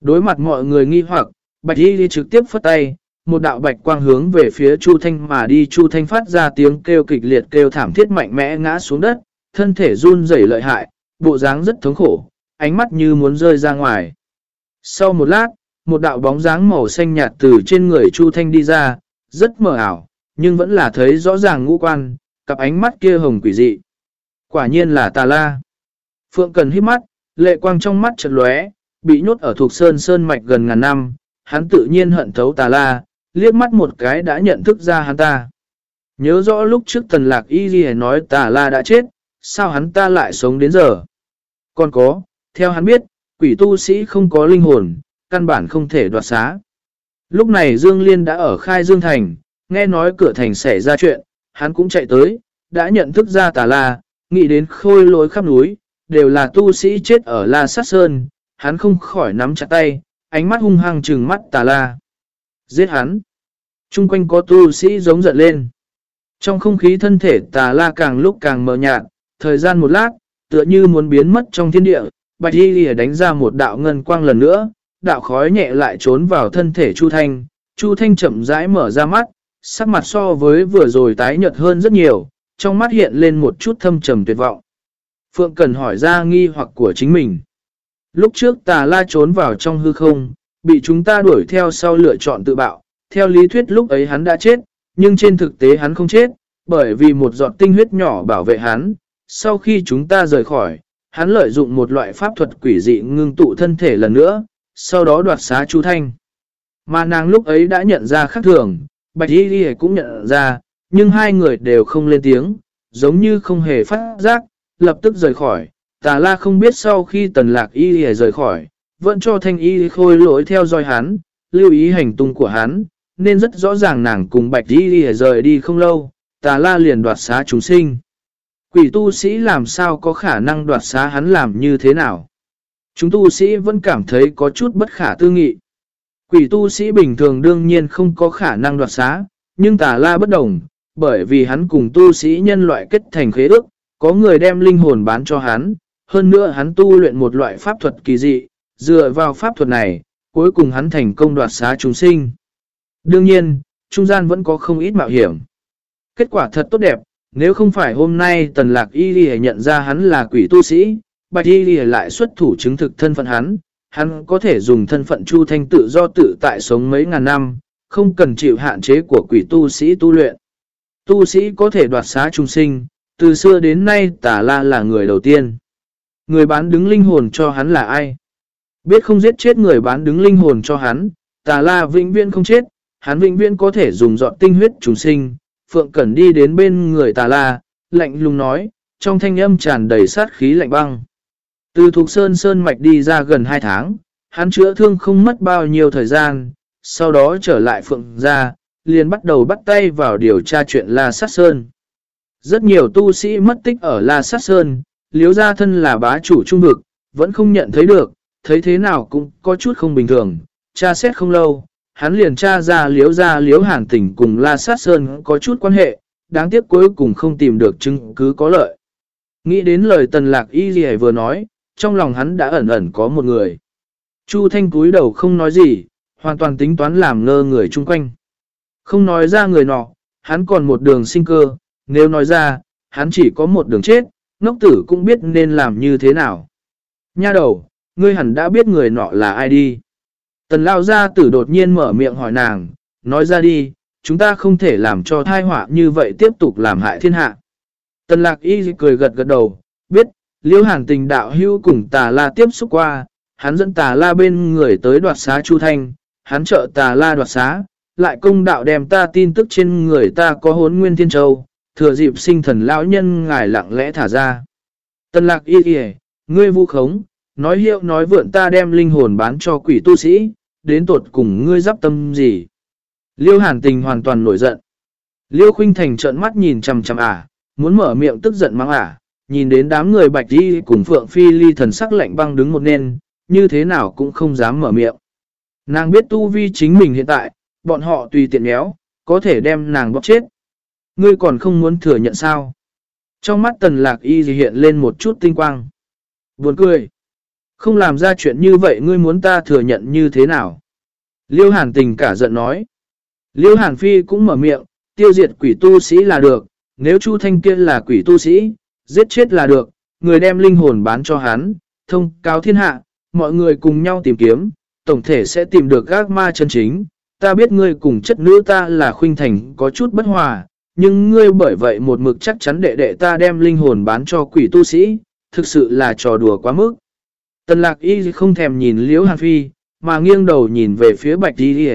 Đối mặt mọi người nghi hoặc, Bạch Y đi trực tiếp phất tay, một đạo bạch quang hướng về phía Chu Thanh mà đi Chu Thanh phát ra tiếng kêu kịch liệt kêu thảm thiết mạnh mẽ ngã xuống đất, thân thể run rẩy lợi hại, bộ dáng rất thống khổ, ánh mắt như muốn rơi ra ngoài. Sau một lát, một đạo bóng dáng màu xanh nhạt từ trên người Chu Thanh đi ra, rất mờ ảo, nhưng vẫn là thấy rõ ràng ngũ quan, cặp ánh mắt kia hồng quỷ dị. Quả nhiên là tà la. Phượng Cần hít mắt, lệ quang trong mắt chợt lóe, bị nhốt ở thuộc sơn sơn mạch gần ngàn năm, hắn tự nhiên hận thấu tà la, liếc mắt một cái đã nhận thức ra hắn ta. Nhớ rõ lúc trước tần lạc y ghi nói tà la đã chết, sao hắn ta lại sống đến giờ? Còn có, theo hắn biết, quỷ tu sĩ không có linh hồn, căn bản không thể đoạt xá. Lúc này Dương Liên đã ở khai Dương Thành, nghe nói cửa thành xảy ra chuyện, hắn cũng chạy tới, đã nhận thức ra tà la, nghĩ đến khôi lối khắp núi, đều là tu sĩ chết ở La Sát Sơn, hắn không khỏi nắm chặt tay, ánh mắt hung hăng trừng mắt tà la. Giết hắn. Trung quanh có tu sĩ giống giận lên. Trong không khí thân thể tà la càng lúc càng mờ nhạt, thời gian một lát, tựa như muốn biến mất trong thiên địa, bạch y lìa đánh ra một đạo ngân quang lần nữa, đạo khói nhẹ lại trốn vào thân thể Chu Thanh, Chu Thanh chậm rãi mở ra mắt, sắc mặt so với vừa rồi tái nhợt hơn rất nhiều, trong mắt hiện lên một chút thâm trầm tuyệt vọng. Phượng cần hỏi ra nghi hoặc của chính mình. Lúc trước tà la trốn vào trong hư không, bị chúng ta đuổi theo sau lựa chọn tự bạo. Theo lý thuyết lúc ấy hắn đã chết, nhưng trên thực tế hắn không chết, bởi vì một giọt tinh huyết nhỏ bảo vệ hắn. Sau khi chúng ta rời khỏi, hắn lợi dụng một loại pháp thuật quỷ dị ngưng tụ thân thể lần nữa, sau đó đoạt xá chú Thanh. Mà nàng lúc ấy đã nhận ra khác thường, Bạch Y Y cũng nhận ra, nhưng hai người đều không lên tiếng, giống như không hề phát giác, lập tức rời khỏi. Tà la không biết sau khi tần lạc Y Y rời khỏi, vẫn cho thanh Y khôi lỗi theo dõi hắn, lưu ý hành tung của hắn, nên rất rõ ràng nàng cùng Bạch Y Y rời đi không lâu, tà la liền đoạt xá chúng sinh. Quỷ tu sĩ làm sao có khả năng đoạt xá hắn làm như thế nào? Chúng tu sĩ vẫn cảm thấy có chút bất khả tư nghị. Quỷ tu sĩ bình thường đương nhiên không có khả năng đoạt xá, nhưng tà la bất đồng, bởi vì hắn cùng tu sĩ nhân loại kết thành khế ước, có người đem linh hồn bán cho hắn, hơn nữa hắn tu luyện một loại pháp thuật kỳ dị, dựa vào pháp thuật này, cuối cùng hắn thành công đoạt xá chúng sinh. Đương nhiên, trung gian vẫn có không ít mạo hiểm. Kết quả thật tốt đẹp, nếu không phải hôm nay tần lạc y ghi nhận ra hắn là quỷ tu sĩ, bạch y ghi lại xuất thủ chứng thực thân phận hắn, hắn có thể dùng thân phận chu thanh tự do tự tại sống mấy ngàn năm, không cần chịu hạn chế của quỷ tu sĩ tu luyện. Tu sĩ có thể đoạt xá trung sinh, từ xưa đến nay tả la là người đầu tiên. Người bán đứng linh hồn cho hắn là ai? Biết không giết chết người bán đứng linh hồn cho hắn, tà la vĩnh viễn không chết, hắn vĩnh viễn có thể dùng dọn tinh huyết trùng sinh. Phượng Cẩn đi đến bên người tà la, lạnh lùng nói, trong thanh âm tràn đầy sát khí lạnh băng. Từ Thục Sơn Sơn Mạch đi ra gần 2 tháng, hắn chữa thương không mất bao nhiêu thời gian, sau đó trở lại Phượng ra, liền bắt đầu bắt tay vào điều tra chuyện La Sát Sơn. Rất nhiều tu sĩ mất tích ở La Sát Sơn, liếu gia thân là bá chủ trung vực, vẫn không nhận thấy được, thấy thế nào cũng có chút không bình thường. Tra xét không lâu, hắn liền tra ra liếu ra liếu hàn tỉnh cùng La Sát Sơn có chút quan hệ, đáng tiếc cuối cùng không tìm được chứng cứ có lợi. Nghĩ đến lời tần lạc y gì vừa nói, trong lòng hắn đã ẩn ẩn có một người. Chu Thanh cúi đầu không nói gì, hoàn toàn tính toán làm ngơ người chung quanh. Không nói ra người nọ, hắn còn một đường sinh cơ, nếu nói ra, hắn chỉ có một đường chết, ngốc tử cũng biết nên làm như thế nào. Nha đầu, ngươi hẳn đã biết người nọ là ai đi. Tần lao gia tử đột nhiên mở miệng hỏi nàng, nói ra đi, chúng ta không thể làm cho thai họa như vậy tiếp tục làm hại thiên hạ. Tần lạc y cười gật gật đầu, biết, liêu hàn tình đạo hưu cùng tà la tiếp xúc qua, hắn dẫn tà la bên người tới đoạt xá Chu Thanh, hắn trợ tà la đoạt xá, lại công đạo đem ta tin tức trên người ta có hốn nguyên thiên châu, thừa dịp sinh thần lão nhân ngài lặng lẽ thả ra. Tần lạc y kìa, ngươi vu khống, nói hiệu nói vượn ta đem linh hồn bán cho quỷ tu sĩ, đến tột cùng ngươi giáp tâm gì. Liêu hàn tình hoàn toàn nổi giận. Liêu khuynh thành trợn mắt nhìn chằm chằm ả, muốn mở miệng tức giận mắng ả, nhìn đến đám người bạch đi cùng phượng phi ly thần sắc lạnh băng đứng một nên, như thế nào cũng không dám mở miệng. Nàng biết tu vi chính mình hiện tại, bọn họ tùy tiện méo, có thể đem nàng bóp chết. Ngươi còn không muốn thừa nhận sao? Trong mắt tần lạc y hiện lên một chút tinh quang. Buồn cười. Không làm ra chuyện như vậy ngươi muốn ta thừa nhận như thế nào? Liêu hàn tình cả giận nói. Liêu hàn phi cũng mở miệng, tiêu diệt quỷ tu sĩ là được. Nếu Chu Thanh kia là quỷ tu sĩ, giết chết là được. Người đem linh hồn bán cho hắn, thông cáo thiên hạ, mọi người cùng nhau tìm kiếm, tổng thể sẽ tìm được gác ma chân chính. Ta biết ngươi cùng chất nữ ta là khuynh thành có chút bất hòa, nhưng ngươi bởi vậy một mực chắc chắn đệ đệ ta đem linh hồn bán cho quỷ tu sĩ, thực sự là trò đùa quá mức. Tần lạc y không thèm nhìn liễu hàn phi, mà nghiêng đầu nhìn về phía bạch y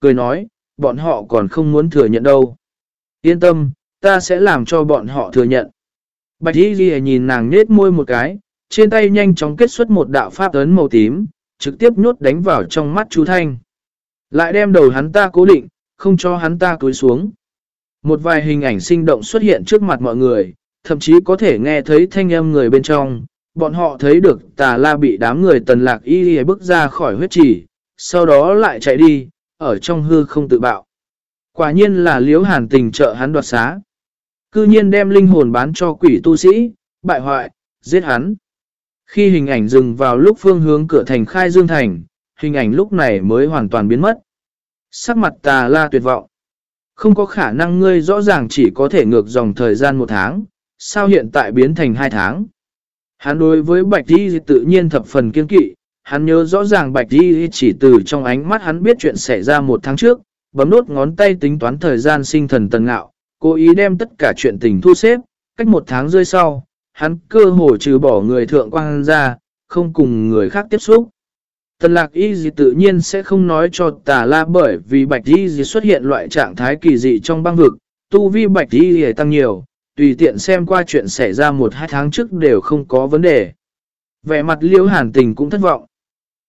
cười nói, bọn họ còn không muốn thừa nhận đâu. Yên tâm, ta sẽ làm cho bọn họ thừa nhận. Bạch y nhìn nàng nhết môi một cái, trên tay nhanh chóng kết xuất một đạo pháp ấn màu tím, trực tiếp nhốt đánh vào trong mắt chú Thanh. Lại đem đầu hắn ta cố định, không cho hắn ta cúi xuống. Một vài hình ảnh sinh động xuất hiện trước mặt mọi người, thậm chí có thể nghe thấy thanh âm người bên trong. Bọn họ thấy được tà la bị đám người tần lạc y y bước ra khỏi huyết trì, sau đó lại chạy đi, ở trong hư không tự bạo. Quả nhiên là liếu hàn tình trợ hắn đoạt xá. Cư nhiên đem linh hồn bán cho quỷ tu sĩ, bại hoại, giết hắn. Khi hình ảnh dừng vào lúc phương hướng cửa thành khai dương thành, hình ảnh lúc này mới hoàn toàn biến mất. Sắc mặt tà la tuyệt vọng. Không có khả năng ngươi rõ ràng chỉ có thể ngược dòng thời gian một tháng, sao hiện tại biến thành hai tháng. Hắn đối với Bạch Di tự nhiên thập phần kiên kỵ, hắn nhớ rõ ràng Bạch Di chỉ từ trong ánh mắt hắn biết chuyện xảy ra một tháng trước, bấm nốt ngón tay tính toán thời gian sinh thần tần ngạo, cố ý đem tất cả chuyện tình thu xếp, cách một tháng rơi sau, hắn cơ hồ trừ bỏ người thượng quan ra, không cùng người khác tiếp xúc. Tần lạc y gì tự nhiên sẽ không nói cho tà la bởi vì bạch y gì xuất hiện loại trạng thái kỳ dị trong băng vực, tu vi bạch y gì tăng nhiều, tùy tiện xem qua chuyện xảy ra một hai tháng trước đều không có vấn đề. Vẻ mặt liễu hàn tình cũng thất vọng.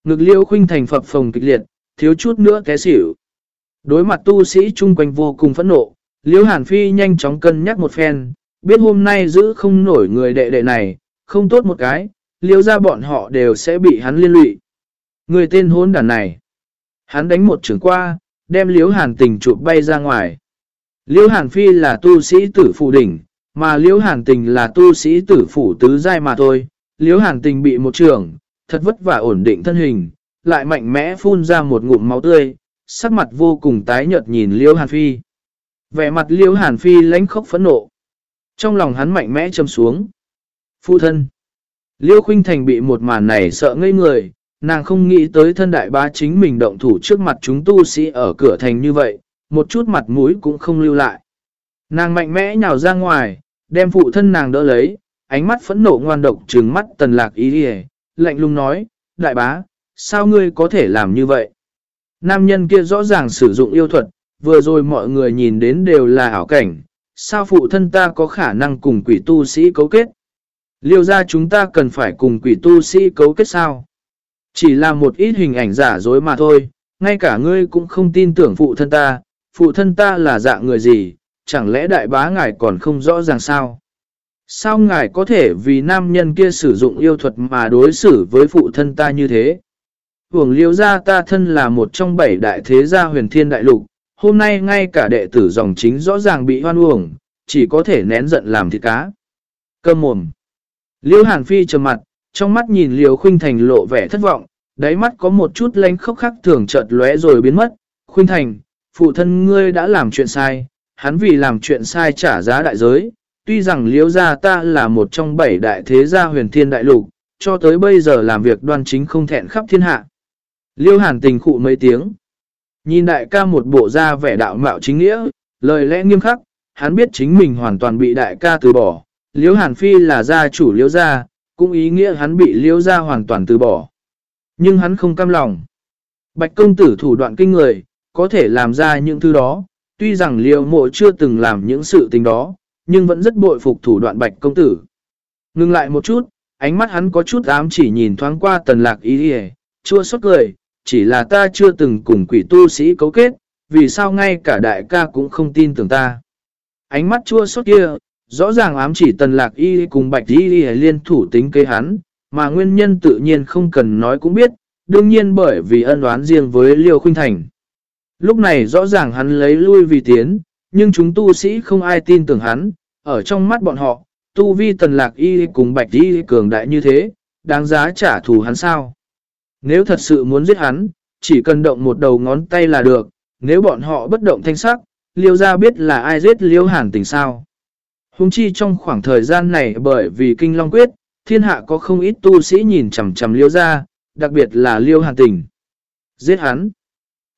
Ngực liễu khuynh thành phập phồng kịch liệt, thiếu chút nữa té xỉu. Đối mặt tu sĩ chung quanh vô cùng phẫn nộ, liễu hàn phi nhanh chóng cân nhắc một phen, biết hôm nay giữ không nổi người đệ đệ này, không tốt một cái, liễu ra bọn họ đều sẽ bị hắn liên lụy. Người tên hôn đàn này. Hắn đánh một trường qua, đem liễu hàn tình chụp bay ra ngoài. liễu hàn phi là tu sĩ tử phụ đỉnh, mà liễu hàn tình là tu sĩ tử phủ tứ giai mà thôi. liễu hàn tình bị một trường, thật vất vả ổn định thân hình, lại mạnh mẽ phun ra một ngụm máu tươi, sắc mặt vô cùng tái nhợt nhìn liễu hàn phi. Vẻ mặt liễu hàn phi lãnh khốc phẫn nộ. Trong lòng hắn mạnh mẽ châm xuống. Phu thân. liễu Khuynh Thành bị một màn này sợ ngây người, nàng không nghĩ tới thân đại bá chính mình động thủ trước mặt chúng tu sĩ ở cửa thành như vậy, một chút mặt mũi cũng không lưu lại. Nàng mạnh mẽ nhào ra ngoài, đem phụ thân nàng đỡ lấy, ánh mắt phẫn nộ ngoan độc trừng mắt tần lạc ý đi lạnh lùng nói, đại bá, sao ngươi có thể làm như vậy? Nam nhân kia rõ ràng sử dụng yêu thuật, vừa rồi mọi người nhìn đến đều là ảo cảnh, sao phụ thân ta có khả năng cùng quỷ tu sĩ cấu kết? Liêu ra chúng ta cần phải cùng quỷ tu sĩ cấu kết sao? Chỉ là một ít hình ảnh giả dối mà thôi, ngay cả ngươi cũng không tin tưởng phụ thân ta, phụ thân ta là dạng người gì, chẳng lẽ đại bá ngài còn không rõ ràng sao? Sao ngài có thể vì nam nhân kia sử dụng yêu thuật mà đối xử với phụ thân ta như thế? Hưởng liêu gia ta thân là một trong bảy đại thế gia huyền thiên đại lục, hôm nay ngay cả đệ tử dòng chính rõ ràng bị hoan uổng, chỉ có thể nén giận làm thịt cá. Cơm mồm. Liêu Hàn Phi trầm mặt, trong mắt nhìn Liêu Khuynh Thành lộ vẻ thất vọng, đáy mắt có một chút lánh khóc khắc thường chợt lóe rồi biến mất. Khuynh Thành, phụ thân ngươi đã làm chuyện sai, hắn vì làm chuyện sai trả giá đại giới. Tuy rằng liễu gia ta là một trong bảy đại thế gia huyền thiên đại lục, cho tới bây giờ làm việc đoan chính không thẹn khắp thiên hạ. Liêu Hàn tình khụ mấy tiếng. Nhìn đại ca một bộ da vẻ đạo mạo chính nghĩa, lời lẽ nghiêm khắc, hắn biết chính mình hoàn toàn bị đại ca từ bỏ. Liễu Hàn Phi là gia chủ Liễu gia, cũng ý nghĩa hắn bị Liễu gia hoàn toàn từ bỏ. Nhưng hắn không cam lòng. Bạch công tử thủ đoạn kinh người, có thể làm ra những thứ đó. Tuy rằng liều mộ chưa từng làm những sự tình đó, nhưng vẫn rất bội phục thủ đoạn bạch công tử. Ngưng lại một chút, ánh mắt hắn có chút ám chỉ nhìn thoáng qua tần lạc ý hề, chua xót cười, chỉ là ta chưa từng cùng quỷ tu sĩ cấu kết, vì sao ngay cả đại ca cũng không tin tưởng ta. Ánh mắt chua xót kia, rõ ràng ám chỉ tần lạc y cùng bạch y liên thủ tính kế hắn, mà nguyên nhân tự nhiên không cần nói cũng biết, đương nhiên bởi vì ân oán riêng với Liêu Khuynh Thành. Lúc này rõ ràng hắn lấy lui vì tiến, nhưng chúng tu sĩ không ai tin tưởng hắn, ở trong mắt bọn họ, tu vi tần lạc y cùng bạch y cường đại như thế, đáng giá trả thù hắn sao. Nếu thật sự muốn giết hắn, chỉ cần động một đầu ngón tay là được, nếu bọn họ bất động thanh sắc, liêu ra biết là ai giết liêu hàn tình sao. Hùng chi trong khoảng thời gian này bởi vì kinh long quyết, thiên hạ có không ít tu sĩ nhìn chầm chầm liêu ra, đặc biệt là liêu hàn tình. Giết hắn.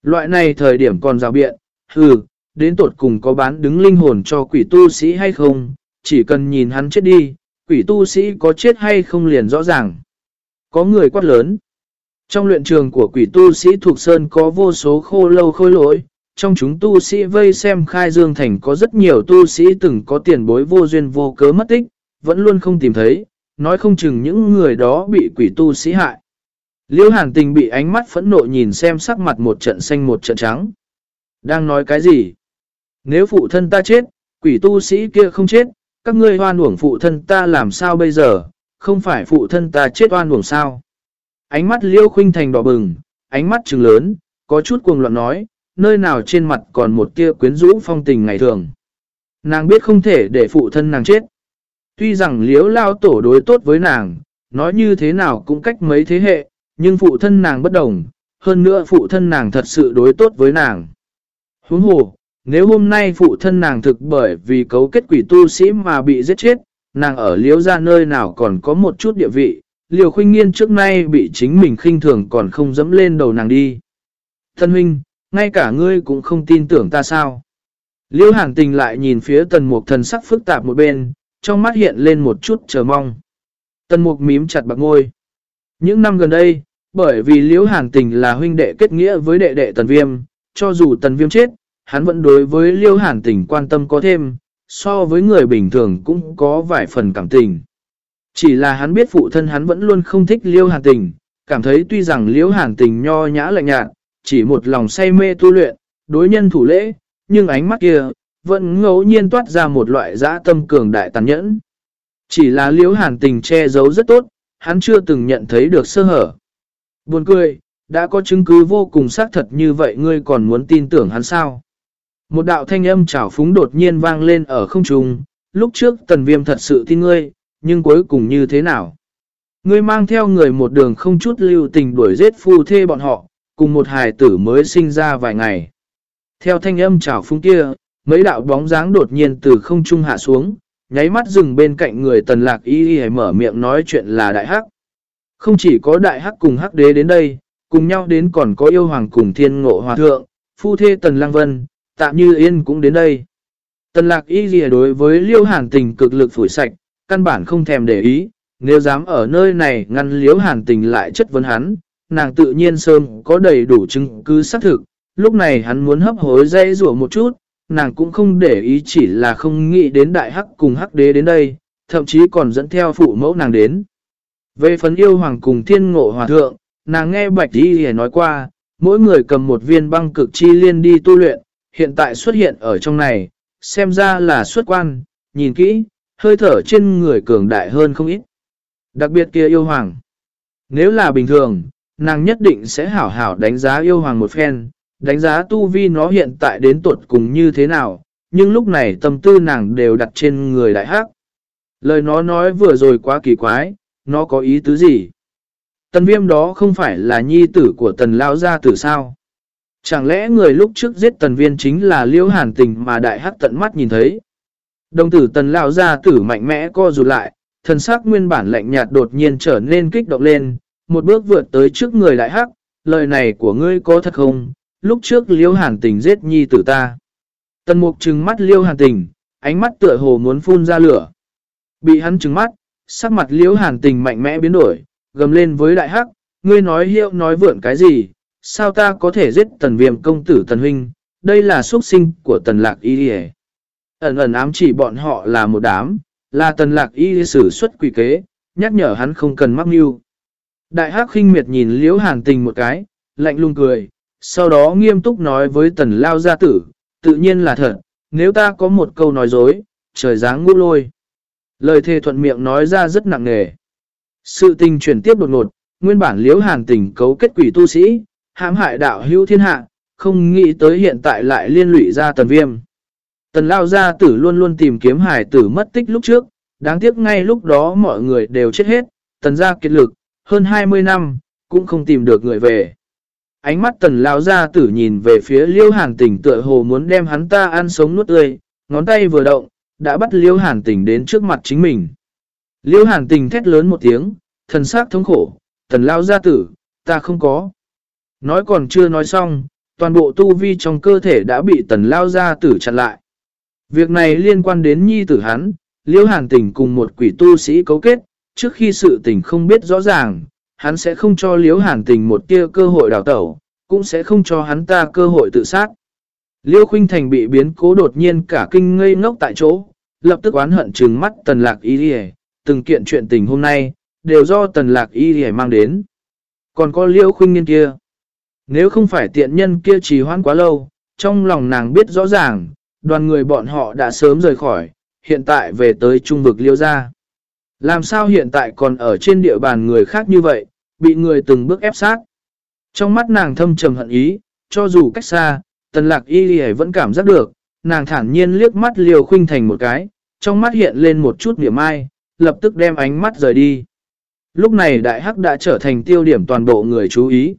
Loại này thời điểm còn rào biện, hừ, đến tột cùng có bán đứng linh hồn cho quỷ tu sĩ hay không, chỉ cần nhìn hắn chết đi, quỷ tu sĩ có chết hay không liền rõ ràng. Có người quát lớn. Trong luyện trường của quỷ tu sĩ thuộc Sơn có vô số khô lâu khôi lỗi, trong chúng tu sĩ vây xem khai dương thành có rất nhiều tu sĩ từng có tiền bối vô duyên vô cớ mất tích, vẫn luôn không tìm thấy, nói không chừng những người đó bị quỷ tu sĩ hại. Liêu hàn tình bị ánh mắt phẫn nộ nhìn xem sắc mặt một trận xanh một trận trắng. Đang nói cái gì? Nếu phụ thân ta chết, quỷ tu sĩ kia không chết, các ngươi hoan uổng phụ thân ta làm sao bây giờ? Không phải phụ thân ta chết oan uổng sao? Ánh mắt liêu khuynh thành đỏ bừng, ánh mắt trừng lớn, có chút cuồng loạn nói, nơi nào trên mặt còn một tia quyến rũ phong tình ngày thường. Nàng biết không thể để phụ thân nàng chết. Tuy rằng liếu lao tổ đối tốt với nàng, nói như thế nào cũng cách mấy thế hệ, nhưng phụ thân nàng bất đồng, hơn nữa phụ thân nàng thật sự đối tốt với nàng. Huống hồ, nếu hôm nay phụ thân nàng thực bởi vì cấu kết quỷ tu sĩ mà bị giết chết, nàng ở liễu ra nơi nào còn có một chút địa vị, liều khuynh nghiên trước nay bị chính mình khinh thường còn không dẫm lên đầu nàng đi. Thân huynh, ngay cả ngươi cũng không tin tưởng ta sao. Liêu hàng tình lại nhìn phía tần mục thần sắc phức tạp một bên, trong mắt hiện lên một chút chờ mong. Tần mục mím chặt bạc ngôi. Những năm gần đây, bởi vì liễu hàn tình là huynh đệ kết nghĩa với đệ đệ tần viêm, cho dù tần viêm chết, hắn vẫn đối với liễu hàn tình quan tâm có thêm, so với người bình thường cũng có vài phần cảm tình. Chỉ là hắn biết phụ thân hắn vẫn luôn không thích liễu hàn tình, cảm thấy tuy rằng liễu hàn tình nho nhã lạnh nhạt, chỉ một lòng say mê tu luyện, đối nhân thủ lễ, nhưng ánh mắt kia, vẫn ngẫu nhiên toát ra một loại dã tâm cường đại tàn nhẫn. Chỉ là liễu hàn tình che giấu rất tốt, hắn chưa từng nhận thấy được sơ hở. Buồn cười, đã có chứng cứ vô cùng xác thật như vậy ngươi còn muốn tin tưởng hắn sao? Một đạo thanh âm trào phúng đột nhiên vang lên ở không trung, lúc trước tần viêm thật sự tin ngươi, nhưng cuối cùng như thế nào? Ngươi mang theo người một đường không chút lưu tình đuổi giết phu thê bọn họ, cùng một hài tử mới sinh ra vài ngày. Theo thanh âm trào phúng kia, mấy đạo bóng dáng đột nhiên từ không trung hạ xuống, nháy mắt dừng bên cạnh người tần lạc y y mở miệng nói chuyện là đại hắc. Không chỉ có đại hắc cùng hắc đế đến đây, cùng nhau đến còn có yêu hoàng cùng thiên ngộ hòa thượng, phu thê tần lang vân, tạm như yên cũng đến đây. Tần lạc y gì đối với liêu hàn tình cực lực phủi sạch, căn bản không thèm để ý, nếu dám ở nơi này ngăn liêu hàn tình lại chất vấn hắn, nàng tự nhiên sớm có đầy đủ chứng cứ xác thực, lúc này hắn muốn hấp hối dây rủa một chút, nàng cũng không để ý chỉ là không nghĩ đến đại hắc cùng hắc đế đến đây, thậm chí còn dẫn theo phụ mẫu nàng đến. Về phần yêu hoàng cùng thiên ngộ hòa thượng, nàng nghe bạch đi hề nói qua, mỗi người cầm một viên băng cực chi liên đi tu luyện, hiện tại xuất hiện ở trong này, xem ra là xuất quan, nhìn kỹ, hơi thở trên người cường đại hơn không ít. Đặc biệt kia yêu hoàng. Nếu là bình thường, nàng nhất định sẽ hảo hảo đánh giá yêu hoàng một phen, đánh giá tu vi nó hiện tại đến tuột cùng như thế nào, nhưng lúc này tâm tư nàng đều đặt trên người đại hắc. Lời nó nói vừa rồi quá kỳ quái, nó có ý tứ gì? Tần viêm đó không phải là nhi tử của tần lao gia tử sao? Chẳng lẽ người lúc trước giết tần viên chính là liễu hàn tình mà đại hắc tận mắt nhìn thấy? Đồng tử tần lao gia tử mạnh mẽ co rụt lại, thần sắc nguyên bản lạnh nhạt đột nhiên trở nên kích động lên, một bước vượt tới trước người đại hắc, lời này của ngươi có thật không? Lúc trước liễu hàn tình giết nhi tử ta. Tần mục trừng mắt liễu hàn tình, ánh mắt tựa hồ muốn phun ra lửa. Bị hắn trừng mắt, sắc mặt liễu hàn tình mạnh mẽ biến đổi, gầm lên với đại hắc, ngươi nói hiệu nói vượn cái gì, sao ta có thể giết tần viêm công tử tần huynh, đây là xuất sinh của tần lạc y đi Ẩn ẩn ám chỉ bọn họ là một đám, là tần lạc y sử xuất quỷ kế, nhắc nhở hắn không cần mắc mưu. Đại hắc khinh miệt nhìn liễu hàn tình một cái, lạnh lùng cười, sau đó nghiêm túc nói với tần lao gia tử, tự nhiên là thật, nếu ta có một câu nói dối, trời dáng ngũ lôi. Lời thề thuận miệng nói ra rất nặng nề. Sự tình chuyển tiếp đột ngột, nguyên bản liếu hàn tình cấu kết quỷ tu sĩ, hãm hại đạo hữu thiên hạ, không nghĩ tới hiện tại lại liên lụy ra tần viêm. Tần lao gia tử luôn luôn tìm kiếm hải tử mất tích lúc trước, đáng tiếc ngay lúc đó mọi người đều chết hết, tần gia kiệt lực, hơn 20 năm, cũng không tìm được người về. Ánh mắt tần lao gia tử nhìn về phía liêu hàn tình tựa hồ muốn đem hắn ta ăn sống nuốt tươi, ngón tay vừa động, đã bắt liêu hàn tình đến trước mặt chính mình. Liêu hàn tình thét lớn một tiếng, thần sắc thống khổ, tần lao gia tử, ta không có. Nói còn chưa nói xong, toàn bộ tu vi trong cơ thể đã bị tần lao gia tử chặn lại. Việc này liên quan đến nhi tử hắn, liêu hàn tình cùng một quỷ tu sĩ cấu kết, trước khi sự tình không biết rõ ràng, hắn sẽ không cho liêu hàn tình một tia cơ hội đào tẩu, cũng sẽ không cho hắn ta cơ hội tự sát. Liêu Khuynh Thành bị biến cố đột nhiên cả kinh ngây ngốc tại chỗ, lập tức oán hận trừng mắt tần lạc y đi từng kiện chuyện tình hôm nay, đều do tần lạc y đi mang đến. Còn có Liêu Khuynh Niên kia. Nếu không phải tiện nhân kia trì hoãn quá lâu, trong lòng nàng biết rõ ràng, đoàn người bọn họ đã sớm rời khỏi, hiện tại về tới trung vực Liêu gia. Làm sao hiện tại còn ở trên địa bàn người khác như vậy, bị người từng bước ép sát. Trong mắt nàng thâm trầm hận ý, cho dù cách xa, tần lạc y lì vẫn cảm giác được, nàng thản nhiên liếc mắt liều khuynh thành một cái, trong mắt hiện lên một chút niệm ai, lập tức đem ánh mắt rời đi. Lúc này đại hắc đã trở thành tiêu điểm toàn bộ người chú ý.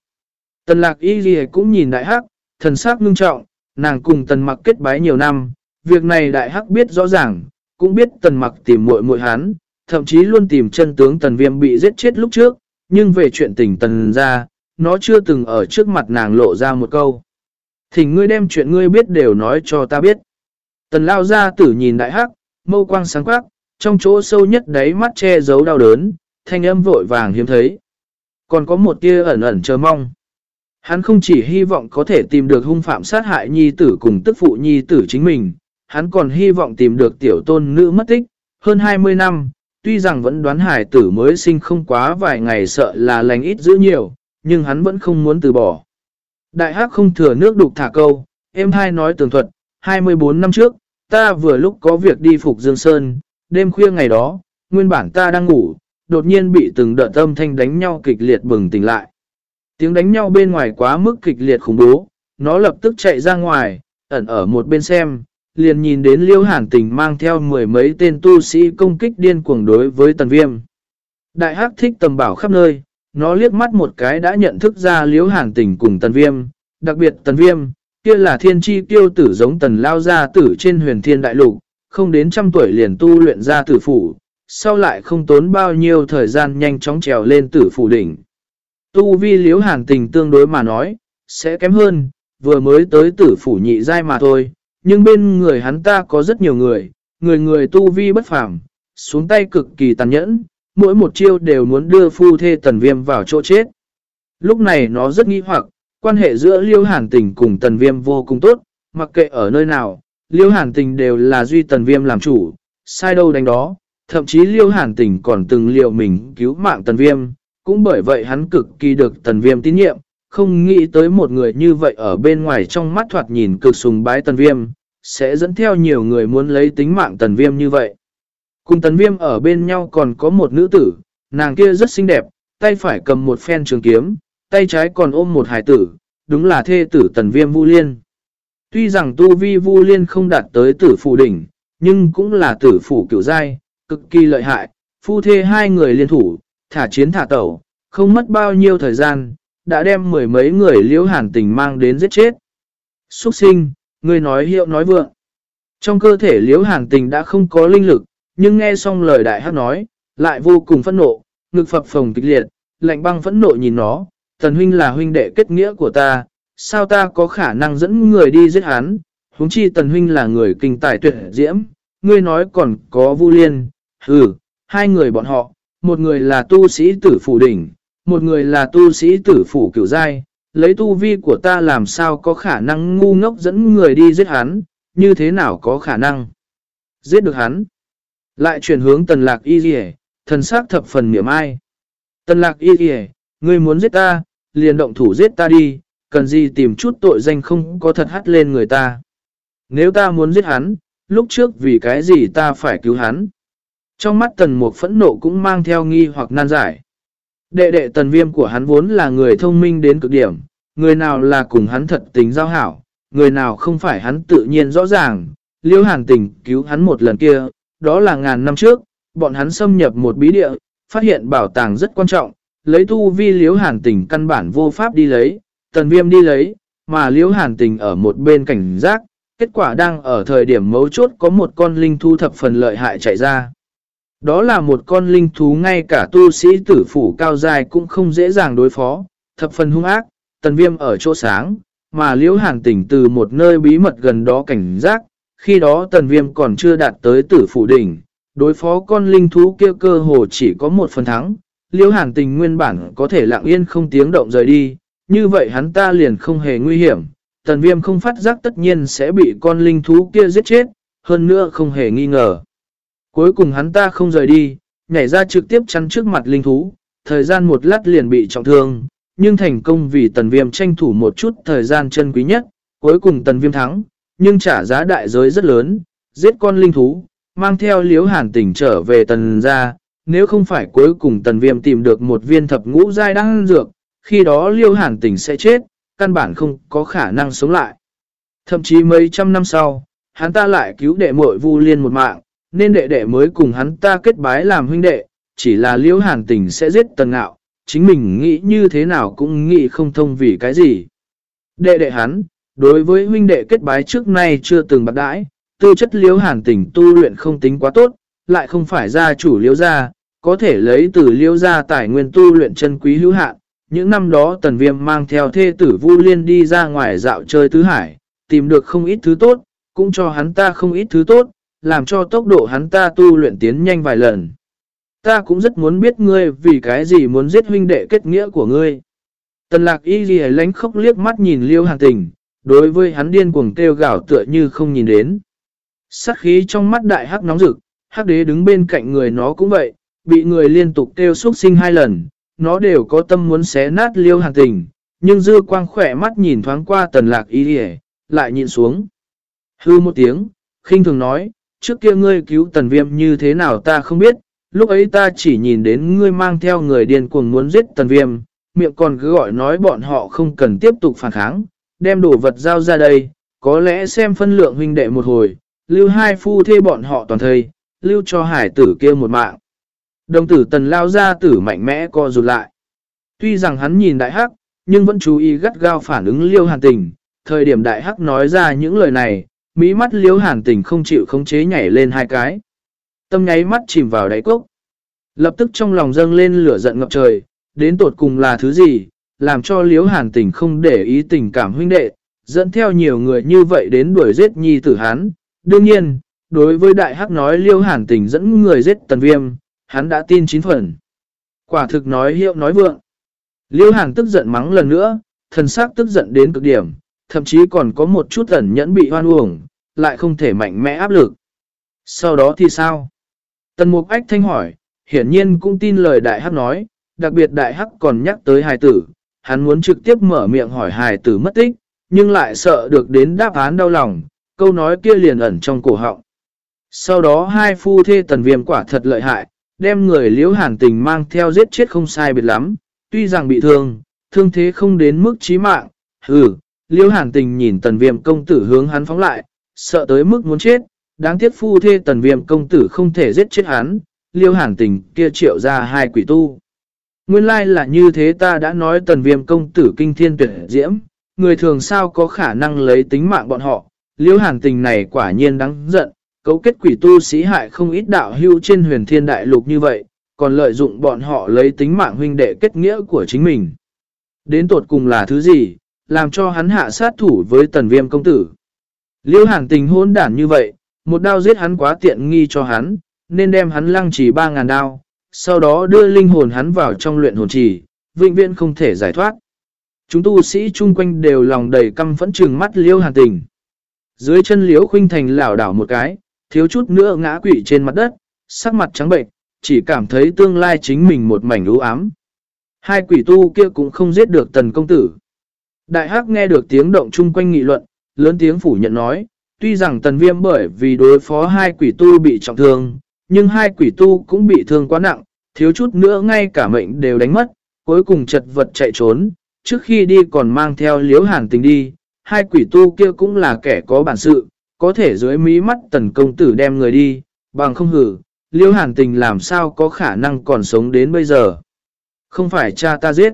Tần lạc y ghi cũng nhìn đại hắc, thần sắc ngưng trọng, nàng cùng tần mặc kết bái nhiều năm, việc này đại hắc biết rõ ràng, cũng biết tần mặc tìm muội muội hắn, thậm chí luôn tìm chân tướng tần viêm bị giết chết lúc trước, nhưng về chuyện tình tần ra, nó chưa từng ở trước mặt nàng lộ ra một câu. Thỉnh ngươi đem chuyện ngươi biết đều nói cho ta biết. Tần lao ra tử nhìn đại hắc, mâu quang sáng quắc, trong chỗ sâu nhất đáy mắt che giấu đau đớn, thanh âm vội vàng hiếm thấy. Còn có một tia ẩn ẩn chờ mong. Hắn không chỉ hy vọng có thể tìm được hung phạm sát hại nhi tử cùng tức phụ nhi tử chính mình, hắn còn hy vọng tìm được tiểu tôn nữ mất tích, hơn 20 năm, tuy rằng vẫn đoán hải tử mới sinh không quá vài ngày sợ là lành ít dữ nhiều, nhưng hắn vẫn không muốn từ bỏ. Đại hắc không thừa nước đục thả câu, em hai nói tường thuật, 24 năm trước, ta vừa lúc có việc đi phục Dương Sơn, đêm khuya ngày đó, nguyên bản ta đang ngủ, đột nhiên bị từng đợt âm thanh đánh nhau kịch liệt bừng tỉnh lại. Tiếng đánh nhau bên ngoài quá mức kịch liệt khủng bố, nó lập tức chạy ra ngoài, ẩn ở một bên xem, liền nhìn đến liêu hàn tình mang theo mười mấy tên tu sĩ công kích điên cuồng đối với tần viêm. Đại hắc thích tầm bảo khắp nơi, nó liếc mắt một cái đã nhận thức ra liếu hàn tình cùng tần viêm, đặc biệt tần viêm, kia là thiên chi tiêu tử giống tần lao gia tử trên huyền thiên đại lục, không đến trăm tuổi liền tu luyện ra tử phủ, sau lại không tốn bao nhiêu thời gian nhanh chóng trèo lên tử phủ đỉnh. Tu vi liếu hàn tình tương đối mà nói, sẽ kém hơn, vừa mới tới tử phủ nhị giai mà thôi, nhưng bên người hắn ta có rất nhiều người, người người tu vi bất phàm, xuống tay cực kỳ tàn nhẫn, mỗi một chiêu đều muốn đưa phu thê tần viêm vào chỗ chết. Lúc này nó rất nghi hoặc, quan hệ giữa liêu hàn tình cùng tần viêm vô cùng tốt, mặc kệ ở nơi nào, liêu hàn tình đều là duy tần viêm làm chủ, sai đâu đánh đó, thậm chí liêu hàn tình còn từng liệu mình cứu mạng tần viêm, cũng bởi vậy hắn cực kỳ được tần viêm tín nhiệm, không nghĩ tới một người như vậy ở bên ngoài trong mắt thoạt nhìn cực sùng bái tần viêm, sẽ dẫn theo nhiều người muốn lấy tính mạng tần viêm như vậy. Cùng tần viêm ở bên nhau còn có một nữ tử, nàng kia rất xinh đẹp, tay phải cầm một phen trường kiếm, tay trái còn ôm một hải tử, đúng là thê tử tần viêm vu liên. Tuy rằng tu vi vu liên không đạt tới tử phủ đỉnh, nhưng cũng là tử phủ kiểu giai, cực kỳ lợi hại, phu thê hai người liên thủ, thả chiến thả tẩu, không mất bao nhiêu thời gian, đã đem mười mấy người liễu hàn tình mang đến giết chết. Xuất sinh, người nói hiệu nói vượng. Trong cơ thể liễu hàn tình đã không có linh lực, nhưng nghe xong lời đại hát nói, lại vô cùng phẫn nộ, ngực phập phồng kịch liệt, lạnh băng phẫn nộ nhìn nó, tần huynh là huynh đệ kết nghĩa của ta, sao ta có khả năng dẫn người đi giết hắn, huống chi tần huynh là người kinh tài tuyệt diễm, ngươi nói còn có vu liên, ừ, hai người bọn họ, một người là tu sĩ tử phủ đỉnh, một người là tu sĩ tử phủ cửu giai, lấy tu vi của ta làm sao có khả năng ngu ngốc dẫn người đi giết hắn, như thế nào có khả năng giết được hắn. Lại chuyển hướng tần lạc y dì thần sắc thập phần miệng ai. Tần lạc y dì ngươi muốn giết ta, liền động thủ giết ta đi, cần gì tìm chút tội danh không có thật hắt lên người ta. Nếu ta muốn giết hắn, lúc trước vì cái gì ta phải cứu hắn. Trong mắt tần mục phẫn nộ cũng mang theo nghi hoặc nan giải. Đệ đệ tần viêm của hắn vốn là người thông minh đến cực điểm, người nào là cùng hắn thật tình giao hảo, người nào không phải hắn tự nhiên rõ ràng. Liêu hàn tình cứu hắn một lần kia, đó là ngàn năm trước, bọn hắn xâm nhập một bí địa, phát hiện bảo tàng rất quan trọng, lấy tu vi liếu hàn tình căn bản vô pháp đi lấy, tần viêm đi lấy, mà liếu hàn tình ở một bên cảnh giác, kết quả đang ở thời điểm mấu chốt có một con linh thu thập phần lợi hại chạy ra. Đó là một con linh thú ngay cả tu sĩ tử phủ cao dài cũng không dễ dàng đối phó, thập phần hung ác, tần viêm ở chỗ sáng, mà liễu hàn tỉnh từ một nơi bí mật gần đó cảnh giác, khi đó tần viêm còn chưa đạt tới tử phủ đỉnh, đối phó con linh thú kia cơ hồ chỉ có một phần thắng, liễu hàn tình nguyên bản có thể lặng yên không tiếng động rời đi, như vậy hắn ta liền không hề nguy hiểm, tần viêm không phát giác tất nhiên sẽ bị con linh thú kia giết chết, hơn nữa không hề nghi ngờ. Cuối cùng hắn ta không rời đi, nhảy ra trực tiếp chắn trước mặt linh thú, thời gian một lát liền bị trọng thương, nhưng thành công vì tần viêm tranh thủ một chút thời gian chân quý nhất, cuối cùng tần viêm thắng, nhưng trả giá đại giới rất lớn, giết con linh thú, mang theo liếu hàn tỉnh trở về tần ra, nếu không phải cuối cùng tần viêm tìm được một viên thập ngũ giai đang dược, khi đó liêu hàn tỉnh sẽ chết, căn bản không có khả năng sống lại. Thậm chí mấy trăm năm sau, hắn ta lại cứu đệ muội vu liên một mạng, nên đệ đệ mới cùng hắn ta kết bái làm huynh đệ, chỉ là liễu hàn tình sẽ giết tần ngạo, chính mình nghĩ như thế nào cũng nghĩ không thông vì cái gì. Đệ đệ hắn, đối với huynh đệ kết bái trước nay chưa từng bạc đãi, tư chất liễu hàn tỉnh tu luyện không tính quá tốt, lại không phải gia chủ liễu gia, có thể lấy từ liễu gia tài nguyên tu luyện chân quý hữu hạn. Những năm đó tần viêm mang theo thê tử Vu Liên đi ra ngoài dạo chơi tứ hải, tìm được không ít thứ tốt, cũng cho hắn ta không ít thứ tốt, làm cho tốc độ hắn ta tu luyện tiến nhanh vài lần. Ta cũng rất muốn biết ngươi vì cái gì muốn giết huynh đệ kết nghĩa của ngươi. Tần lạc y ghi lánh khóc liếc mắt nhìn liêu hàng tình, đối với hắn điên cuồng kêu gạo tựa như không nhìn đến. Sát khí trong mắt đại hắc nóng rực, hắc đế đứng bên cạnh người nó cũng vậy, bị người liên tục kêu xuất sinh hai lần, nó đều có tâm muốn xé nát liêu hàng tình, nhưng dư quang khỏe mắt nhìn thoáng qua tần lạc ý hề, lại nhìn xuống. Hư một tiếng, khinh thường nói, trước kia ngươi cứu tần viêm như thế nào ta không biết, lúc ấy ta chỉ nhìn đến ngươi mang theo người điên cuồng muốn giết tần viêm, miệng còn cứ gọi nói bọn họ không cần tiếp tục phản kháng, đem đồ vật giao ra đây, có lẽ xem phân lượng huynh đệ một hồi, lưu hai phu thê bọn họ toàn thây, lưu cho hải tử kia một mạng. Đồng tử tần lao ra tử mạnh mẽ co rụt lại. Tuy rằng hắn nhìn đại hắc, nhưng vẫn chú ý gắt gao phản ứng liêu hàn tình. Thời điểm đại hắc nói ra những lời này, mỹ mắt liêu hàn tình không chịu khống chế nhảy lên hai cái. Tâm nháy mắt chìm vào đáy cốc. Lập tức trong lòng dâng lên lửa giận ngập trời, đến tột cùng là thứ gì, làm cho Liễu hàn tình không để ý tình cảm huynh đệ, dẫn theo nhiều người như vậy đến đuổi giết nhi tử hắn. Đương nhiên, đối với đại hắc nói Liễu hàn tình dẫn người giết tần viêm, hắn đã tin chín phần. Quả thực nói hiệu nói vượng. Liễu hàn tức giận mắng lần nữa, thần sắc tức giận đến cực điểm, thậm chí còn có một chút ẩn nhẫn bị hoan uổng, lại không thể mạnh mẽ áp lực. Sau đó thì sao? Tần mục ách thanh hỏi, hiển nhiên cũng tin lời đại hắc nói, đặc biệt đại hắc còn nhắc tới hài tử, hắn muốn trực tiếp mở miệng hỏi hài tử mất tích, nhưng lại sợ được đến đáp án đau lòng, câu nói kia liền ẩn trong cổ họng. Sau đó hai phu thê tần viêm quả thật lợi hại, đem người liễu hàn tình mang theo giết chết không sai biệt lắm, tuy rằng bị thương, thương thế không đến mức chí mạng, hừ, liễu hàn tình nhìn tần viêm công tử hướng hắn phóng lại, sợ tới mức muốn chết, đáng tiếc phu thê tần viêm công tử không thể giết chết hắn, liễu hàn tình kia triệu ra hai quỷ tu. Nguyên lai like là như thế ta đã nói tần viêm công tử kinh thiên tuyệt diễm, người thường sao có khả năng lấy tính mạng bọn họ, liễu hàn tình này quả nhiên đáng giận, cấu kết quỷ tu sĩ hại không ít đạo hưu trên huyền thiên đại lục như vậy, còn lợi dụng bọn họ lấy tính mạng huynh đệ kết nghĩa của chính mình. Đến tột cùng là thứ gì, làm cho hắn hạ sát thủ với tần viêm công tử. Liêu hàn tình hôn đản như vậy, một đao giết hắn quá tiện nghi cho hắn, nên đem hắn lăng trì 3.000 đao, sau đó đưa linh hồn hắn vào trong luyện hồn trì, vĩnh viễn không thể giải thoát. Chúng tu sĩ chung quanh đều lòng đầy căm phẫn trừng mắt liêu hàn tình. Dưới chân liễu khuynh thành lảo đảo một cái, thiếu chút nữa ngã quỵ trên mặt đất, sắc mặt trắng bệnh, chỉ cảm thấy tương lai chính mình một mảnh u ám. Hai quỷ tu kia cũng không giết được tần công tử. Đại hắc nghe được tiếng động chung quanh nghị luận, lớn tiếng phủ nhận nói, tuy rằng tần viêm bởi vì đối phó hai quỷ tu bị trọng thương, nhưng hai quỷ tu cũng bị thương quá nặng, thiếu chút nữa ngay cả mệnh đều đánh mất, cuối cùng chật vật chạy trốn, trước khi đi còn mang theo liếu hàn tình đi, hai quỷ tu kia cũng là kẻ có bản sự, có thể dưới mí mắt tần công tử đem người đi, bằng không hử, liêu hàn tình làm sao có khả năng còn sống đến bây giờ. Không phải cha ta giết.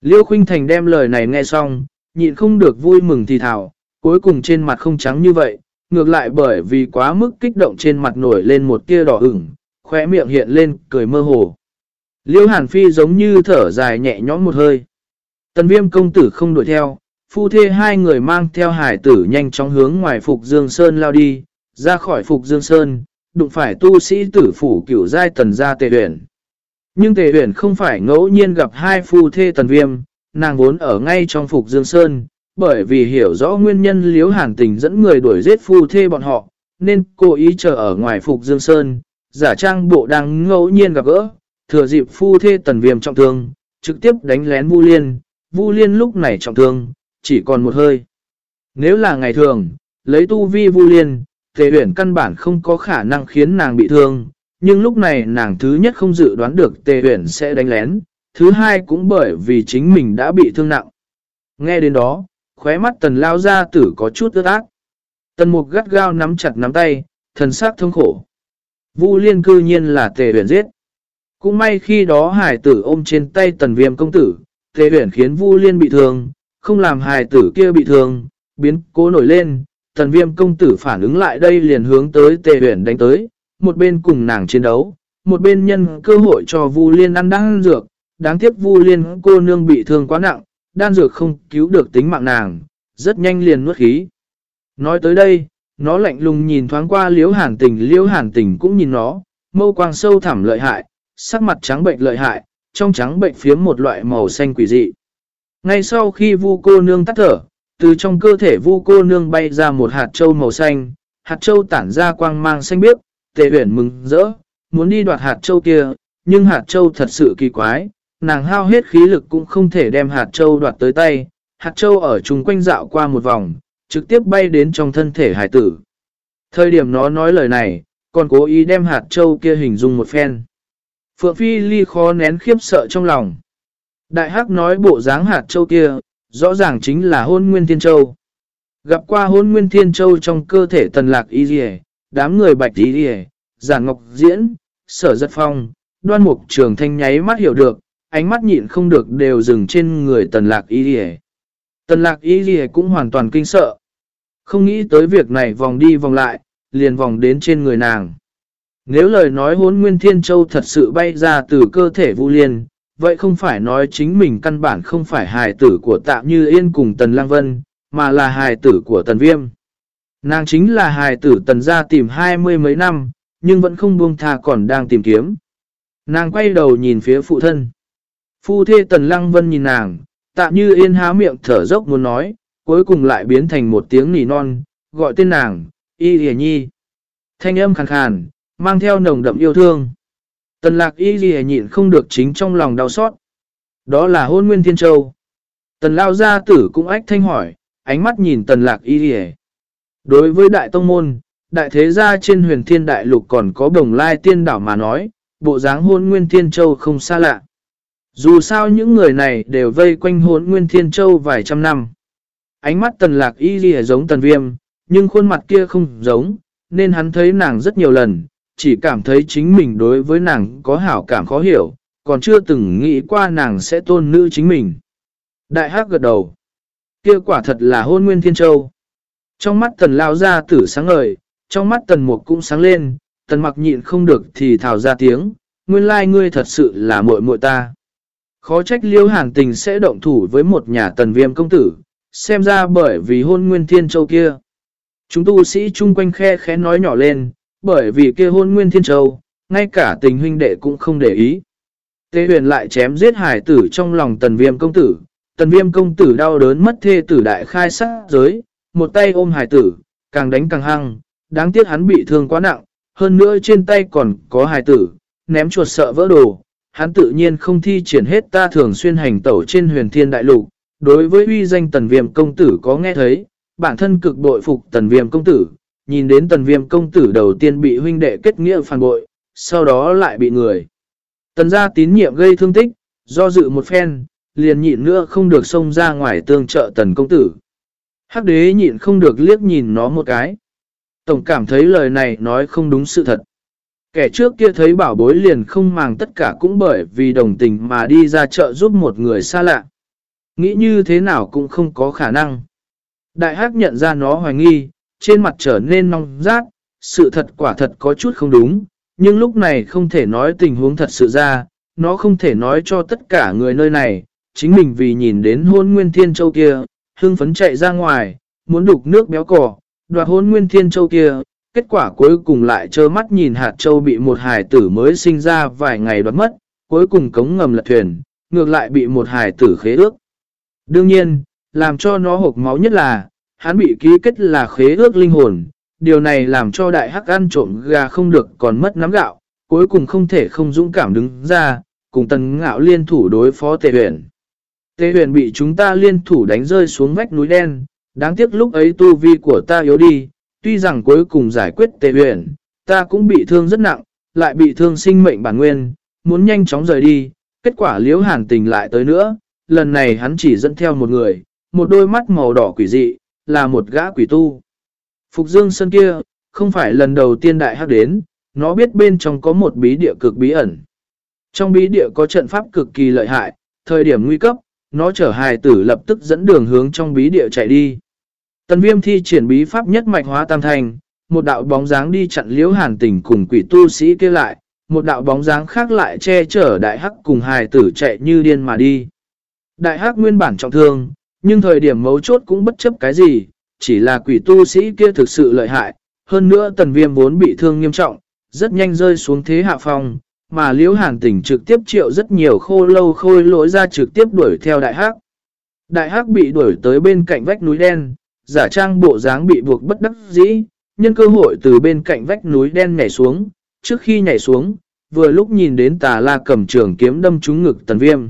Liêu khuynh thành đem lời này nghe xong, nhịn không được vui mừng thì thảo, cuối cùng trên mặt không trắng như vậy, ngược lại bởi vì quá mức kích động trên mặt nổi lên một tia đỏ ửng, khóe miệng hiện lên, cười mơ hồ. Liêu hàn phi giống như thở dài nhẹ nhõm một hơi. Tần viêm công tử không đuổi theo, phu thê hai người mang theo hải tử nhanh chóng hướng ngoài Phục Dương Sơn lao đi, ra khỏi Phục Dương Sơn, đụng phải tu sĩ tử phủ cửu giai tần gia tề huyền. Nhưng tề huyền không phải ngẫu nhiên gặp hai phu thê tần viêm, nàng vốn ở ngay trong Phục Dương Sơn, bởi vì hiểu rõ nguyên nhân liếu hàn tình dẫn người đuổi giết phu thê bọn họ, nên cố ý chờ ở ngoài Phục Dương Sơn, giả trang bộ đang ngẫu nhiên gặp gỡ, thừa dịp phu thê tần viêm trọng thương, trực tiếp đánh lén Vu Liên, Vu Liên lúc này trọng thương, chỉ còn một hơi. Nếu là ngày thường, lấy tu vi Vu Liên, Tề Uyển căn bản không có khả năng khiến nàng bị thương, nhưng lúc này nàng thứ nhất không dự đoán được Tề Uyển sẽ đánh lén, thứ hai cũng bởi vì chính mình đã bị thương nặng. Nghe đến đó, khóe mắt tần lao ra tử có chút ướt ác. Tần mục gắt gao nắm chặt nắm tay, thần sắc thương khổ. Vu liên cư nhiên là tề huyền giết. Cũng may khi đó hải tử ôm trên tay tần viêm công tử, tề huyển khiến Vu Liên bị thương, không làm hải tử kia bị thương, biến cố nổi lên. Tần viêm công tử phản ứng lại đây liền hướng tới tề huyển đánh tới, một bên cùng nàng chiến đấu, một bên nhân cơ hội cho Vu Liên ăn đan dược. Đáng tiếc Vu Liên cô nương bị thương quá nặng, đan dược không cứu được tính mạng nàng, rất nhanh liền nuốt khí. Nói tới đây, nó lạnh lùng nhìn thoáng qua liễu hàn tình, liễu hàn tình cũng nhìn nó, mâu quang sâu thẳm lợi hại, sắc mặt trắng bệnh lợi hại, trong trắng bệnh phiếm một loại màu xanh quỷ dị. Ngay sau khi vu cô nương tắt thở, từ trong cơ thể vu cô nương bay ra một hạt châu màu xanh, hạt châu tản ra quang mang xanh biếc, tề huyển mừng rỡ, muốn đi đoạt hạt châu kia, nhưng hạt châu thật sự kỳ quái, nàng hao hết khí lực cũng không thể đem hạt châu đoạt tới tay, hạt châu ở chung quanh dạo qua một vòng, trực tiếp bay đến trong thân thể hải tử. Thời điểm nó nói lời này, còn cố ý đem hạt châu kia hình dung một phen. Phượng Phi Ly khó nén khiếp sợ trong lòng. Đại Hắc nói bộ dáng hạt châu kia, rõ ràng chính là hôn nguyên thiên châu. Gặp qua hôn nguyên thiên châu trong cơ thể tần lạc y dì đám người bạch y dì giản ngọc diễn, sở giật phong, đoan mục trường thanh nháy mắt hiểu được, ánh mắt nhịn không được đều dừng trên người tần lạc y rìa. Tần lạc y rìa cũng hoàn toàn kinh sợ. Không nghĩ tới việc này vòng đi vòng lại, liền vòng đến trên người nàng. Nếu lời nói hốn nguyên thiên châu thật sự bay ra từ cơ thể vũ liên, vậy không phải nói chính mình căn bản không phải hài tử của tạm như yên cùng tần lang vân, mà là hài tử của tần viêm. Nàng chính là hài tử tần gia tìm hai mươi mấy năm, nhưng vẫn không buông tha còn đang tìm kiếm. Nàng quay đầu nhìn phía phụ thân. Phu thê tần lăng vân nhìn nàng, tạm như yên há miệng thở dốc muốn nói, cuối cùng lại biến thành một tiếng nỉ non, gọi tên nàng, y hề nhi. Thanh âm khàn khàn, mang theo nồng đậm yêu thương. Tần lạc y ghi nhịn không được chính trong lòng đau xót. Đó là hôn nguyên thiên châu. Tần lao gia tử cũng ách thanh hỏi, ánh mắt nhìn tần lạc y ghi Đối với đại tông môn, đại thế gia trên huyền thiên đại lục còn có đồng lai tiên đảo mà nói, bộ dáng hôn nguyên thiên châu không xa lạ. Dù sao những người này đều vây quanh hôn nguyên thiên châu vài trăm năm. Ánh mắt tần lạc y ghi giống tần viêm, nhưng khuôn mặt kia không giống, nên hắn thấy nàng rất nhiều lần, chỉ cảm thấy chính mình đối với nàng có hảo cảm khó hiểu, còn chưa từng nghĩ qua nàng sẽ tôn nữ chính mình. Đại hắc gật đầu. kia quả thật là hôn nguyên thiên châu. Trong mắt tần lao ra tử sáng ngời, trong mắt tần mục cũng sáng lên, tần mặc nhịn không được thì thảo ra tiếng, nguyên lai ngươi thật sự là muội muội ta. Khó trách liêu hàn tình sẽ động thủ với một nhà tần viêm công tử, xem ra bởi vì hôn nguyên thiên châu kia. Chúng tu sĩ chung quanh khe khẽ nói nhỏ lên, bởi vì kia hôn nguyên thiên châu, ngay cả tình huynh đệ cũng không để ý. Tế huyền lại chém giết hải tử trong lòng tần viêm công tử, tần viêm công tử đau đớn mất thê tử đại khai sát giới, một tay ôm hải tử, càng đánh càng hăng, đáng tiếc hắn bị thương quá nặng, hơn nữa trên tay còn có hải tử, ném chuột sợ vỡ đồ, hắn tự nhiên không thi triển hết ta thường xuyên hành tẩu trên huyền thiên đại lục, đối với uy danh tần viêm công tử có nghe thấy, bản thân cực bội phục tần viêm công tử, nhìn đến tần viêm công tử đầu tiên bị huynh đệ kết nghĩa phản bội, sau đó lại bị người. Tần gia tín nhiệm gây thương tích, do dự một phen, liền nhịn nữa không được xông ra ngoài tương trợ tần công tử. Hắc đế nhịn không được liếc nhìn nó một cái. Tổng cảm thấy lời này nói không đúng sự thật. Kẻ trước kia thấy bảo bối liền không màng tất cả cũng bởi vì đồng tình mà đi ra chợ giúp một người xa lạ. Nghĩ như thế nào cũng không có khả năng. Đại hắc nhận ra nó hoài nghi, trên mặt trở nên nong rát, sự thật quả thật có chút không đúng, nhưng lúc này không thể nói tình huống thật sự ra, nó không thể nói cho tất cả người nơi này, chính mình vì nhìn đến hôn nguyên thiên châu kia, hưng phấn chạy ra ngoài, muốn đục nước béo cỏ, đoạt hôn nguyên thiên châu kia, kết quả cuối cùng lại trơ mắt nhìn hạt châu bị một hài tử mới sinh ra vài ngày đoạt mất, cuối cùng cống ngầm lật thuyền, ngược lại bị một hài tử khế ước. Đương nhiên, làm cho nó hộp máu nhất là, hắn bị ký kết là khế ước linh hồn, điều này làm cho đại hắc ăn trộm gà không được còn mất nắm gạo, cuối cùng không thể không dũng cảm đứng ra, cùng tần ngạo liên thủ đối phó tề huyền. Tề huyền bị chúng ta liên thủ đánh rơi xuống vách núi đen, đáng tiếc lúc ấy tu vi của ta yếu đi, tuy rằng cuối cùng giải quyết tề huyền, ta cũng bị thương rất nặng, lại bị thương sinh mệnh bản nguyên, muốn nhanh chóng rời đi, kết quả liễu hàn tình lại tới nữa, lần này hắn chỉ dẫn theo một người, một đôi mắt màu đỏ quỷ dị, là một gã quỷ tu. Phục Dương Sơn kia, không phải lần đầu tiên đại hắc đến, nó biết bên trong có một bí địa cực bí ẩn. Trong bí địa có trận pháp cực kỳ lợi hại, thời điểm nguy cấp, nó chở hài tử lập tức dẫn đường hướng trong bí địa chạy đi. Tần viêm thi triển bí pháp nhất mạch hóa tam thành, một đạo bóng dáng đi chặn liễu hàn tỉnh cùng quỷ tu sĩ kia lại, một đạo bóng dáng khác lại che chở đại hắc cùng hài tử chạy như điên mà đi. Đại hắc nguyên bản trọng thương, nhưng thời điểm mấu chốt cũng bất chấp cái gì, chỉ là quỷ tu sĩ kia thực sự lợi hại, hơn nữa tần viêm vốn bị thương nghiêm trọng, rất nhanh rơi xuống thế hạ phong, mà liễu hàn tỉnh trực tiếp triệu rất nhiều khô lâu khôi lỗi ra trực tiếp đuổi theo đại hắc. Đại hắc bị đuổi tới bên cạnh vách núi đen, giả trang bộ dáng bị buộc bất đắc dĩ, nhân cơ hội từ bên cạnh vách núi đen nhảy xuống, trước khi nhảy xuống, vừa lúc nhìn đến tà la cầm trường kiếm đâm trúng ngực tần viêm.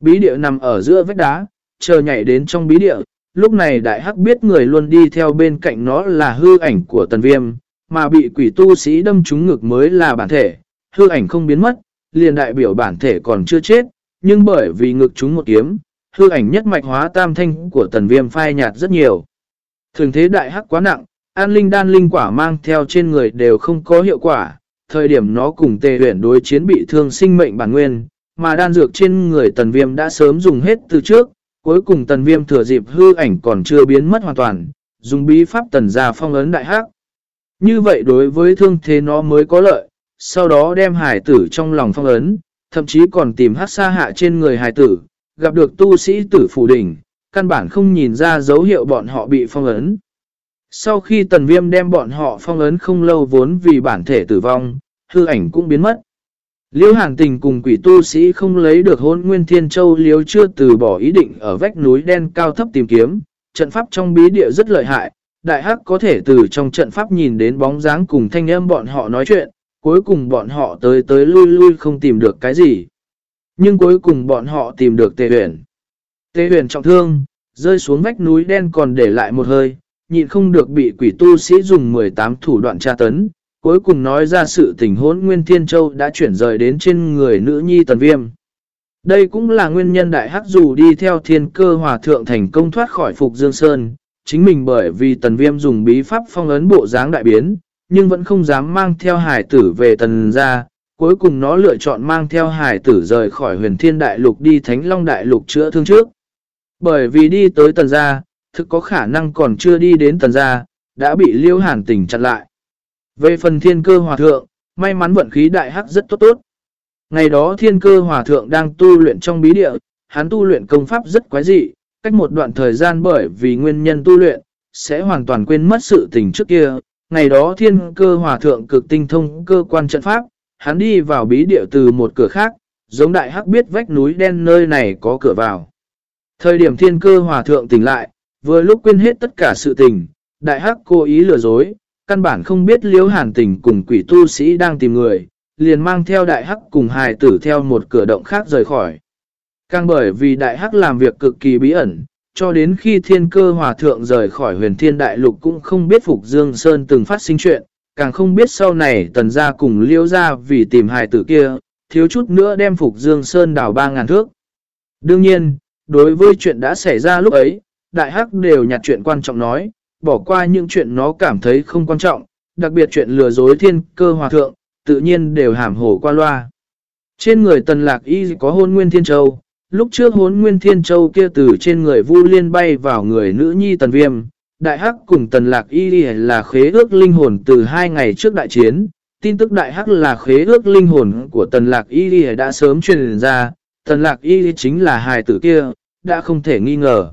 Bí địa nằm ở giữa vách đá, chờ nhảy đến trong bí địa, lúc này đại hắc biết người luôn đi theo bên cạnh nó là hư ảnh của tần viêm, mà bị quỷ tu sĩ đâm trúng ngực mới là bản thể, hư ảnh không biến mất, liền đại biểu bản thể còn chưa chết, nhưng bởi vì ngực trúng một kiếm, hư ảnh nhất mạch hóa tam thanh của tần viêm phai nhạt rất nhiều. Thường thế đại hắc quá nặng, an linh đan linh quả mang theo trên người đều không có hiệu quả, thời điểm nó cùng tề huyển đối chiến bị thương sinh mệnh bản nguyên, mà đan dược trên người tần viêm đã sớm dùng hết từ trước, cuối cùng tần viêm thừa dịp hư ảnh còn chưa biến mất hoàn toàn, dùng bí pháp tần ra phong ấn đại hắc. Như vậy đối với thương thế nó mới có lợi, sau đó đem hải tử trong lòng phong ấn, thậm chí còn tìm hát xa hạ trên người hải tử, gặp được tu sĩ tử phủ đỉnh, căn bản không nhìn ra dấu hiệu bọn họ bị phong ấn. Sau khi tần viêm đem bọn họ phong ấn không lâu vốn vì bản thể tử vong, hư ảnh cũng biến mất. Liêu hàn tình cùng quỷ tu sĩ không lấy được hôn nguyên thiên châu liêu chưa từ bỏ ý định ở vách núi đen cao thấp tìm kiếm, trận pháp trong bí địa rất lợi hại, đại hắc có thể từ trong trận pháp nhìn đến bóng dáng cùng thanh âm bọn họ nói chuyện, cuối cùng bọn họ tới tới lui lui không tìm được cái gì. Nhưng cuối cùng bọn họ tìm được tề huyền tế huyền trọng thương, rơi xuống vách núi đen còn để lại một hơi, nhịn không được bị quỷ tu sĩ dùng 18 thủ đoạn tra tấn, cuối cùng nói ra sự tình hốn Nguyên Thiên Châu đã chuyển rời đến trên người nữ nhi tần viêm. Đây cũng là nguyên nhân đại hắc dù đi theo thiên cơ hòa thượng thành công thoát khỏi Phục Dương Sơn, chính mình bởi vì tần viêm dùng bí pháp phong ấn bộ dáng đại biến, nhưng vẫn không dám mang theo hải tử về tần ra, cuối cùng nó lựa chọn mang theo hải tử rời khỏi huyền thiên đại lục đi thánh long đại lục chữa thương trước. Bởi vì đi tới tần gia, thực có khả năng còn chưa đi đến tần gia, đã bị liêu hàn Tỉnh chặn lại. Về phần thiên cơ hòa thượng, may mắn vận khí đại hắc rất tốt tốt. Ngày đó thiên cơ hòa thượng đang tu luyện trong bí địa, hắn tu luyện công pháp rất quái dị, cách một đoạn thời gian bởi vì nguyên nhân tu luyện, sẽ hoàn toàn quên mất sự tình trước kia. Ngày đó thiên cơ hòa thượng cực tinh thông cơ quan trận pháp, hắn đi vào bí địa từ một cửa khác, giống đại hắc biết vách núi đen nơi này có cửa vào. Thời điểm thiên cơ hòa thượng tỉnh lại, vừa lúc quên hết tất cả sự tình, đại hắc cố ý lừa dối, căn bản không biết liễu hàn tình cùng quỷ tu sĩ đang tìm người, liền mang theo đại hắc cùng hài tử theo một cửa động khác rời khỏi. Càng bởi vì đại hắc làm việc cực kỳ bí ẩn, cho đến khi thiên cơ hòa thượng rời khỏi huyền thiên đại lục cũng không biết Phục Dương Sơn từng phát sinh chuyện, càng không biết sau này tần gia cùng liễu ra vì tìm hài tử kia, thiếu chút nữa đem Phục Dương Sơn đào ba ngàn thước. Đương nhiên, đối với chuyện đã xảy ra lúc ấy, đại hắc đều nhặt chuyện quan trọng nói, bỏ qua những chuyện nó cảm thấy không quan trọng, đặc biệt chuyện lừa dối thiên cơ hòa thượng, tự nhiên đều hàm hổ qua loa. Trên người tần lạc y có hôn nguyên thiên châu, lúc trước hôn nguyên thiên châu kia từ trên người vu liên bay vào người nữ nhi tần viêm, đại hắc cùng tần lạc y là khế ước linh hồn từ hai ngày trước đại chiến, tin tức đại hắc là khế ước linh hồn của tần lạc y đã sớm truyền ra, tần lạc y chính là hài tử kia, đã không thể nghi ngờ.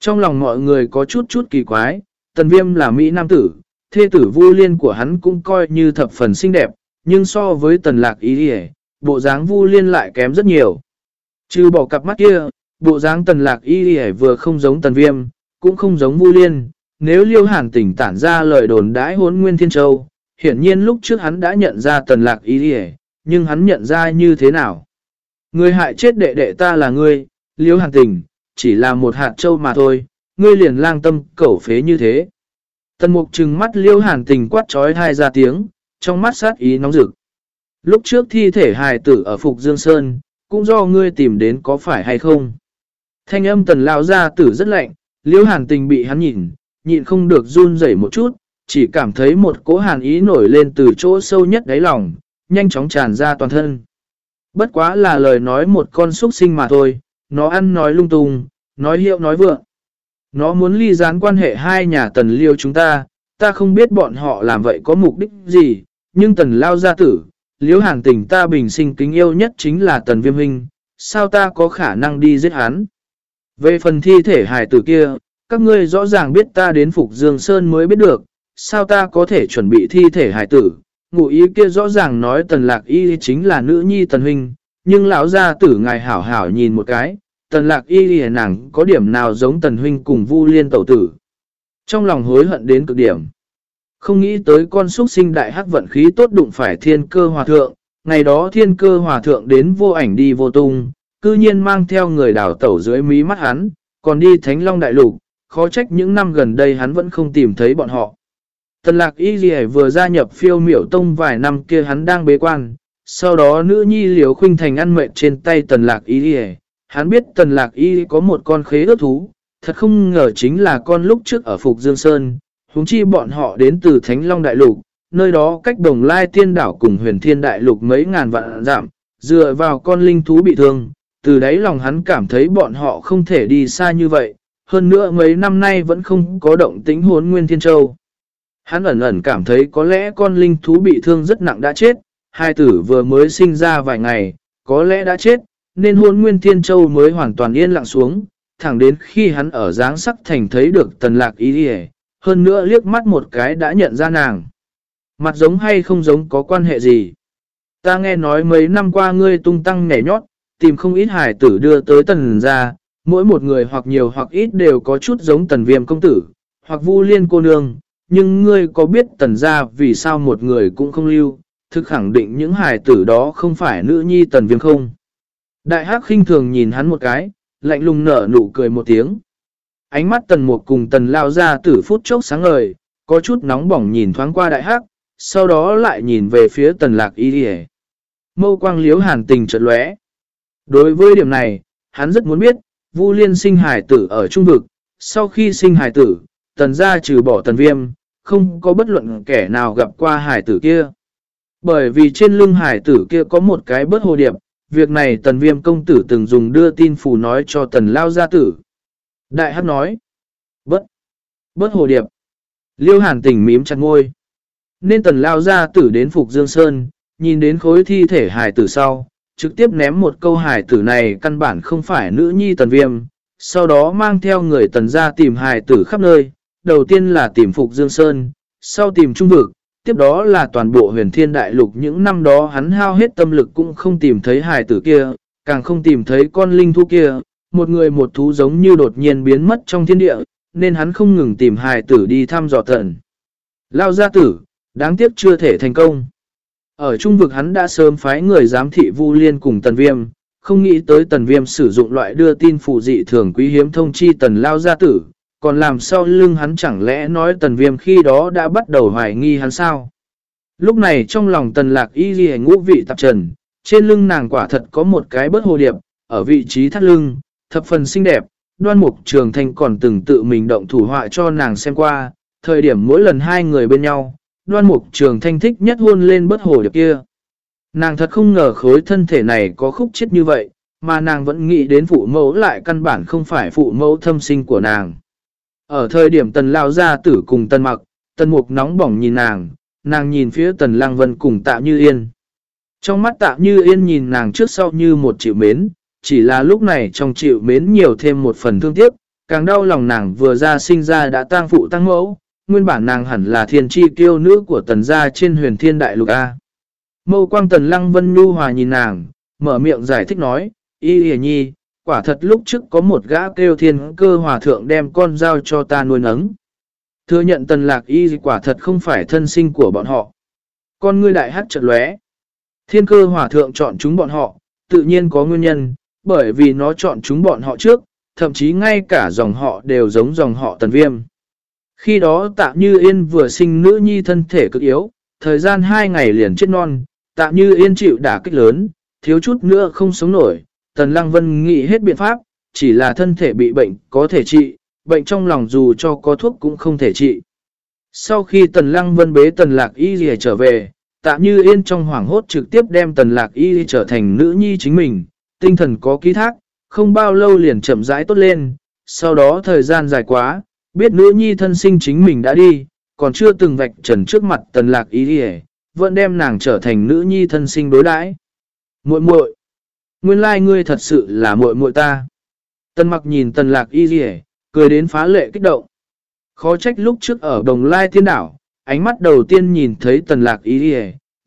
Trong lòng mọi người có chút chút kỳ quái, tần viêm là Mỹ Nam tử, thê tử vu liên của hắn cũng coi như thập phần xinh đẹp, nhưng so với tần lạc Y đi bộ dáng vu liên lại kém rất nhiều. Trừ bỏ cặp mắt kia, bộ dáng tần lạc y đi vừa không giống tần viêm, cũng không giống vu liên. Nếu liêu hàn tỉnh tản ra lời đồn đãi hốn nguyên thiên châu, hiển nhiên lúc trước hắn đã nhận ra tần lạc y đi nhưng hắn nhận ra như thế nào? Ngươi hại chết đệ đệ ta là ngươi, Liễu hàn tỉnh, chỉ là một hạt trâu mà thôi, ngươi liền lang tâm cẩu phế như thế. Tần mục trừng mắt liêu hàn tình quát trói thai ra tiếng, trong mắt sát ý nóng rực. Lúc trước thi thể hài tử ở Phục Dương Sơn, cũng do ngươi tìm đến có phải hay không. Thanh âm tần lao ra tử rất lạnh, liêu hàn tình bị hắn nhìn, nhịn không được run rẩy một chút, chỉ cảm thấy một cỗ hàn ý nổi lên từ chỗ sâu nhất đáy lòng, nhanh chóng tràn ra toàn thân. Bất quá là lời nói một con súc sinh mà thôi, nó ăn nói lung tung, nói hiệu nói vượng. Nó muốn ly gián quan hệ hai nhà tần liêu chúng ta, ta không biết bọn họ làm vậy có mục đích gì, nhưng tần lao gia tử, liếu hàng tình ta bình sinh kính yêu nhất chính là tần viêm hình, sao ta có khả năng đi giết hắn. Về phần thi thể hải tử kia, các ngươi rõ ràng biết ta đến Phục Dương Sơn mới biết được, sao ta có thể chuẩn bị thi thể hải tử. Ngụ ý kia rõ ràng nói tần lạc y chính là nữ nhi tần huynh, nhưng lão gia tử ngài hảo hảo nhìn một cái, tần lạc y lìa nàng có điểm nào giống tần huynh cùng vu liên tẩu tử. Trong lòng hối hận đến cực điểm. Không nghĩ tới con xuất sinh đại hắc vận khí tốt đụng phải thiên cơ hòa thượng, ngày đó thiên cơ hòa thượng đến vô ảnh đi vô tung, cư nhiên mang theo người đảo tẩu dưới mí mắt hắn, còn đi thánh long đại lục, khó trách những năm gần đây hắn vẫn không tìm thấy bọn họ. Tần lạc y gì vừa gia nhập phiêu miểu tông vài năm kia hắn đang bế quan, sau đó nữ nhi liều khuynh thành ăn mệt trên tay tần lạc y gì hắn biết tần lạc y có một con khế ước thú, thật không ngờ chính là con lúc trước ở Phục Dương Sơn, húng chi bọn họ đến từ Thánh Long Đại Lục, nơi đó cách đồng lai tiên đảo cùng huyền thiên đại lục mấy ngàn vạn giảm, dựa vào con linh thú bị thương, từ đấy lòng hắn cảm thấy bọn họ không thể đi xa như vậy, hơn nữa mấy năm nay vẫn không có động tính hốn Nguyên Thiên Châu. Hắn ẩn ẩn cảm thấy có lẽ con linh thú bị thương rất nặng đã chết, hai tử vừa mới sinh ra vài ngày, có lẽ đã chết, nên hôn Nguyên Thiên Châu mới hoàn toàn yên lặng xuống, thẳng đến khi hắn ở dáng sắc thành thấy được tần lạc ý hề, hơn nữa liếc mắt một cái đã nhận ra nàng. Mặt giống hay không giống có quan hệ gì? Ta nghe nói mấy năm qua ngươi tung tăng nhảy nhót, tìm không ít hải tử đưa tới tần ra, mỗi một người hoặc nhiều hoặc ít đều có chút giống tần viêm công tử, hoặc vu liên cô nương, nhưng ngươi có biết tần ra vì sao một người cũng không lưu, thực khẳng định những hải tử đó không phải nữ nhi tần viêm không. Đại hắc khinh thường nhìn hắn một cái, lạnh lùng nở nụ cười một tiếng. Ánh mắt tần mục cùng tần lao ra tử phút chốc sáng ngời, có chút nóng bỏng nhìn thoáng qua đại hắc, sau đó lại nhìn về phía tần lạc y đi Mâu quang liếu hàn tình chợt lóe. Đối với điểm này, hắn rất muốn biết, Vu Liên sinh hải tử ở trung vực, sau khi sinh hải tử, tần gia trừ bỏ tần viêm, không có bất luận kẻ nào gặp qua hải tử kia. Bởi vì trên lưng hải tử kia có một cái bớt hồ điệp, việc này tần viêm công tử từng dùng đưa tin phù nói cho tần lao gia tử. Đại hắc nói, bớt, bớt hồ điệp. Liêu hàn tỉnh mím chặt ngôi. Nên tần lao gia tử đến Phục Dương Sơn, nhìn đến khối thi thể hải tử sau, trực tiếp ném một câu hải tử này căn bản không phải nữ nhi tần viêm, sau đó mang theo người tần ra tìm hải tử khắp nơi, đầu tiên là tìm Phục Dương Sơn, sau tìm Trung Vực, tiếp đó là toàn bộ huyền thiên đại lục những năm đó hắn hao hết tâm lực cũng không tìm thấy hải tử kia, càng không tìm thấy con linh thú kia, một người một thú giống như đột nhiên biến mất trong thiên địa, nên hắn không ngừng tìm hải tử đi thăm dò tận. Lao gia tử, đáng tiếc chưa thể thành công. Ở trung vực hắn đã sớm phái người giám thị Vu Liên cùng Tần Viêm, không nghĩ tới Tần Viêm sử dụng loại đưa tin phụ dị thường quý hiếm thông chi Tần Lao gia tử, còn làm sao lưng hắn chẳng lẽ nói Tần Viêm khi đó đã bắt đầu hoài nghi hắn sao? Lúc này trong lòng Tần Lạc y ghi ngũ vị tạp trần, trên lưng nàng quả thật có một cái bớt hồ điệp, ở vị trí thắt lưng, thập phần xinh đẹp, đoan mục trường thanh còn từng tự mình động thủ họa cho nàng xem qua, thời điểm mỗi lần hai người bên nhau, đoan mục trường thanh thích nhất hôn lên bất hồ điệp kia. Nàng thật không ngờ khối thân thể này có khúc chết như vậy, mà nàng vẫn nghĩ đến phụ mẫu lại căn bản không phải phụ mẫu thâm sinh của nàng. Ở thời điểm tần lao ra tử cùng tần mặc, tần mục nóng bỏng nhìn nàng, nàng nhìn phía tần lang vân cùng tạ như yên. Trong mắt tạ như yên nhìn nàng trước sau như một chịu mến, chỉ là lúc này trong chịu mến nhiều thêm một phần thương tiếc, càng đau lòng nàng vừa ra sinh ra đã tang phụ tăng mẫu, nguyên bản nàng hẳn là thiên tri kiêu nữ của tần gia trên huyền thiên đại lục A. Mâu quang tần lăng vân nhu hòa nhìn nàng, mở miệng giải thích nói, y hề nhi, quả thật lúc trước có một gã kêu thiên cơ hòa thượng đem con dao cho ta nuôi nấng. Thừa nhận tần lạc y quả thật không phải thân sinh của bọn họ. Con ngươi đại hát chợt lóe. Thiên cơ hòa thượng chọn chúng bọn họ, tự nhiên có nguyên nhân, bởi vì nó chọn chúng bọn họ trước, thậm chí ngay cả dòng họ đều giống dòng họ tần viêm. Khi đó tạ như yên vừa sinh nữ nhi thân thể cực yếu, thời gian 2 ngày liền chết non, tạ như yên chịu đả kích lớn, thiếu chút nữa không sống nổi, tần lăng vân nghĩ hết biện pháp, chỉ là thân thể bị bệnh có thể trị, bệnh trong lòng dù cho có thuốc cũng không thể trị. Sau khi tần lăng vân bế tần lạc y rìa trở về, tạ như yên trong hoảng hốt trực tiếp đem tần lạc y trở thành nữ nhi chính mình, tinh thần có ký thác, không bao lâu liền chậm rãi tốt lên, sau đó thời gian dài quá, biết nữ nhi thân sinh chính mình đã đi, còn chưa từng vạch trần trước mặt tần lạc y vẫn đem nàng trở thành nữ nhi thân sinh đối đãi muội muội nguyên lai like ngươi thật sự là muội muội ta. Tần mặc nhìn tần lạc y dì cười đến phá lệ kích động. Khó trách lúc trước ở đồng lai thiên đảo, ánh mắt đầu tiên nhìn thấy tần lạc y dì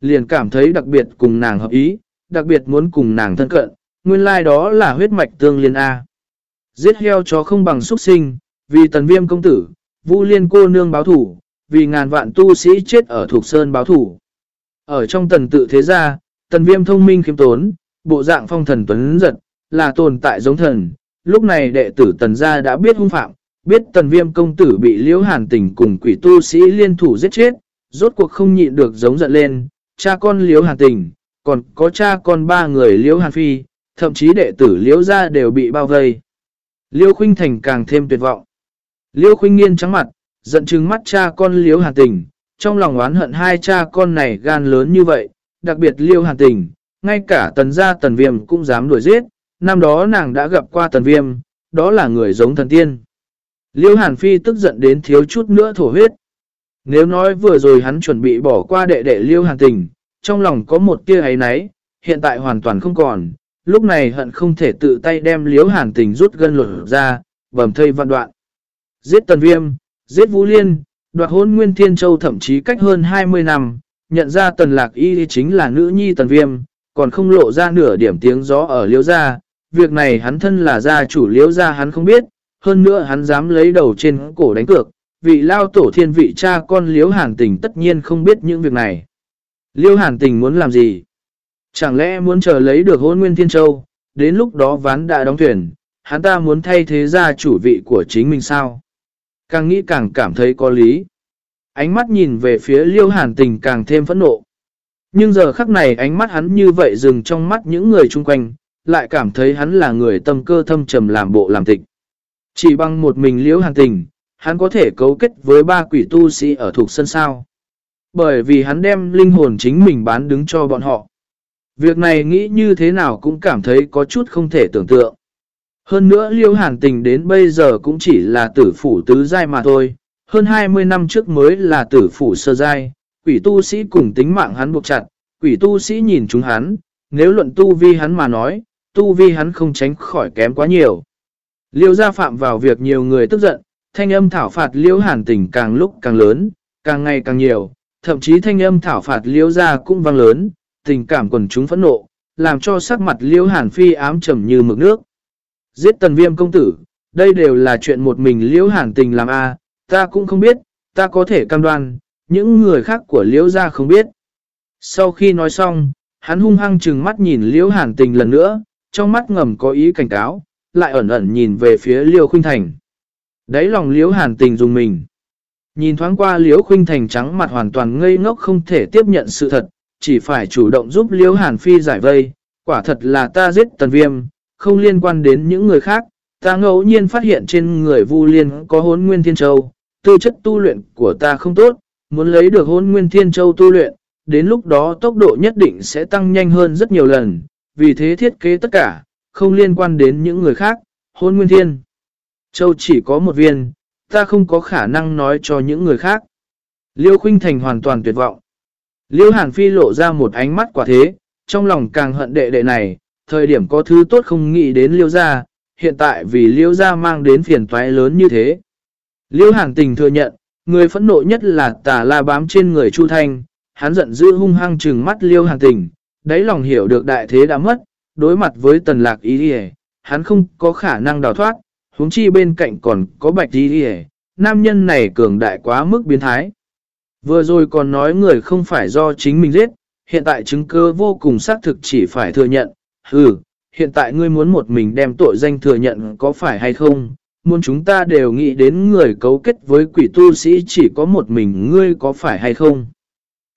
liền cảm thấy đặc biệt cùng nàng hợp ý, đặc biệt muốn cùng nàng thân cận, nguyên lai like đó là huyết mạch tương liên A. Giết heo chó không bằng xuất sinh, vì tần viêm công tử, vu liên cô nương báo thủ, vì ngàn vạn tu sĩ chết ở thuộc sơn báo thủ. Ở trong tần tự thế gia, tần viêm thông minh khiêm tốn, bộ dạng phong thần tuấn giật, là tồn tại giống thần. Lúc này đệ tử tần gia đã biết hung phạm, biết tần viêm công tử bị liễu hàn tình cùng quỷ tu sĩ liên thủ giết chết, rốt cuộc không nhịn được giống giận lên, cha con liễu hàn tình, còn có cha con ba người liễu hàn phi, thậm chí đệ tử liễu gia đều bị bao vây. Liễu khuynh thành càng thêm tuyệt vọng. Liễu khuynh nghiên trắng mặt, giận chứng mắt cha con liễu hàn tình, trong lòng oán hận hai cha con này gan lớn như vậy, đặc biệt liễu hàn tình, ngay cả tần gia tần viêm cũng dám đuổi giết, năm đó nàng đã gặp qua tần viêm, đó là người giống thần tiên. Liêu Hàn Phi tức giận đến thiếu chút nữa thổ huyết. Nếu nói vừa rồi hắn chuẩn bị bỏ qua đệ đệ Liêu Hàn Tình, trong lòng có một tia ấy nấy, hiện tại hoàn toàn không còn, lúc này hận không thể tự tay đem Liêu Hàn Tình rút gân lột ra, bầm thây văn đoạn. Giết Tần Viêm, giết Vũ Liên, đoạt hôn Nguyên Thiên Châu thậm chí cách hơn 20 năm, nhận ra Tần Lạc Y chính là nữ nhi Tần Viêm, còn không lộ ra nửa điểm tiếng gió ở liễu gia. Việc này hắn thân là gia chủ liễu gia hắn không biết, hơn nữa hắn dám lấy đầu trên cổ đánh cược. Vị lao tổ thiên vị cha con liễu hàn tình tất nhiên không biết những việc này. Liễu hàn tình muốn làm gì? Chẳng lẽ muốn chờ lấy được hôn nguyên thiên châu, đến lúc đó ván đã đóng thuyền, hắn ta muốn thay thế gia chủ vị của chính mình sao? Càng nghĩ càng cảm thấy có lý. Ánh mắt nhìn về phía liêu hàn tình càng thêm phẫn nộ. Nhưng giờ khắc này ánh mắt hắn như vậy dừng trong mắt những người chung quanh, lại cảm thấy hắn là người tâm cơ thâm trầm làm bộ làm tịch. Chỉ bằng một mình liễu hàn tình, hắn có thể cấu kết với ba quỷ tu sĩ ở thuộc sân sao. Bởi vì hắn đem linh hồn chính mình bán đứng cho bọn họ. Việc này nghĩ như thế nào cũng cảm thấy có chút không thể tưởng tượng. Hơn nữa liễu hàn tình đến bây giờ cũng chỉ là tử phủ tứ giai mà thôi. Hơn 20 năm trước mới là tử phủ sơ giai, quỷ tu sĩ cùng tính mạng hắn buộc chặt, quỷ tu sĩ nhìn chúng hắn, nếu luận tu vi hắn mà nói, tu vi hắn không tránh khỏi kém quá nhiều. Liêu gia phạm vào việc nhiều người tức giận, thanh âm thảo phạt liêu hàn tình càng lúc càng lớn, càng ngày càng nhiều, thậm chí thanh âm thảo phạt liêu gia cũng vang lớn, tình cảm quần chúng phẫn nộ, làm cho sắc mặt liêu hàn phi ám trầm như mực nước. Giết tần viêm công tử, đây đều là chuyện một mình liêu hàn tình làm a ta cũng không biết, ta có thể cam đoan, những người khác của liễu gia không biết. Sau khi nói xong, hắn hung hăng trừng mắt nhìn liễu hàn tình lần nữa, trong mắt ngầm có ý cảnh cáo, lại ẩn ẩn nhìn về phía liễu khuynh thành. Đấy lòng liễu hàn tình dùng mình. Nhìn thoáng qua liễu khuynh thành trắng mặt hoàn toàn ngây ngốc không thể tiếp nhận sự thật, chỉ phải chủ động giúp liễu hàn phi giải vây, quả thật là ta giết tần viêm, không liên quan đến những người khác, ta ngẫu nhiên phát hiện trên người vu liên có hốn nguyên thiên châu, tư chất tu luyện của ta không tốt, muốn lấy được hôn nguyên thiên châu tu luyện, đến lúc đó tốc độ nhất định sẽ tăng nhanh hơn rất nhiều lần, vì thế thiết kế tất cả, không liên quan đến những người khác, hôn nguyên thiên. Châu chỉ có một viên, ta không có khả năng nói cho những người khác. Liêu Khuynh Thành hoàn toàn tuyệt vọng. Liêu Hàn Phi lộ ra một ánh mắt quả thế, trong lòng càng hận đệ đệ này, thời điểm có thứ tốt không nghĩ đến Liêu gia, hiện tại vì Liêu gia mang đến phiền toái lớn như thế. Liêu Hàn Tình thừa nhận, Người phẫn nộ nhất là tà la bám trên người Chu Thanh, hắn giận dữ hung hăng trừng mắt liêu hàng tình, đáy lòng hiểu được đại thế đã mất, đối mặt với tần lạc ý đi hắn không có khả năng đào thoát, huống chi bên cạnh còn có bạch ý đi nam nhân này cường đại quá mức biến thái. Vừa rồi còn nói người không phải do chính mình giết, hiện tại chứng cơ vô cùng xác thực chỉ phải thừa nhận, Hừ, hiện tại ngươi muốn một mình đem tội danh thừa nhận có phải hay không, muốn chúng ta đều nghĩ đến người cấu kết với quỷ tu sĩ chỉ có một mình ngươi có phải hay không.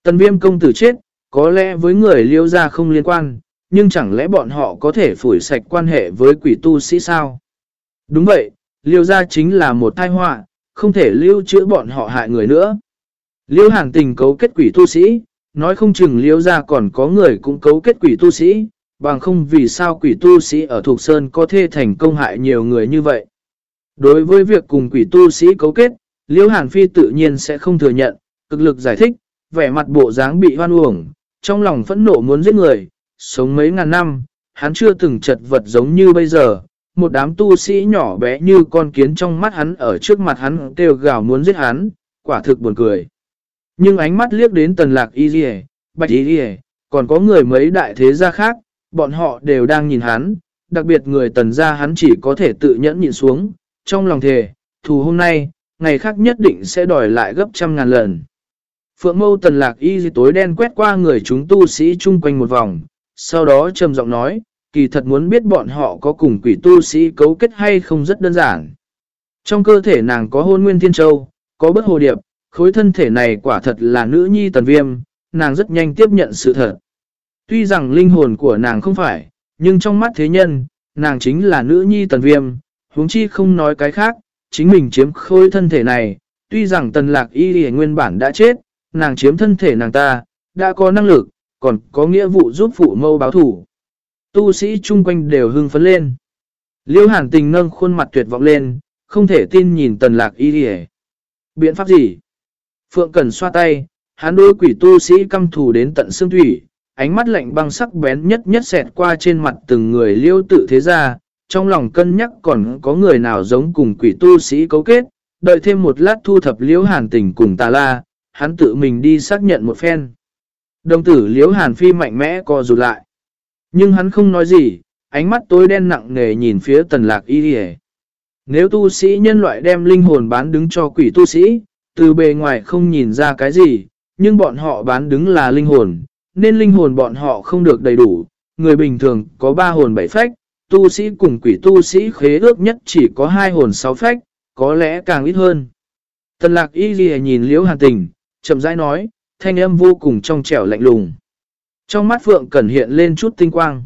Tần viêm công tử chết, có lẽ với người liêu ra không liên quan, nhưng chẳng lẽ bọn họ có thể phủi sạch quan hệ với quỷ tu sĩ sao? Đúng vậy, liêu ra chính là một tai họa, không thể lưu trữ bọn họ hại người nữa. Liêu hàng tình cấu kết quỷ tu sĩ, nói không chừng liêu ra còn có người cũng cấu kết quỷ tu sĩ, bằng không vì sao quỷ tu sĩ ở Thục Sơn có thể thành công hại nhiều người như vậy. Đối với việc cùng quỷ tu sĩ cấu kết, Liễu Hàn Phi tự nhiên sẽ không thừa nhận, cực lực giải thích, vẻ mặt bộ dáng bị hoan uổng, trong lòng phẫn nộ muốn giết người, sống mấy ngàn năm, hắn chưa từng chật vật giống như bây giờ, một đám tu sĩ nhỏ bé như con kiến trong mắt hắn ở trước mặt hắn kêu gào muốn giết hắn, quả thực buồn cười. Nhưng ánh mắt liếc đến tần lạc y dì bạch y dì còn có người mấy đại thế gia khác, bọn họ đều đang nhìn hắn, đặc biệt người tần gia hắn chỉ có thể tự nhẫn nhìn xuống, trong lòng thề, thù hôm nay, ngày khác nhất định sẽ đòi lại gấp trăm ngàn lần. Phượng mâu tần lạc y dì tối đen quét qua người chúng tu sĩ chung quanh một vòng, sau đó trầm giọng nói, kỳ thật muốn biết bọn họ có cùng quỷ tu sĩ cấu kết hay không rất đơn giản. Trong cơ thể nàng có hôn nguyên thiên châu, có bất hồ điệp, khối thân thể này quả thật là nữ nhi tần viêm, nàng rất nhanh tiếp nhận sự thật. Tuy rằng linh hồn của nàng không phải, nhưng trong mắt thế nhân, nàng chính là nữ nhi tần viêm, huống chi không nói cái khác, chính mình chiếm khối thân thể này, tuy rằng tần lạc y đi nguyên bản đã chết, nàng chiếm thân thể nàng ta, đã có năng lực, còn có nghĩa vụ giúp phụ mâu báo thủ. Tu sĩ chung quanh đều hưng phấn lên. Liêu hàn tình nâng khuôn mặt tuyệt vọng lên, không thể tin nhìn tần lạc y đi Biện pháp gì? Phượng Cần xoa tay, hắn đôi quỷ tu sĩ căm thù đến tận xương thủy, ánh mắt lạnh băng sắc bén nhất nhất xẹt qua trên mặt từng người liêu tự thế ra, trong lòng cân nhắc còn có người nào giống cùng quỷ tu sĩ cấu kết, đợi thêm một lát thu thập liễu hàn tình cùng tà la, hắn tự mình đi xác nhận một phen. Đồng tử liễu hàn phi mạnh mẽ co rụt lại. Nhưng hắn không nói gì, ánh mắt tối đen nặng nề nhìn phía tần lạc y hề. Nếu tu sĩ nhân loại đem linh hồn bán đứng cho quỷ tu sĩ, từ bề ngoài không nhìn ra cái gì, nhưng bọn họ bán đứng là linh hồn, nên linh hồn bọn họ không được đầy đủ. Người bình thường có ba hồn bảy phách, tu sĩ cùng quỷ tu sĩ khế ước nhất chỉ có hai hồn sáu phách, có lẽ càng ít hơn. Tần lạc y ghi nhìn liễu hàn tình, chậm rãi nói, thanh âm vô cùng trong trẻo lạnh lùng. Trong mắt Phượng Cẩn hiện lên chút tinh quang.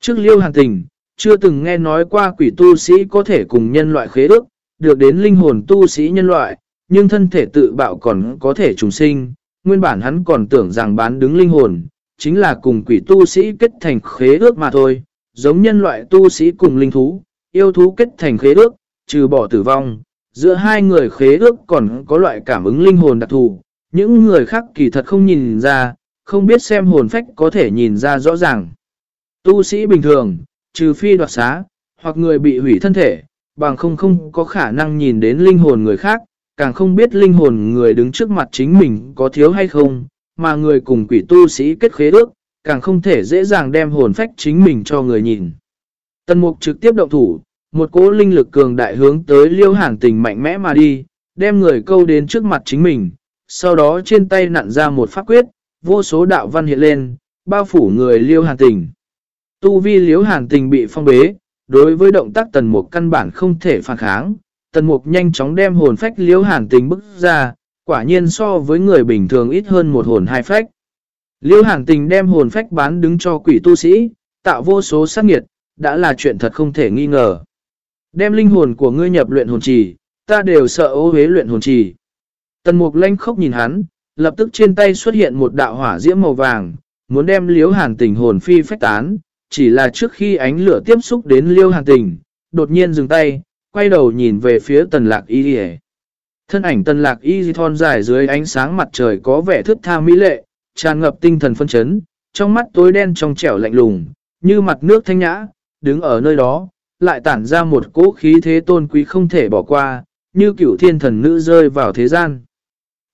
Trước liêu hàn tình, chưa từng nghe nói qua quỷ tu sĩ có thể cùng nhân loại khế ước, được đến linh hồn tu sĩ nhân loại, nhưng thân thể tự bạo còn có thể trùng sinh, nguyên bản hắn còn tưởng rằng bán đứng linh hồn, chính là cùng quỷ tu sĩ kết thành khế ước mà thôi, giống nhân loại tu sĩ cùng linh thú, yêu thú kết thành khế ước, trừ bỏ tử vong, giữa hai người khế ước còn có loại cảm ứng linh hồn đặc thù, những người khác kỳ thật không nhìn ra, không biết xem hồn phách có thể nhìn ra rõ ràng. Tu sĩ bình thường, trừ phi đoạt xá, hoặc người bị hủy thân thể, bằng không không có khả năng nhìn đến linh hồn người khác, càng không biết linh hồn người đứng trước mặt chính mình có thiếu hay không, mà người cùng quỷ tu sĩ kết khế ước, càng không thể dễ dàng đem hồn phách chính mình cho người nhìn. Tần mục trực tiếp động thủ, một cỗ linh lực cường đại hướng tới liêu hàn tình mạnh mẽ mà đi, đem người câu đến trước mặt chính mình, sau đó trên tay nặn ra một pháp quyết, vô số đạo văn hiện lên, bao phủ người liêu hàn tình. Tu vi liêu hàn tình bị phong bế, đối với động tác tần mục căn bản không thể phản kháng, Tần mục nhanh chóng đem hồn phách liêu hàn tình bức ra, quả nhiên so với người bình thường ít hơn một hồn hai phách. Liễu hàn tình đem hồn phách bán đứng cho quỷ tu sĩ, tạo vô số sát nghiệt, đã là chuyện thật không thể nghi ngờ. Đem linh hồn của ngươi nhập luyện hồn trì, ta đều sợ ô hế luyện hồn trì. Tần mục lanh khóc nhìn hắn, lập tức trên tay xuất hiện một đạo hỏa diễm màu vàng, muốn đem liễu hàn tình hồn phi phách tán, chỉ là trước khi ánh lửa tiếp xúc đến liễu hàn tình, đột nhiên dừng tay, quay đầu nhìn về phía tần lạc y Thân ảnh tần lạc y thon dài dưới ánh sáng mặt trời có vẻ thức tha mỹ lệ, tràn ngập tinh thần phân chấn, trong mắt tối đen trong trẻo lạnh lùng, như mặt nước thanh nhã, đứng ở nơi đó, lại tản ra một cỗ khí thế tôn quý không thể bỏ qua, như cửu thiên thần nữ rơi vào thế gian.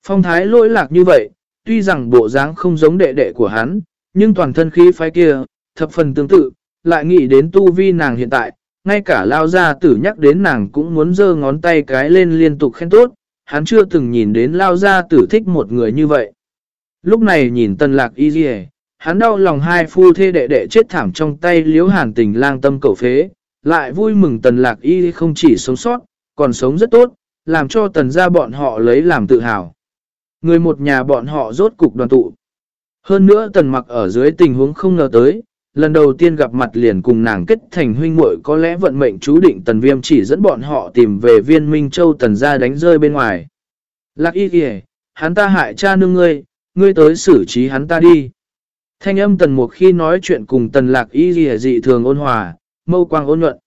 Phong thái lỗi lạc như vậy, tuy rằng bộ dáng không giống đệ đệ của hắn, nhưng toàn thân khí phái kia, thập phần tương tự, lại nghĩ đến tu vi nàng hiện tại, ngay cả lao gia tử nhắc đến nàng cũng muốn giơ ngón tay cái lên liên tục khen tốt, hắn chưa từng nhìn đến lao gia tử thích một người như vậy. Lúc này nhìn tần lạc y dì hắn đau lòng hai phu thê đệ đệ chết thảm trong tay liếu hàn tình lang tâm cầu phế, lại vui mừng tần lạc y không chỉ sống sót, còn sống rất tốt, làm cho tần gia bọn họ lấy làm tự hào. Người một nhà bọn họ rốt cục đoàn tụ. Hơn nữa tần mặc ở dưới tình huống không ngờ tới, lần đầu tiên gặp mặt liền cùng nàng kết thành huynh muội có lẽ vận mệnh chú định tần viêm chỉ dẫn bọn họ tìm về viên Minh Châu tần ra đánh rơi bên ngoài. Lạc y kìa, hắn ta hại cha nương ngươi, ngươi tới xử trí hắn ta đi. Thanh âm tần mục khi nói chuyện cùng tần lạc y dị dị thường ôn hòa, mâu quang ôn nhuận.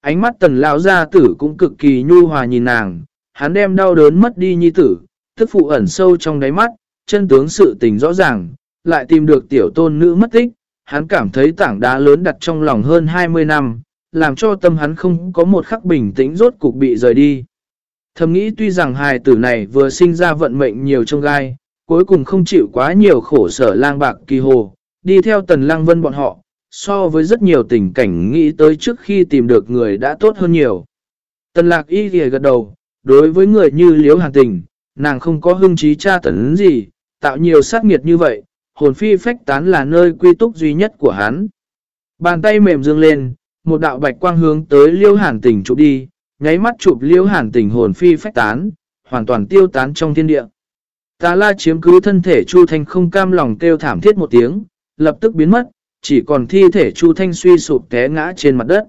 Ánh mắt tần lão gia tử cũng cực kỳ nhu hòa nhìn nàng, hắn đem đau đớn mất đi nhi tử, thức phụ ẩn sâu trong đáy mắt, chân tướng sự tình rõ ràng, lại tìm được tiểu tôn nữ mất tích, hắn cảm thấy tảng đá lớn đặt trong lòng hơn 20 năm, làm cho tâm hắn không có một khắc bình tĩnh rốt cục bị rời đi. Thầm nghĩ tuy rằng hài tử này vừa sinh ra vận mệnh nhiều trong gai, cuối cùng không chịu quá nhiều khổ sở lang bạc kỳ hồ, đi theo tần lang vân bọn họ, so với rất nhiều tình cảnh nghĩ tới trước khi tìm được người đã tốt hơn nhiều. Tần lạc y ghề gật đầu, đối với người như liếu hàn tình, nàng không có hưng trí tra tấn gì, tạo nhiều sát nghiệt như vậy, hồn phi phách tán là nơi quy túc duy nhất của hắn. Bàn tay mềm dương lên, một đạo bạch quang hướng tới liêu hàn tình chụp đi, nháy mắt chụp liêu hàn tình hồn phi phách tán, hoàn toàn tiêu tán trong thiên địa. Tà la chiếm cứ thân thể Chu Thanh không cam lòng kêu thảm thiết một tiếng, lập tức biến mất, chỉ còn thi thể Chu Thanh suy sụp té ngã trên mặt đất.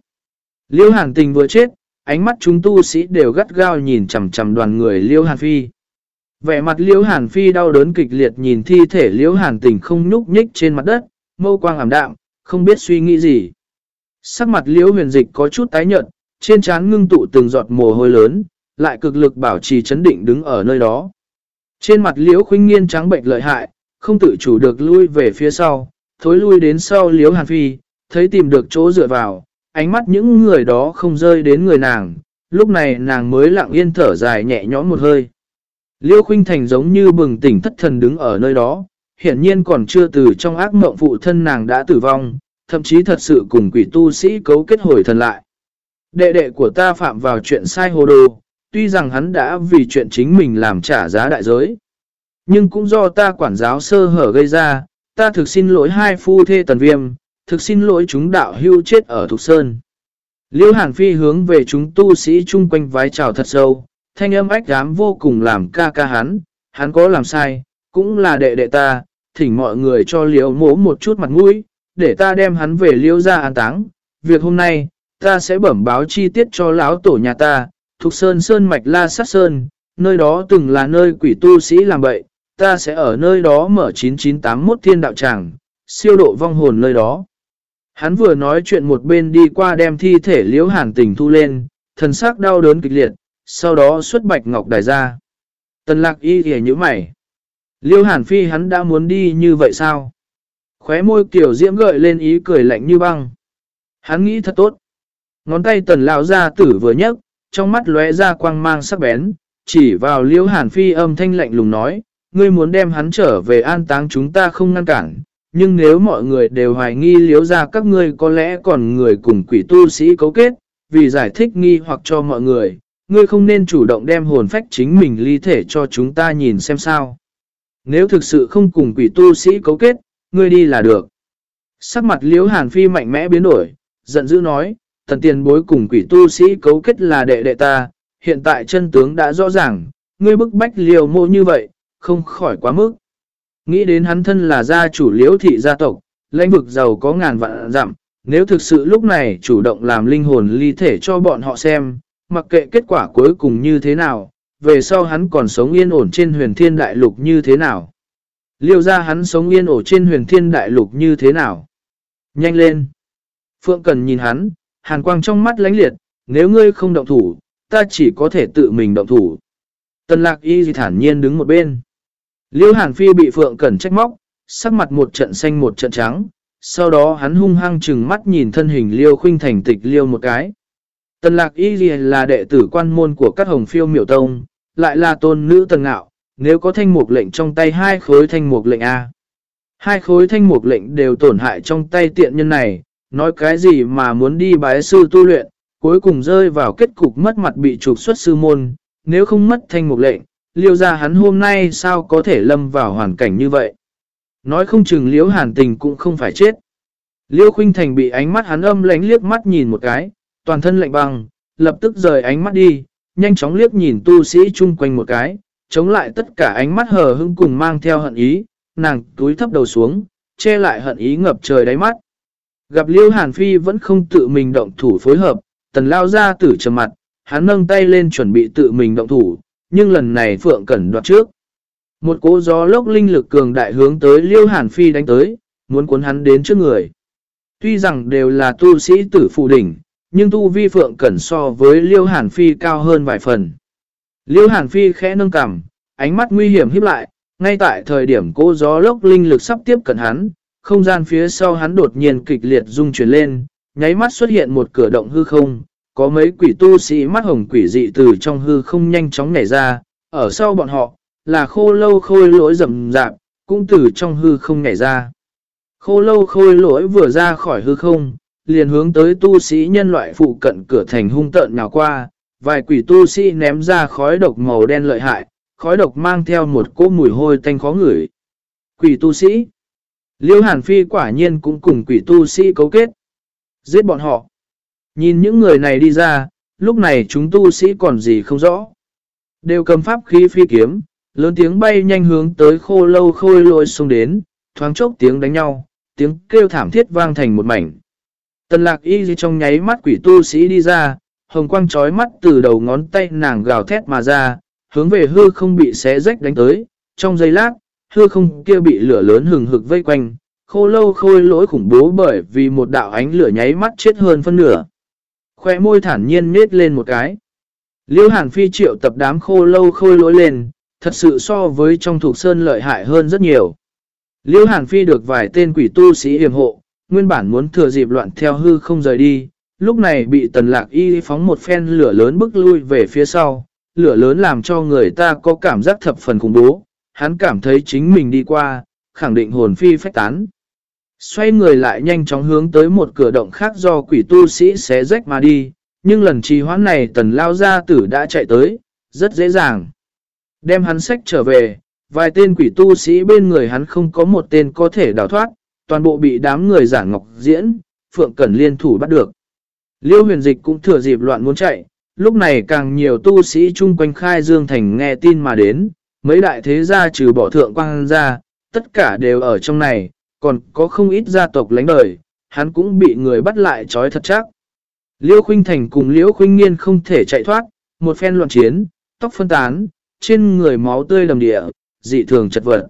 Liêu hàn tình vừa chết, ánh mắt chúng tu sĩ đều gắt gao nhìn chầm chầm đoàn người Liêu hàn phi. Vẻ mặt Liêu hàn phi đau đớn kịch liệt nhìn thi thể Liêu hàn tình không nhúc nhích trên mặt đất, mâu quang ảm đạm, không biết suy nghĩ gì. Sắc mặt Liêu huyền dịch có chút tái nhợt, trên trán ngưng tụ từng giọt mồ hôi lớn, lại cực lực bảo trì chấn định đứng ở nơi đó. Trên mặt liễu khuynh nghiên trắng bệnh lợi hại, không tự chủ được lui về phía sau, thối lui đến sau liễu hàn phi, thấy tìm được chỗ dựa vào, ánh mắt những người đó không rơi đến người nàng, lúc này nàng mới lặng yên thở dài nhẹ nhõm một hơi. Liễu khuynh thành giống như bừng tỉnh thất thần đứng ở nơi đó, hiển nhiên còn chưa từ trong ác mộng phụ thân nàng đã tử vong, thậm chí thật sự cùng quỷ tu sĩ cấu kết hồi thần lại. Đệ đệ của ta phạm vào chuyện sai hồ đồ, tuy rằng hắn đã vì chuyện chính mình làm trả giá đại giới. Nhưng cũng do ta quản giáo sơ hở gây ra, ta thực xin lỗi hai phu thê tần viêm, thực xin lỗi chúng đạo hưu chết ở Thục Sơn. Liêu Hàn Phi hướng về chúng tu sĩ chung quanh vái chào thật sâu, thanh âm ách dám vô cùng làm ca ca hắn, hắn có làm sai, cũng là đệ đệ ta, thỉnh mọi người cho liêu mố một chút mặt mũi, để ta đem hắn về liêu ra an táng. Việc hôm nay, ta sẽ bẩm báo chi tiết cho lão tổ nhà ta, Thục Sơn Sơn Mạch La Sát Sơn, nơi đó từng là nơi quỷ tu sĩ làm bậy, ta sẽ ở nơi đó mở 9981 thiên đạo tràng, siêu độ vong hồn nơi đó. Hắn vừa nói chuyện một bên đi qua đem thi thể liễu hàn tình thu lên, thần sắc đau đớn kịch liệt, sau đó xuất bạch ngọc đài ra. Tần lạc y ghề như mày. Liêu hàn phi hắn đã muốn đi như vậy sao? Khóe môi kiểu diễm gợi lên ý cười lạnh như băng. Hắn nghĩ thật tốt. Ngón tay tần lão ra tử vừa nhấc, trong mắt lóe ra quang mang sắc bén, chỉ vào liễu hàn phi âm thanh lạnh lùng nói, ngươi muốn đem hắn trở về an táng chúng ta không ngăn cản, nhưng nếu mọi người đều hoài nghi liễu ra các ngươi có lẽ còn người cùng quỷ tu sĩ cấu kết, vì giải thích nghi hoặc cho mọi người, ngươi không nên chủ động đem hồn phách chính mình ly thể cho chúng ta nhìn xem sao. Nếu thực sự không cùng quỷ tu sĩ cấu kết, ngươi đi là được. Sắc mặt liễu hàn phi mạnh mẽ biến đổi, giận dữ nói, thần tiền bối cùng quỷ tu sĩ cấu kết là đệ đệ ta, hiện tại chân tướng đã rõ ràng, ngươi bức bách liều mộ như vậy, không khỏi quá mức. Nghĩ đến hắn thân là gia chủ liễu thị gia tộc, lãnh vực giàu có ngàn vạn dặm, nếu thực sự lúc này chủ động làm linh hồn ly thể cho bọn họ xem, mặc kệ kết quả cuối cùng như thế nào, về sau hắn còn sống yên ổn trên huyền thiên đại lục như thế nào. Liêu ra hắn sống yên ổn trên huyền thiên đại lục như thế nào. Nhanh lên. Phượng Cần nhìn hắn, hàn quang trong mắt lánh liệt, nếu ngươi không động thủ, ta chỉ có thể tự mình động thủ. Tần lạc y thản nhiên đứng một bên. Liêu hàn phi bị Phượng Cẩn trách móc, sắc mặt một trận xanh một trận trắng, sau đó hắn hung hăng chừng mắt nhìn thân hình Liêu khuynh thành tịch Liêu một cái. Tần lạc y là đệ tử quan môn của các hồng phiêu miểu tông, lại là tôn nữ tần ngạo, nếu có thanh mục lệnh trong tay hai khối thanh mục lệnh A. Hai khối thanh mục lệnh đều tổn hại trong tay tiện nhân này, nói cái gì mà muốn đi bái sư tu luyện, cuối cùng rơi vào kết cục mất mặt bị trục xuất sư môn, nếu không mất thanh mục lệnh, liêu ra hắn hôm nay sao có thể lâm vào hoàn cảnh như vậy. Nói không chừng liễu hàn tình cũng không phải chết. Liêu khuynh thành bị ánh mắt hắn âm lánh liếc mắt nhìn một cái, toàn thân lạnh băng, lập tức rời ánh mắt đi, nhanh chóng liếc nhìn tu sĩ chung quanh một cái, chống lại tất cả ánh mắt hờ hững cùng mang theo hận ý, nàng túi thấp đầu xuống, che lại hận ý ngập trời đáy mắt. Gặp Liêu Hàn Phi vẫn không tự mình động thủ phối hợp, tần lao ra tử trầm mặt, hắn nâng tay lên chuẩn bị tự mình động thủ, nhưng lần này Phượng Cẩn đoạt trước. Một cỗ gió lốc linh lực cường đại hướng tới Liêu Hàn Phi đánh tới, muốn cuốn hắn đến trước người. Tuy rằng đều là tu sĩ tử phụ đỉnh, nhưng tu vi phượng cẩn so với Liêu Hàn Phi cao hơn vài phần. Liêu Hàn Phi khẽ nâng cằm, ánh mắt nguy hiểm híp lại, ngay tại thời điểm cỗ gió lốc linh lực sắp tiếp cận hắn, không gian phía sau hắn đột nhiên kịch liệt rung chuyển lên, nháy mắt xuất hiện một cửa động hư không, có mấy quỷ tu sĩ mắt hồng quỷ dị từ trong hư không nhanh chóng nhảy ra, ở sau bọn họ, là khô lâu khôi lỗi rầm rạp, cũng từ trong hư không nhảy ra. Khô lâu khôi lỗi vừa ra khỏi hư không, liền hướng tới tu sĩ nhân loại phụ cận cửa thành hung tợn nào qua, vài quỷ tu sĩ ném ra khói độc màu đen lợi hại, khói độc mang theo một cỗ mùi hôi tanh khó ngửi. Quỷ tu sĩ Liêu Hàn Phi quả nhiên cũng cùng quỷ tu sĩ cấu kết. Giết bọn họ. Nhìn những người này đi ra, lúc này chúng tu sĩ còn gì không rõ. Đều cầm pháp khí phi kiếm, lớn tiếng bay nhanh hướng tới khô lâu khôi lôi xông đến, thoáng chốc tiếng đánh nhau, tiếng kêu thảm thiết vang thành một mảnh. Tần lạc y trong nháy mắt quỷ tu sĩ đi ra, hồng quang trói mắt từ đầu ngón tay nàng gào thét mà ra, hướng về hư không bị xé rách đánh tới, trong giây lát, hư không kia bị lửa lớn hừng hực vây quanh, khô lâu khôi lỗi khủng bố bởi vì một đạo ánh lửa nháy mắt chết hơn phân nửa. Khoe môi thản nhiên nết lên một cái. Liêu hàn phi triệu tập đám khô lâu khôi lỗi lên, thật sự so với trong thuộc sơn lợi hại hơn rất nhiều. Liêu hàn phi được vài tên quỷ tu sĩ hiểm hộ, nguyên bản muốn thừa dịp loạn theo hư không rời đi, lúc này bị tần lạc y phóng một phen lửa lớn bức lui về phía sau, lửa lớn làm cho người ta có cảm giác thập phần khủng bố, hắn cảm thấy chính mình đi qua, khẳng định hồn phi phách tán. Xoay người lại nhanh chóng hướng tới một cửa động khác do quỷ tu sĩ xé rách mà đi, nhưng lần trì hoãn này tần lao gia tử đã chạy tới, rất dễ dàng. Đem hắn sách trở về, vài tên quỷ tu sĩ bên người hắn không có một tên có thể đào thoát, toàn bộ bị đám người giả ngọc diễn, Phượng Cẩn liên thủ bắt được. Liêu huyền dịch cũng thừa dịp loạn muốn chạy, lúc này càng nhiều tu sĩ chung quanh khai Dương Thành nghe tin mà đến, mấy đại thế gia trừ bỏ thượng quang ra, tất cả đều ở trong này, còn có không ít gia tộc lánh đời, hắn cũng bị người bắt lại trói thật chắc. Liêu Khuynh Thành cùng Liêu Khuynh Nghiên không thể chạy thoát, một phen loạn chiến, tóc phân tán, trên người máu tươi đầm địa, dị thường chật vật.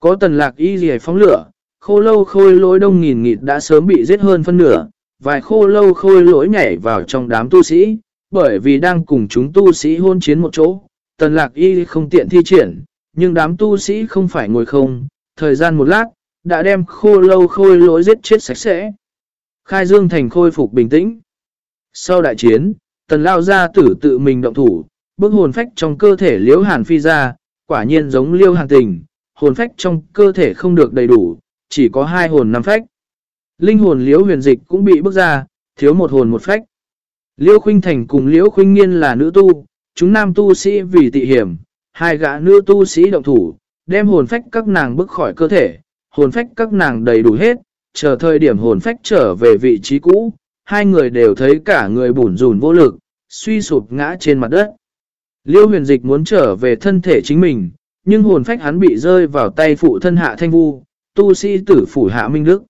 Có tần lạc y gì phóng lửa, khô lâu khôi lỗi đông nghìn nghịt đã sớm bị giết hơn phân nửa, vài khô lâu khôi lỗi nhảy vào trong đám tu sĩ, bởi vì đang cùng chúng tu sĩ hôn chiến một chỗ, tần lạc y không tiện thi triển, nhưng đám tu sĩ không phải ngồi không, thời gian một lát, đã đem khô lâu khôi lỗi giết chết sạch sẽ. Khai Dương Thành khôi phục bình tĩnh. Sau đại chiến, tần lao ra tử tự mình động thủ, bức hồn phách trong cơ thể liễu hàn phi ra, quả nhiên giống liêu hàn tình, hồn phách trong cơ thể không được đầy đủ, chỉ có hai hồn năm phách. Linh hồn liễu huyền dịch cũng bị bức ra, thiếu một hồn một phách. Liễu khuynh thành cùng liễu khuynh nghiên là nữ tu, chúng nam tu sĩ vì tị hiểm, hai gã nữ tu sĩ động thủ, đem hồn phách các nàng bức khỏi cơ thể, hồn phách các nàng đầy đủ hết, chờ thời điểm hồn phách trở về vị trí cũ, hai người đều thấy cả người bủn rùn vô lực, suy sụp ngã trên mặt đất. Liêu huyền dịch muốn trở về thân thể chính mình, nhưng hồn phách hắn bị rơi vào tay phụ thân hạ thanh vu, tu sĩ tử phủ hạ Minh Đức.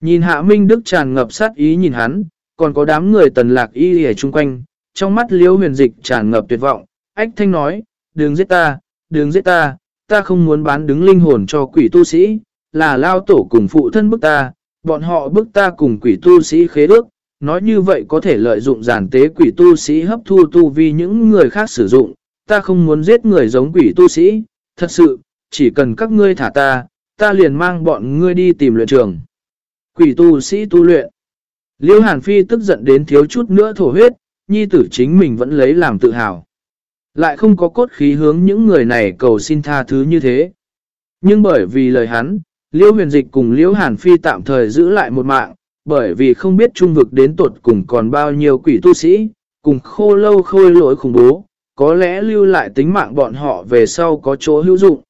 Nhìn hạ Minh Đức tràn ngập sát ý nhìn hắn, còn có đám người tần lạc y ở chung quanh, trong mắt liêu huyền dịch tràn ngập tuyệt vọng, ách thanh nói, đừng giết ta, đừng giết ta, ta không muốn bán đứng linh hồn cho quỷ tu sĩ, là lao tổ cùng phụ thân bức ta, bọn họ bức ta cùng quỷ tu sĩ khế ước, nói như vậy có thể lợi dụng giản tế quỷ tu sĩ hấp thu tu vi những người khác sử dụng, ta không muốn giết người giống quỷ tu sĩ, thật sự, chỉ cần các ngươi thả ta, ta liền mang bọn ngươi đi tìm luyện trường. Quỷ tu sĩ tu luyện. Liêu Hàn Phi tức giận đến thiếu chút nữa thổ huyết, nhi tử chính mình vẫn lấy làm tự hào. Lại không có cốt khí hướng những người này cầu xin tha thứ như thế. Nhưng bởi vì lời hắn, liễu huyền dịch cùng liễu Hàn Phi tạm thời giữ lại một mạng, bởi vì không biết trung vực đến tột cùng còn bao nhiêu quỷ tu sĩ, cùng khô lâu khôi lỗi khủng bố, có lẽ lưu lại tính mạng bọn họ về sau có chỗ hữu dụng.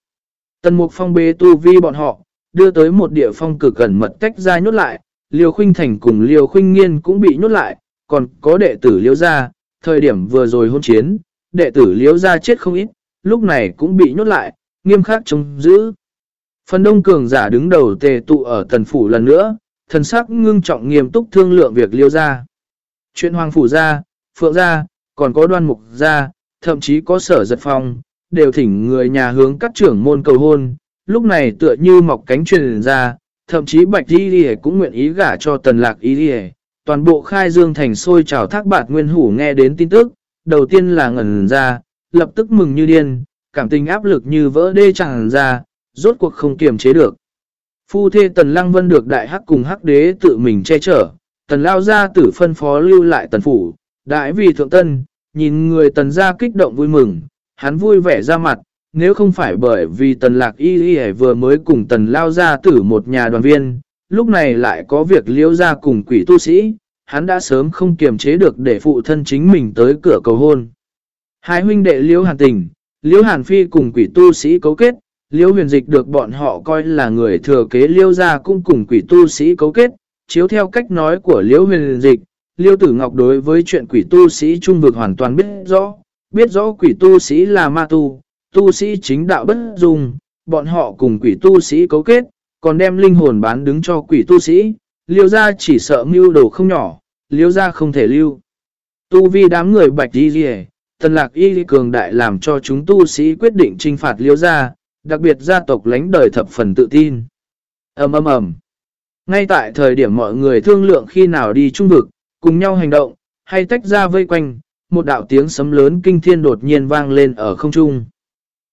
Tần mục phong bế tu vi bọn họ, đưa tới một địa phong cực gần mật tách ra nhốt lại, Liêu Khuynh Thành cùng Liêu Khuynh Nghiên cũng bị nhốt lại, còn có đệ tử liễu Gia, thời điểm vừa rồi hôn chiến, đệ tử liễu Gia chết không ít, lúc này cũng bị nhốt lại, nghiêm khắc chống giữ. Phần đông cường giả đứng đầu tề tụ ở tần phủ lần nữa, thần sắc ngưng trọng nghiêm túc thương lượng việc liêu ra. Chuyện hoàng phủ ra, phượng ra, còn có đoan mục ra, thậm chí có sở giật phong, đều thỉnh người nhà hướng các trưởng môn cầu hôn, lúc này tựa như mọc cánh truyền ra, thậm chí Bạch Y Lì cũng nguyện ý gả cho Tần Lạc Y Lì. Toàn bộ khai dương thành sôi trào thác bạt nguyên hủ nghe đến tin tức, đầu tiên là ngẩn ra, lập tức mừng như điên, cảm tình áp lực như vỡ đê chẳng ra, rốt cuộc không kiềm chế được. Phu thê Tần Lăng Vân được đại hắc cùng hắc đế tự mình che chở, Tần Lao ra tử phân phó lưu lại Tần Phủ, đại vì thượng tân, nhìn người Tần ra kích động vui mừng, hắn vui vẻ ra mặt, nếu không phải bởi vì Tần Lạc Y Y vừa mới cùng Tần Lao ra tử một nhà đoàn viên, lúc này lại có việc liễu ra cùng quỷ tu sĩ, hắn đã sớm không kiềm chế được để phụ thân chính mình tới cửa cầu hôn. Hai huynh đệ liễu hàn tình, liễu hàn phi cùng quỷ tu sĩ cấu kết, liễu huyền dịch được bọn họ coi là người thừa kế liễu ra cũng cùng quỷ tu sĩ cấu kết, chiếu theo cách nói của liễu huyền dịch, liễu tử ngọc đối với chuyện quỷ tu sĩ trung vực hoàn toàn biết rõ, biết rõ quỷ tu sĩ là ma tu, tu sĩ chính đạo bất dung, bọn họ cùng quỷ tu sĩ cấu kết, còn đem linh hồn bán đứng cho quỷ tu sĩ, liêu ra chỉ sợ mưu đồ không nhỏ, liêu ra không thể lưu. Tu vi đám người bạch đi gì tần lạc y cường đại làm cho chúng tu sĩ quyết định trinh phạt liêu ra, đặc biệt gia tộc lãnh đời thập phần tự tin. ầm ầm ầm Ngay tại thời điểm mọi người thương lượng khi nào đi trung vực, cùng nhau hành động, hay tách ra vây quanh, một đạo tiếng sấm lớn kinh thiên đột nhiên vang lên ở không trung.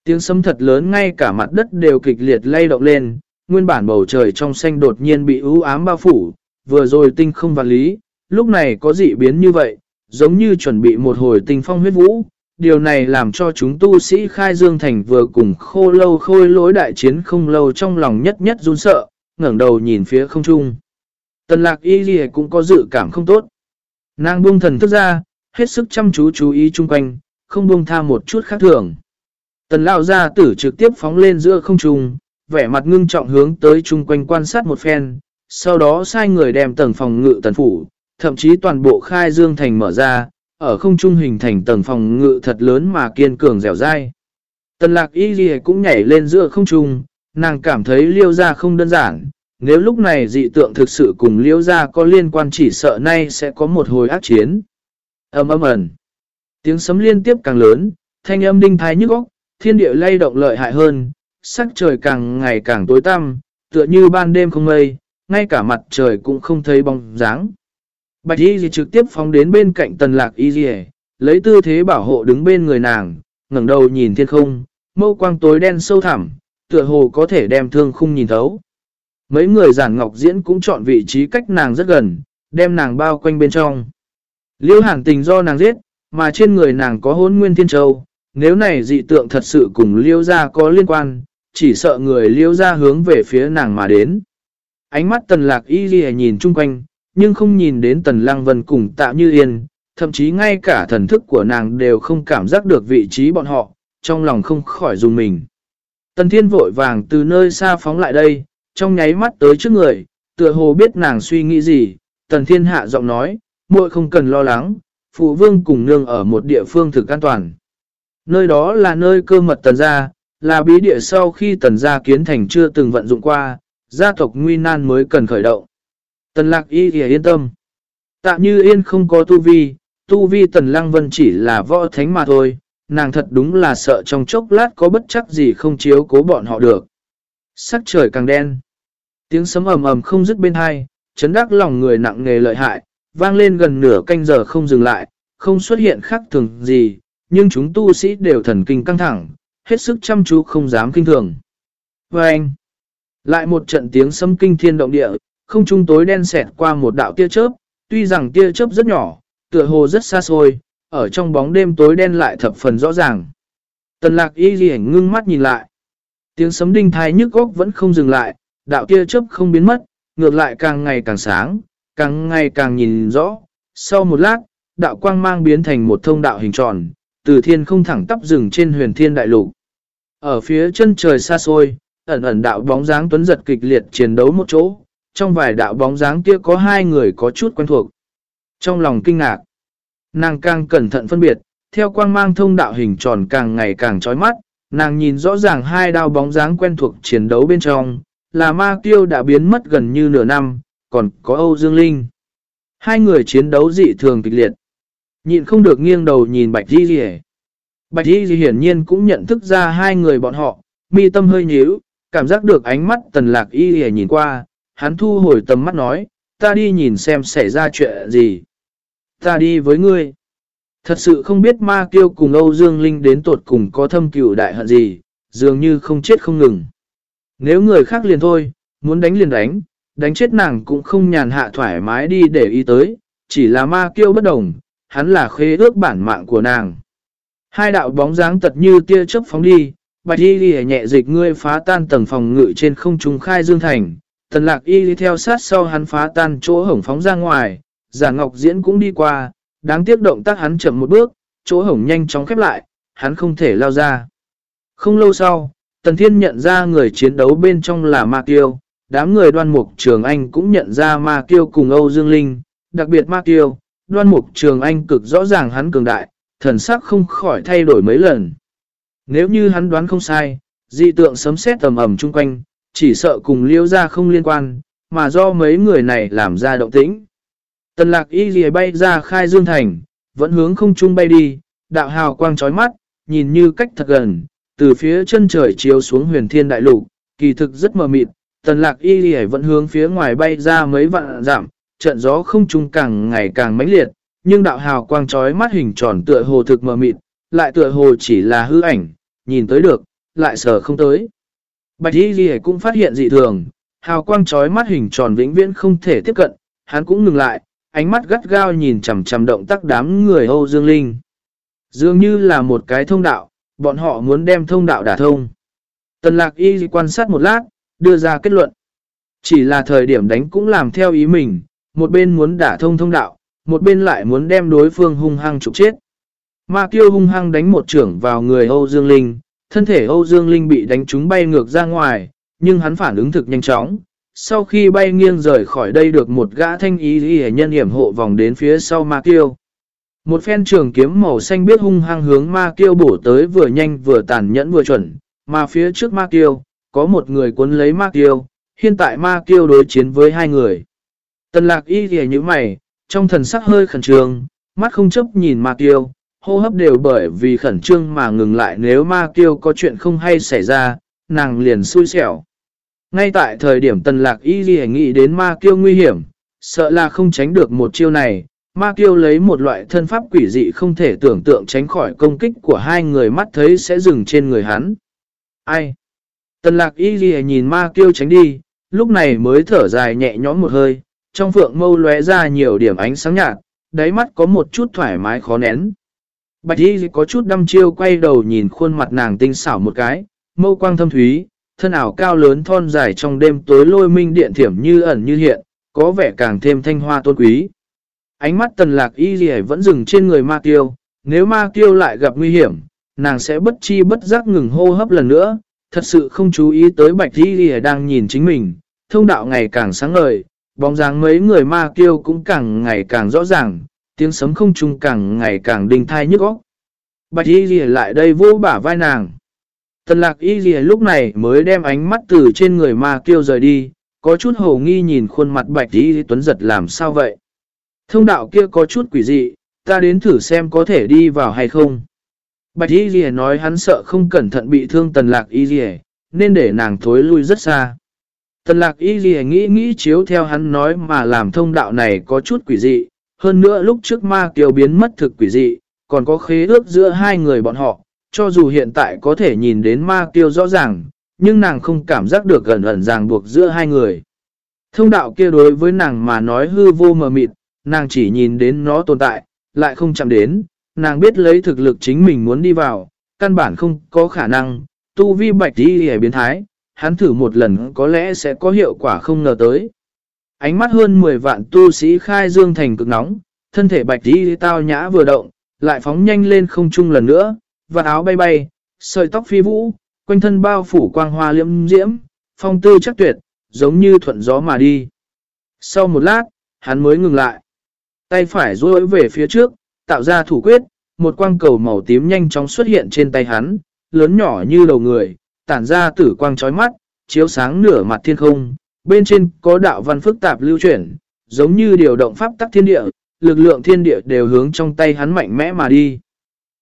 Tiếng sấm thật lớn ngay cả mặt đất đều kịch liệt lay động lên, nguyên bản bầu trời trong xanh đột nhiên bị ưu ám bao phủ, vừa rồi tinh không vạn lý, lúc này có dị biến như vậy, giống như chuẩn bị một hồi tinh phong huyết vũ. Điều này làm cho chúng tu sĩ khai dương thành vừa cùng khô lâu khôi lối đại chiến không lâu trong lòng nhất nhất run sợ, ngẩng đầu nhìn phía không trung. Tần lạc y gì cũng có dự cảm không tốt. Nàng buông thần thức ra, hết sức chăm chú chú ý chung quanh, không buông tha một chút khác thường. Tần lao ra tử trực tiếp phóng lên giữa không trung, vẻ mặt ngưng trọng hướng tới chung quanh quan sát một phen, sau đó sai người đem tầng phòng ngự tần phủ, thậm chí toàn bộ khai dương thành mở ra, ở không trung hình thành tầng phòng ngự thật lớn mà kiên cường dẻo dai. Tần lạc y ghi cũng nhảy lên giữa không trung, nàng cảm thấy liêu ra không đơn giản, nếu lúc này dị tượng thực sự cùng liêu ra có liên quan chỉ sợ nay sẽ có một hồi ác chiến. Âm âm ẩn. Tiếng sấm liên tiếp càng lớn, thanh âm đinh thái nhức óc, thiên địa lay động lợi hại hơn, sắc trời càng ngày càng tối tăm, tựa như ban đêm không mây, ngay cả mặt trời cũng không thấy bóng dáng. Bạch Y Dì trực tiếp phóng đến bên cạnh tần lạc Y Dì, lấy tư thế bảo hộ đứng bên người nàng, ngẩng đầu nhìn thiên không, mâu quang tối đen sâu thẳm, tựa hồ có thể đem thương khung nhìn thấu. Mấy người giản ngọc diễn cũng chọn vị trí cách nàng rất gần, đem nàng bao quanh bên trong. Liêu hàn tình do nàng giết, mà trên người nàng có hôn nguyên thiên châu, nếu này dị tượng thật sự cùng liêu gia có liên quan, chỉ sợ người liêu ra hướng về phía nàng mà đến. Ánh mắt tần lạc y ghi nhìn chung quanh, nhưng không nhìn đến tần lăng vân cùng tạ như yên, thậm chí ngay cả thần thức của nàng đều không cảm giác được vị trí bọn họ, trong lòng không khỏi dùng mình. Tần thiên vội vàng từ nơi xa phóng lại đây, trong nháy mắt tới trước người, tựa hồ biết nàng suy nghĩ gì, tần thiên hạ giọng nói, muội không cần lo lắng, phụ vương cùng nương ở một địa phương thực an toàn. Nơi đó là nơi cơ mật tần gia, là bí địa sau khi tần gia kiến thành chưa từng vận dụng qua, gia tộc nguy nan mới cần khởi động. Tần lạc y thì yên tâm. Tạ như yên không có tu vi, tu vi tần lăng vân chỉ là võ thánh mà thôi, nàng thật đúng là sợ trong chốc lát có bất chắc gì không chiếu cố bọn họ được. Sắc trời càng đen. Tiếng sấm ầm ầm không dứt bên hai, chấn đắc lòng người nặng nghề lợi hại, vang lên gần nửa canh giờ không dừng lại, không xuất hiện khác thường gì, nhưng chúng tu sĩ đều thần kinh căng thẳng, hết sức chăm chú không dám kinh thường. Và anh, lại một trận tiếng sấm kinh thiên động địa, không trung tối đen xẹt qua một đạo tia chớp, tuy rằng tia chớp rất nhỏ, tựa hồ rất xa xôi, ở trong bóng đêm tối đen lại thập phần rõ ràng. Tần lạc y ghi ảnh ngưng mắt nhìn lại. Tiếng sấm đinh thai nhức góc vẫn không dừng lại, đạo tia chớp không biến mất, ngược lại càng ngày càng sáng, càng ngày càng nhìn rõ. Sau một lát, đạo quang mang biến thành một thông đạo hình tròn, từ thiên không thẳng tắp rừng trên huyền thiên đại lục. Ở phía chân trời xa xôi, ẩn ẩn đạo bóng dáng tuấn giật kịch liệt chiến đấu một chỗ, trong vài đạo bóng dáng kia có hai người có chút quen thuộc. Trong lòng kinh ngạc, nàng càng cẩn thận phân biệt, theo quang mang thông đạo hình tròn càng ngày càng chói mắt, nàng nhìn rõ ràng hai đạo bóng dáng quen thuộc chiến đấu bên trong, là ma tiêu đã biến mất gần như nửa năm, còn có Âu Dương Linh. Hai người chiến đấu dị thường kịch liệt nhìn không được nghiêng đầu nhìn bạch Di Di Bạch Y hiển nhiên cũng nhận thức ra hai người bọn họ, mi tâm hơi nhíu, cảm giác được ánh mắt tần lạc Y nhìn qua, hắn thu hồi tầm mắt nói, ta đi nhìn xem xảy ra chuyện gì. Ta đi với ngươi. Thật sự không biết ma kiêu cùng Âu Dương Linh đến tột cùng có thâm cửu đại hận gì, dường như không chết không ngừng. Nếu người khác liền thôi, muốn đánh liền đánh, đánh chết nàng cũng không nhàn hạ thoải mái đi để ý tới, chỉ là ma kiêu bất đồng, hắn là khế ước bản mạng của nàng. Hai đạo bóng dáng tật như tia chớp phóng đi, bạch y ghi nhẹ dịch ngươi phá tan tầng phòng ngự trên không trung khai dương thành, tần lạc y đi theo sát sau hắn phá tan chỗ hổng phóng ra ngoài, giả ngọc diễn cũng đi qua, đáng tiếc động tác hắn chậm một bước, chỗ hổng nhanh chóng khép lại, hắn không thể lao ra. Không lâu sau, Tần Thiên nhận ra người chiến đấu bên trong là Ma Kiêu, đám người đoan mục trường anh cũng nhận ra Ma Kiêu cùng Âu Dương Linh, đặc biệt Ma Kiêu, đoan mục trường anh cực rõ ràng hắn cường đại, thần sắc không khỏi thay đổi mấy lần. Nếu như hắn đoán không sai, dị tượng sấm sét tầm ẩm chung quanh, chỉ sợ cùng liêu ra không liên quan, mà do mấy người này làm ra động tĩnh. Tần lạc y lìa bay ra khai dương thành, vẫn hướng không trung bay đi, đạo hào quang chói mắt, nhìn như cách thật gần, từ phía chân trời chiếu xuống huyền thiên đại lục, kỳ thực rất mờ mịt, tần lạc y lìa vẫn hướng phía ngoài bay ra mấy vạn giảm, trận gió không trung càng ngày càng mãnh liệt, nhưng đạo hào quang chói mắt hình tròn tựa hồ thực mờ mịt, lại tựa hồ chỉ là hư ảnh, nhìn tới được, lại sờ không tới. Bạch y Ghi cũng phát hiện dị thường, hào quang chói mắt hình tròn vĩnh viễn không thể tiếp cận, hắn cũng ngừng lại, ánh mắt gắt gao nhìn chằm chằm động tác đám người Âu Dương Linh. Dường như là một cái thông đạo, bọn họ muốn đem thông đạo đả thông. Tần lạc y quan sát một lát, đưa ra kết luận. Chỉ là thời điểm đánh cũng làm theo ý mình, một bên muốn đả thông thông đạo, một bên lại muốn đem đối phương hung hăng trục chết. Ma tiêu hung hăng đánh một trưởng vào người Âu Dương Linh, thân thể Âu Dương Linh bị đánh trúng bay ngược ra ngoài, nhưng hắn phản ứng thực nhanh chóng, sau khi bay nghiêng rời khỏi đây được một gã thanh ý y nhân hiểm hộ vòng đến phía sau ma kiêu. Một phen trường kiếm màu xanh biết hung hăng hướng ma kiêu bổ tới vừa nhanh vừa tàn nhẫn vừa chuẩn, mà phía trước ma kiêu, có một người cuốn lấy ma kiêu, hiện tại ma kiêu đối chiến với hai người. Tần lạc y thì như mày, trong thần sắc hơi khẩn trương, mắt không chấp nhìn ma kiêu, hô hấp đều bởi vì khẩn trương mà ngừng lại nếu ma kiêu có chuyện không hay xảy ra, nàng liền xui xẻo. Ngay tại thời điểm tần lạc y thì nghĩ đến ma kiêu nguy hiểm, sợ là không tránh được một chiêu này, ma kiêu lấy một loại thân pháp quỷ dị không thể tưởng tượng tránh khỏi công kích của hai người mắt thấy sẽ dừng trên người hắn. Ai? Tần lạc y ghi nhìn ma kiêu tránh đi, lúc này mới thở dài nhẹ nhõm một hơi, trong phượng mâu lóe ra nhiều điểm ánh sáng nhạt, đáy mắt có một chút thoải mái khó nén. Bạch y có chút đăm chiêu quay đầu nhìn khuôn mặt nàng tinh xảo một cái, mâu quang thâm thúy, thân ảo cao lớn thon dài trong đêm tối lôi minh điện thiểm như ẩn như hiện, có vẻ càng thêm thanh hoa tôn quý. Ánh mắt tần lạc y gì vẫn dừng trên người ma tiêu, nếu ma tiêu lại gặp nguy hiểm, nàng sẽ bất chi bất giác ngừng hô hấp lần nữa, thật sự không chú ý tới bạch y gì đang nhìn chính mình, thông đạo ngày càng sáng ngời, bóng dáng mấy người ma kiêu cũng càng ngày càng rõ ràng, tiếng sấm không trung càng ngày càng đinh thai nhức óc. Bạch y gì lại đây vô bả vai nàng. Tần lạc y gì lúc này mới đem ánh mắt từ trên người ma kiêu rời đi, có chút hồ nghi nhìn khuôn mặt bạch y tuấn giật làm sao vậy. Thông đạo kia có chút quỷ dị, ta đến thử xem có thể đi vào hay không. Bạch y gì nói hắn sợ không cẩn thận bị thương tần lạc y gì, nên để nàng thối lui rất xa. Tần lạc y gì nghĩ nghĩ chiếu theo hắn nói mà làm thông đạo này có chút quỷ dị, hơn nữa lúc trước ma kiều biến mất thực quỷ dị, còn có khế ước giữa hai người bọn họ, cho dù hiện tại có thể nhìn đến ma kiều rõ ràng, nhưng nàng không cảm giác được gần ẩn ràng buộc giữa hai người. Thông đạo kia đối với nàng mà nói hư vô mờ mịt, nàng chỉ nhìn đến nó tồn tại, lại không chạm đến, nàng biết lấy thực lực chính mình muốn đi vào, căn bản không có khả năng, tu vi bạch đi hề biến thái, hắn thử một lần có lẽ sẽ có hiệu quả không ngờ tới. Ánh mắt hơn 10 vạn tu sĩ khai dương thành cực nóng, thân thể bạch đi tao nhã vừa động, lại phóng nhanh lên không trung lần nữa, và áo bay bay, sợi tóc phi vũ, quanh thân bao phủ quang hoa liễm diễm, phong tư chắc tuyệt, giống như thuận gió mà đi. Sau một lát, hắn mới ngừng lại. Tay phải duỗi về phía trước, tạo ra thủ quyết, một quang cầu màu tím nhanh chóng xuất hiện trên tay hắn, lớn nhỏ như đầu người, tản ra tử quang chói mắt, chiếu sáng nửa mặt thiên không. Bên trên có đạo văn phức tạp lưu chuyển, giống như điều động pháp tắc thiên địa, lực lượng thiên địa đều hướng trong tay hắn mạnh mẽ mà đi.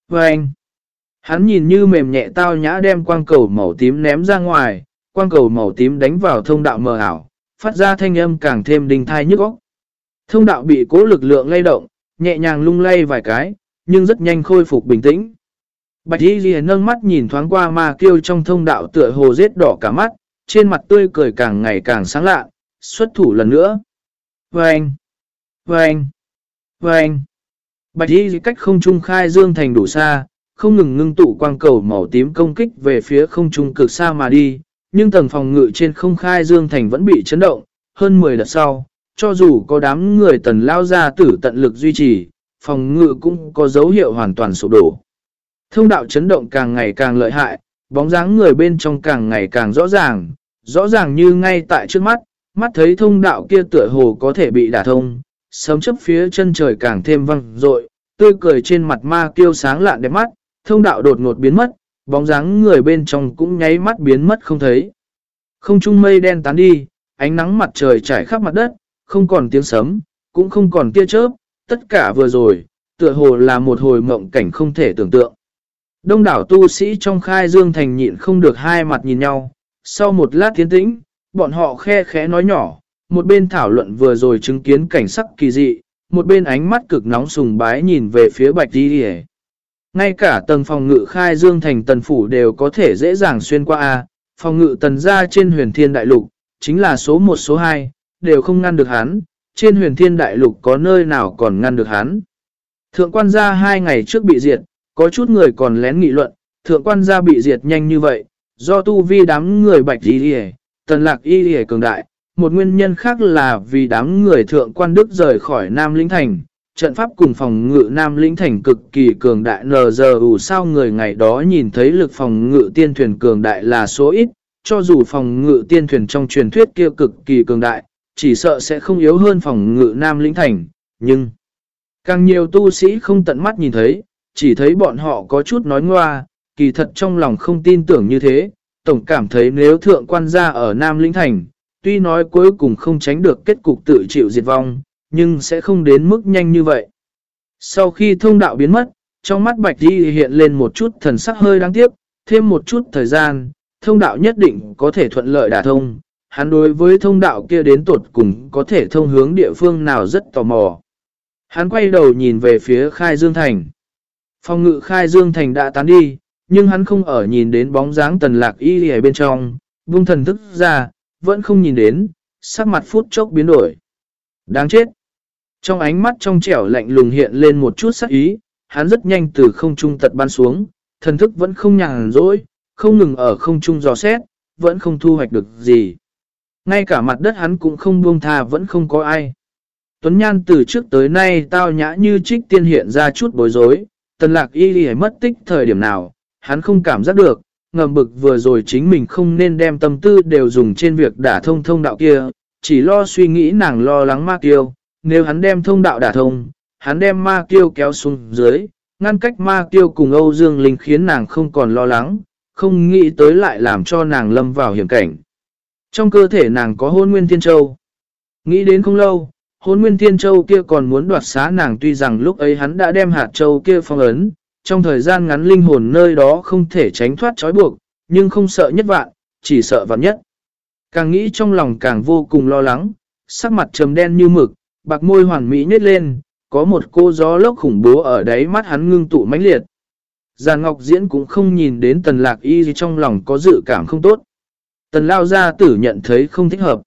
Và anh, Hắn nhìn như mềm nhẹ tao nhã đem quang cầu màu tím ném ra ngoài, quang cầu màu tím đánh vào thông đạo mờ ảo, phát ra thanh âm càng thêm đình thai nhức óc. Thông đạo bị cố lực lượng lay động, nhẹ nhàng lung lay vài cái, nhưng rất nhanh khôi phục bình tĩnh. Bạch Y Ghi nâng mắt nhìn thoáng qua ma kiêu trong thông đạo tựa hồ rết đỏ cả mắt, trên mặt tươi cười càng ngày càng sáng lạ, xuất thủ lần nữa. Vâng! Vâng! Vâng! Bạch Y cách không trung khai dương thành đủ xa, không ngừng ngưng tụ quang cầu màu tím công kích về phía không trung cực xa mà đi, nhưng tầng phòng ngự trên không khai dương thành vẫn bị chấn động, hơn 10 đợt sau, cho dù có đám người tần lao ra tử tận lực duy trì, phòng ngự cũng có dấu hiệu hoàn toàn sụp đổ. Thông đạo chấn động càng ngày càng lợi hại, bóng dáng người bên trong càng ngày càng rõ ràng, rõ ràng như ngay tại trước mắt, mắt thấy thông đạo kia tựa hồ có thể bị đả thông, sớm chấp phía chân trời càng thêm văng rội, tươi cười trên mặt ma kiêu sáng lạ đẹp mắt, thông đạo đột ngột biến mất, bóng dáng người bên trong cũng nháy mắt biến mất không thấy. Không trung mây đen tán đi, ánh nắng mặt trời trải khắp mặt đất, không còn tiếng sấm, cũng không còn tia chớp, tất cả vừa rồi, tựa hồ là một hồi mộng cảnh không thể tưởng tượng. Đông đảo tu sĩ trong khai dương thành nhịn không được hai mặt nhìn nhau, sau một lát tiến tĩnh, bọn họ khe khẽ nói nhỏ, một bên thảo luận vừa rồi chứng kiến cảnh sắc kỳ dị, một bên ánh mắt cực nóng sùng bái nhìn về phía bạch đi hề. Ngay cả tầng phòng ngự khai dương thành tần phủ đều có thể dễ dàng xuyên qua A, phòng ngự tần ra trên huyền thiên đại lục, chính là số 1 số 2, đều không ngăn được hắn, trên huyền thiên đại lục có nơi nào còn ngăn được hắn. Thượng quan gia hai ngày trước bị diệt, có chút người còn lén nghị luận, thượng quan gia bị diệt nhanh như vậy, do tu vi đám người bạch y hề, tần lạc y hề cường đại, một nguyên nhân khác là vì đám người thượng quan đức rời khỏi Nam lĩnh Thành, trận pháp cùng phòng ngự Nam lĩnh Thành cực kỳ cường đại nờ giờ ủ sao người ngày đó nhìn thấy lực phòng ngự tiên thuyền cường đại là số ít, cho dù phòng ngự tiên thuyền trong truyền thuyết kia cực kỳ cường đại, chỉ sợ sẽ không yếu hơn phòng ngự Nam lĩnh Thành, nhưng càng nhiều tu sĩ không tận mắt nhìn thấy, chỉ thấy bọn họ có chút nói ngoa, kỳ thật trong lòng không tin tưởng như thế, tổng cảm thấy nếu thượng quan gia ở Nam Linh Thành, tuy nói cuối cùng không tránh được kết cục tự chịu diệt vong, nhưng sẽ không đến mức nhanh như vậy. Sau khi thông đạo biến mất, trong mắt Bạch Di hiện lên một chút thần sắc hơi đáng tiếc, thêm một chút thời gian, thông đạo nhất định có thể thuận lợi đả thông. Hắn đối với thông đạo kia đến tột cùng có thể thông hướng địa phương nào rất tò mò. Hắn quay đầu nhìn về phía Khai Dương Thành. Phòng ngự Khai Dương Thành đã tán đi, nhưng hắn không ở nhìn đến bóng dáng tần lạc y ở bên trong, vung thần thức ra, vẫn không nhìn đến, sắc mặt phút chốc biến đổi. Đáng chết! Trong ánh mắt trong trẻo lạnh lùng hiện lên một chút sắc ý, hắn rất nhanh từ không trung tật ban xuống, thần thức vẫn không nhàn rỗi, không ngừng ở không trung dò xét, vẫn không thu hoạch được gì. Ngay cả mặt đất hắn cũng không buông tha vẫn không có ai. Tuấn Nhan từ trước tới nay tao nhã như trích tiên hiện ra chút bối rối, tần lạc y ghi mất tích thời điểm nào, hắn không cảm giác được, ngầm bực vừa rồi chính mình không nên đem tâm tư đều dùng trên việc đả thông thông đạo kia, chỉ lo suy nghĩ nàng lo lắng ma kiêu, nếu hắn đem thông đạo đả thông, hắn đem ma kiêu kéo xuống dưới, ngăn cách ma kiêu cùng Âu Dương Linh khiến nàng không còn lo lắng, không nghĩ tới lại làm cho nàng lâm vào hiểm cảnh. Trong cơ thể nàng có hôn nguyên thiên châu. Nghĩ đến không lâu, hôn nguyên thiên châu kia còn muốn đoạt xá nàng tuy rằng lúc ấy hắn đã đem hạt châu kia phong ấn, trong thời gian ngắn linh hồn nơi đó không thể tránh thoát trói buộc, nhưng không sợ nhất vạn, chỉ sợ vạn nhất. Càng nghĩ trong lòng càng vô cùng lo lắng, sắc mặt trầm đen như mực, bạc môi hoàn mỹ nhét lên, có một cô gió lốc khủng bố ở đáy mắt hắn ngưng tụ mãnh liệt. Giàn Ngọc Diễn cũng không nhìn đến tần lạc y gì trong lòng có dự cảm không tốt. Tần lao gia tử nhận thấy không thích hợp.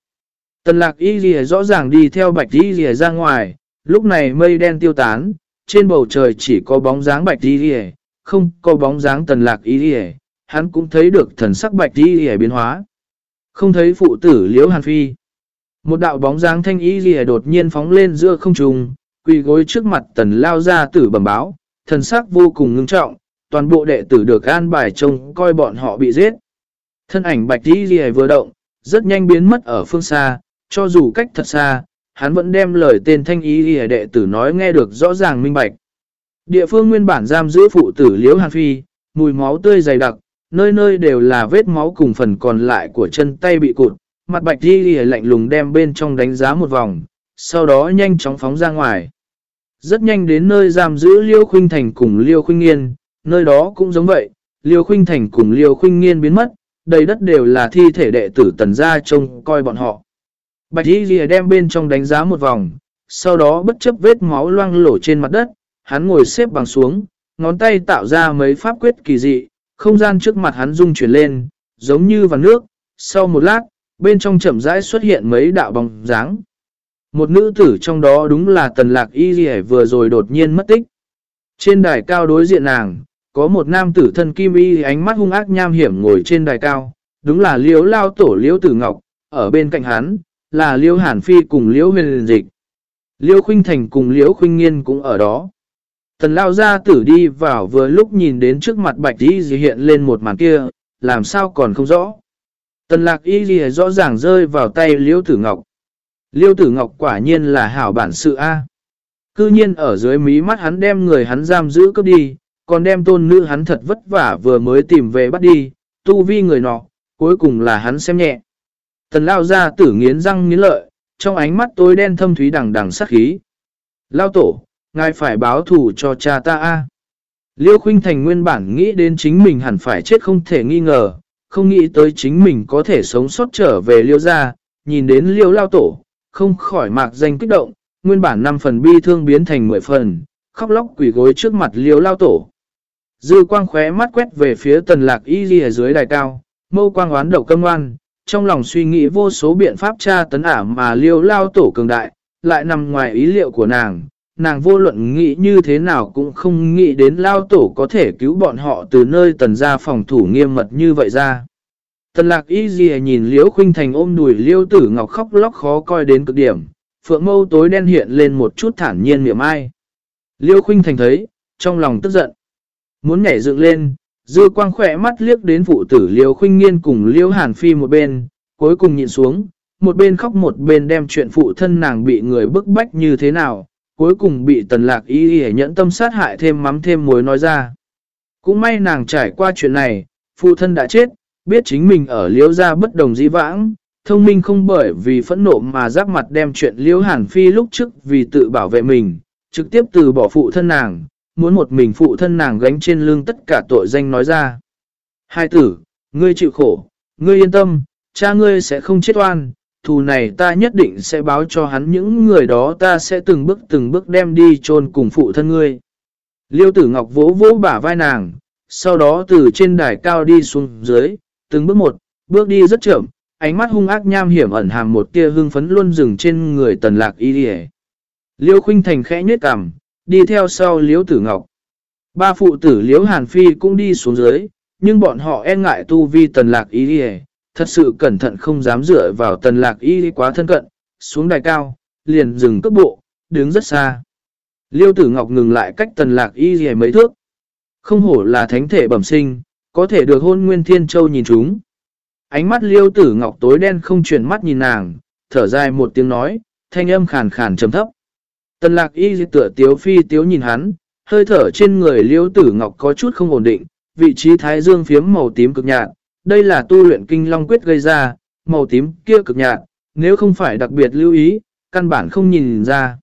Tần lạc y rìa rõ ràng đi theo bạch y rìa ra ngoài, lúc này mây đen tiêu tán, trên bầu trời chỉ có bóng dáng bạch y rìa, không có bóng dáng tần lạc y rìa. hắn cũng thấy được thần sắc bạch y rìa biến hóa. Không thấy phụ tử liễu hàn phi. Một đạo bóng dáng thanh y rìa đột nhiên phóng lên giữa không trung, quỳ gối trước mặt tần lao ra tử bẩm báo, thần sắc vô cùng ngưng trọng, toàn bộ đệ tử được an bài trông coi bọn họ bị giết. Thân ảnh bạch y rìa vừa động, rất nhanh biến mất ở phương xa, cho dù cách thật xa, hắn vẫn đem lời tên thanh ý ghi đệ tử nói nghe được rõ ràng minh bạch. Địa phương nguyên bản giam giữ phụ tử Liễu Hàn Phi, mùi máu tươi dày đặc, nơi nơi đều là vết máu cùng phần còn lại của chân tay bị cụt, mặt bạch đi ghi lạnh lùng đem bên trong đánh giá một vòng, sau đó nhanh chóng phóng ra ngoài. Rất nhanh đến nơi giam giữ Liêu Khuynh Thành cùng Liêu Khuynh Nghiên, Nơi đó cũng giống vậy, Liêu Khuynh Thành cùng Liêu Khuynh Nghiên biến mất, đầy đất đều là thi thể đệ tử tần gia trông coi bọn họ. Bạch Y Ghi đem bên trong đánh giá một vòng, sau đó bất chấp vết máu loang lổ trên mặt đất, hắn ngồi xếp bằng xuống, ngón tay tạo ra mấy pháp quyết kỳ dị, không gian trước mặt hắn rung chuyển lên, giống như vào nước, sau một lát, bên trong chậm rãi xuất hiện mấy đạo bóng dáng. Một nữ tử trong đó đúng là tần lạc y ghi vừa rồi đột nhiên mất tích. Trên đài cao đối diện nàng, có một nam tử thân kim y ánh mắt hung ác nham hiểm ngồi trên đài cao, đúng là liễu lao tổ liễu tử ngọc, ở bên cạnh hắn, là liễu hàn phi cùng liễu huyền dịch. Liễu khuynh thành cùng liễu khuynh nghiên cũng ở đó. Tần lao gia tử đi vào vừa lúc nhìn đến trước mặt bạch y hiện lên một màn kia, làm sao còn không rõ. Tần lạc y gì rõ ràng rơi vào tay liễu tử ngọc. Liêu tử ngọc quả nhiên là hảo bản sự A. Cư nhiên ở dưới mí mắt hắn đem người hắn giam giữ cấp đi, còn đem tôn nữ hắn thật vất vả vừa mới tìm về bắt đi, tu vi người nọ, cuối cùng là hắn xem nhẹ. Tần lao ra tử nghiến răng nghiến lợi, trong ánh mắt tối đen thâm thúy đằng đằng sát khí. Lao tổ, ngài phải báo thù cho cha ta a. Liêu Khuynh Thành nguyên bản nghĩ đến chính mình hẳn phải chết không thể nghi ngờ, không nghĩ tới chính mình có thể sống sót trở về Liêu gia, nhìn đến Liêu Lao Tổ, không khỏi mạc danh kích động, nguyên bản 5 phần bi thương biến thành 10 phần, khóc lóc quỷ gối trước mặt Liêu Lao Tổ. Dư quang khóe mắt quét về phía tần lạc y ghi ở dưới đài cao, mâu quang oán đầu câm ngoan, trong lòng suy nghĩ vô số biện pháp tra tấn ả mà Liêu Lao Tổ cường đại, lại nằm ngoài ý liệu của nàng nàng vô luận nghĩ như thế nào cũng không nghĩ đến lao tổ có thể cứu bọn họ từ nơi tần ra phòng thủ nghiêm mật như vậy ra. Tần lạc y gì nhìn liễu khuynh thành ôm đùi liêu tử ngọc khóc lóc khó coi đến cực điểm, phượng mâu tối đen hiện lên một chút thản nhiên miệng ai. Liêu khuynh thành thấy, trong lòng tức giận. Muốn nhảy dựng lên, dư quang khỏe mắt liếc đến phụ tử liêu khuynh nghiên cùng liêu hàn phi một bên, cuối cùng nhịn xuống, một bên khóc một bên đem chuyện phụ thân nàng bị người bức bách như thế nào, cuối cùng bị tần lạc y y nhẫn tâm sát hại thêm mắm thêm muối nói ra. Cũng may nàng trải qua chuyện này, phụ thân đã chết, biết chính mình ở liễu gia bất đồng dĩ vãng, thông minh không bởi vì phẫn nộ mà giáp mặt đem chuyện liễu hàn phi lúc trước vì tự bảo vệ mình, trực tiếp từ bỏ phụ thân nàng, muốn một mình phụ thân nàng gánh trên lưng tất cả tội danh nói ra. Hai tử, ngươi chịu khổ, ngươi yên tâm, cha ngươi sẽ không chết oan, thù này ta nhất định sẽ báo cho hắn những người đó ta sẽ từng bước từng bước đem đi chôn cùng phụ thân ngươi. Liêu tử ngọc vỗ vỗ bả vai nàng, sau đó từ trên đài cao đi xuống dưới, từng bước một, bước đi rất chậm, ánh mắt hung ác nham hiểm ẩn hàm một tia hương phấn luôn dừng trên người tần lạc y đi Liêu khuynh thành khẽ nhết cằm, đi theo sau liêu tử ngọc. Ba phụ tử liêu hàn phi cũng đi xuống dưới, nhưng bọn họ e ngại tu vi tần lạc y đi thật sự cẩn thận không dám dựa vào tần lạc y quá thân cận, xuống đài cao, liền dừng cước bộ, đứng rất xa. Liêu tử ngọc ngừng lại cách tần lạc y gì mấy thước. Không hổ là thánh thể bẩm sinh, có thể được hôn nguyên thiên châu nhìn chúng. Ánh mắt liêu tử ngọc tối đen không chuyển mắt nhìn nàng, thở dài một tiếng nói, thanh âm khàn khàn trầm thấp. Tần lạc y tựa tiếu phi tiếu nhìn hắn, hơi thở trên người liêu tử ngọc có chút không ổn định, vị trí thái dương phiếm màu tím cực nhạt, đây là tu luyện kinh long quyết gây ra, màu tím kia cực nhạt, nếu không phải đặc biệt lưu ý, căn bản không nhìn ra.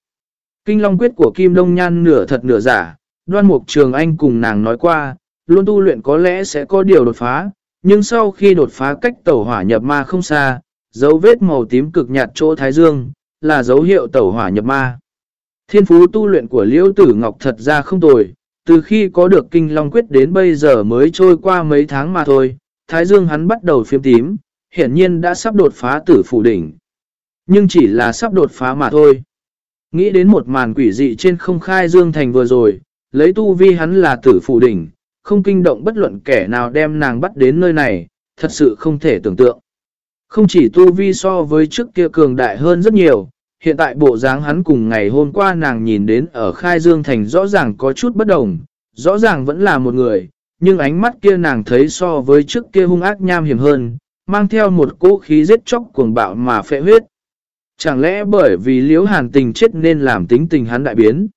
Kinh long quyết của Kim Đông Nhan nửa thật nửa giả, đoan mục trường anh cùng nàng nói qua, luôn tu luyện có lẽ sẽ có điều đột phá, nhưng sau khi đột phá cách tẩu hỏa nhập ma không xa, dấu vết màu tím cực nhạt chỗ thái dương, là dấu hiệu tẩu hỏa nhập ma. Thiên phú tu luyện của Liễu Tử Ngọc thật ra không tồi, từ khi có được kinh long quyết đến bây giờ mới trôi qua mấy tháng mà thôi, thái dương hắn bắt đầu phiếm tím, hiển nhiên đã sắp đột phá tử phủ đỉnh. Nhưng chỉ là sắp đột phá mà thôi. Nghĩ đến một màn quỷ dị trên không khai dương thành vừa rồi, lấy tu vi hắn là tử phủ đỉnh, không kinh động bất luận kẻ nào đem nàng bắt đến nơi này, thật sự không thể tưởng tượng. Không chỉ tu vi so với trước kia cường đại hơn rất nhiều, hiện tại bộ dáng hắn cùng ngày hôm qua nàng nhìn đến ở khai dương thành rõ ràng có chút bất đồng, rõ ràng vẫn là một người, nhưng ánh mắt kia nàng thấy so với trước kia hung ác nham hiểm hơn, mang theo một cỗ khí giết chóc cuồng bạo mà phệ huyết. Chẳng lẽ bởi vì liễu hàn tình chết nên làm tính tình hắn đại biến?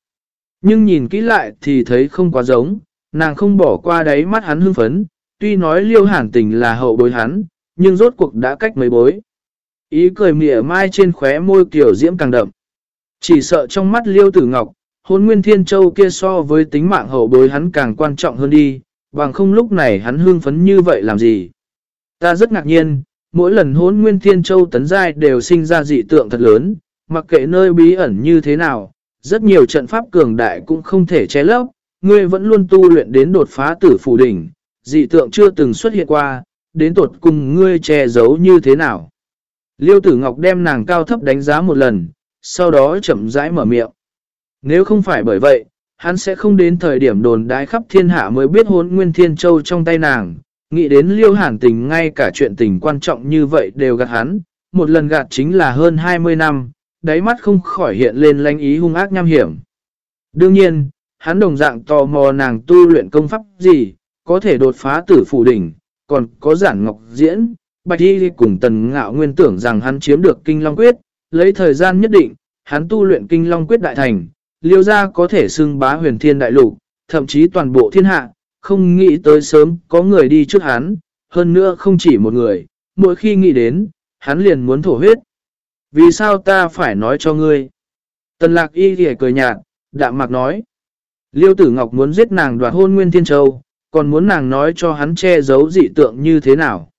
Nhưng nhìn kỹ lại thì thấy không quá giống, nàng không bỏ qua đáy mắt hắn hưng phấn, tuy nói liêu hàn tình là hậu bối hắn, nhưng rốt cuộc đã cách mấy bối. Ý cười mỉa mai trên khóe môi kiểu diễm càng đậm. Chỉ sợ trong mắt liêu tử ngọc, hôn nguyên thiên châu kia so với tính mạng hậu bối hắn càng quan trọng hơn đi, bằng không lúc này hắn hương phấn như vậy làm gì. Ta rất ngạc nhiên, mỗi lần hôn nguyên thiên châu tấn giai đều sinh ra dị tượng thật lớn, mặc kệ nơi bí ẩn như thế nào, rất nhiều trận pháp cường đại cũng không thể che lấp, ngươi vẫn luôn tu luyện đến đột phá tử phủ đỉnh, dị tượng chưa từng xuất hiện qua, đến tột cùng ngươi che giấu như thế nào. Liêu tử Ngọc đem nàng cao thấp đánh giá một lần, sau đó chậm rãi mở miệng. Nếu không phải bởi vậy, hắn sẽ không đến thời điểm đồn đái khắp thiên hạ mới biết hốn nguyên thiên châu trong tay nàng. Nghĩ đến liêu hàn tình ngay cả chuyện tình quan trọng như vậy đều gạt hắn, một lần gạt chính là hơn 20 năm, đáy mắt không khỏi hiện lên lanh ý hung ác nham hiểm. Đương nhiên, hắn đồng dạng tò mò nàng tu luyện công pháp gì, có thể đột phá tử phủ đỉnh, còn có giản ngọc diễn, bạch y cùng tần ngạo nguyên tưởng rằng hắn chiếm được kinh long quyết, lấy thời gian nhất định, hắn tu luyện kinh long quyết đại thành, liêu ra có thể xưng bá huyền thiên đại lục, thậm chí toàn bộ thiên hạ, không nghĩ tới sớm có người đi trước hắn, hơn nữa không chỉ một người, mỗi khi nghĩ đến, hắn liền muốn thổ huyết. Vì sao ta phải nói cho ngươi? Tần lạc y thì cười nhạt, đạm mạc nói. Liêu tử ngọc muốn giết nàng đoạt hôn nguyên thiên châu, còn muốn nàng nói cho hắn che giấu dị tượng như thế nào.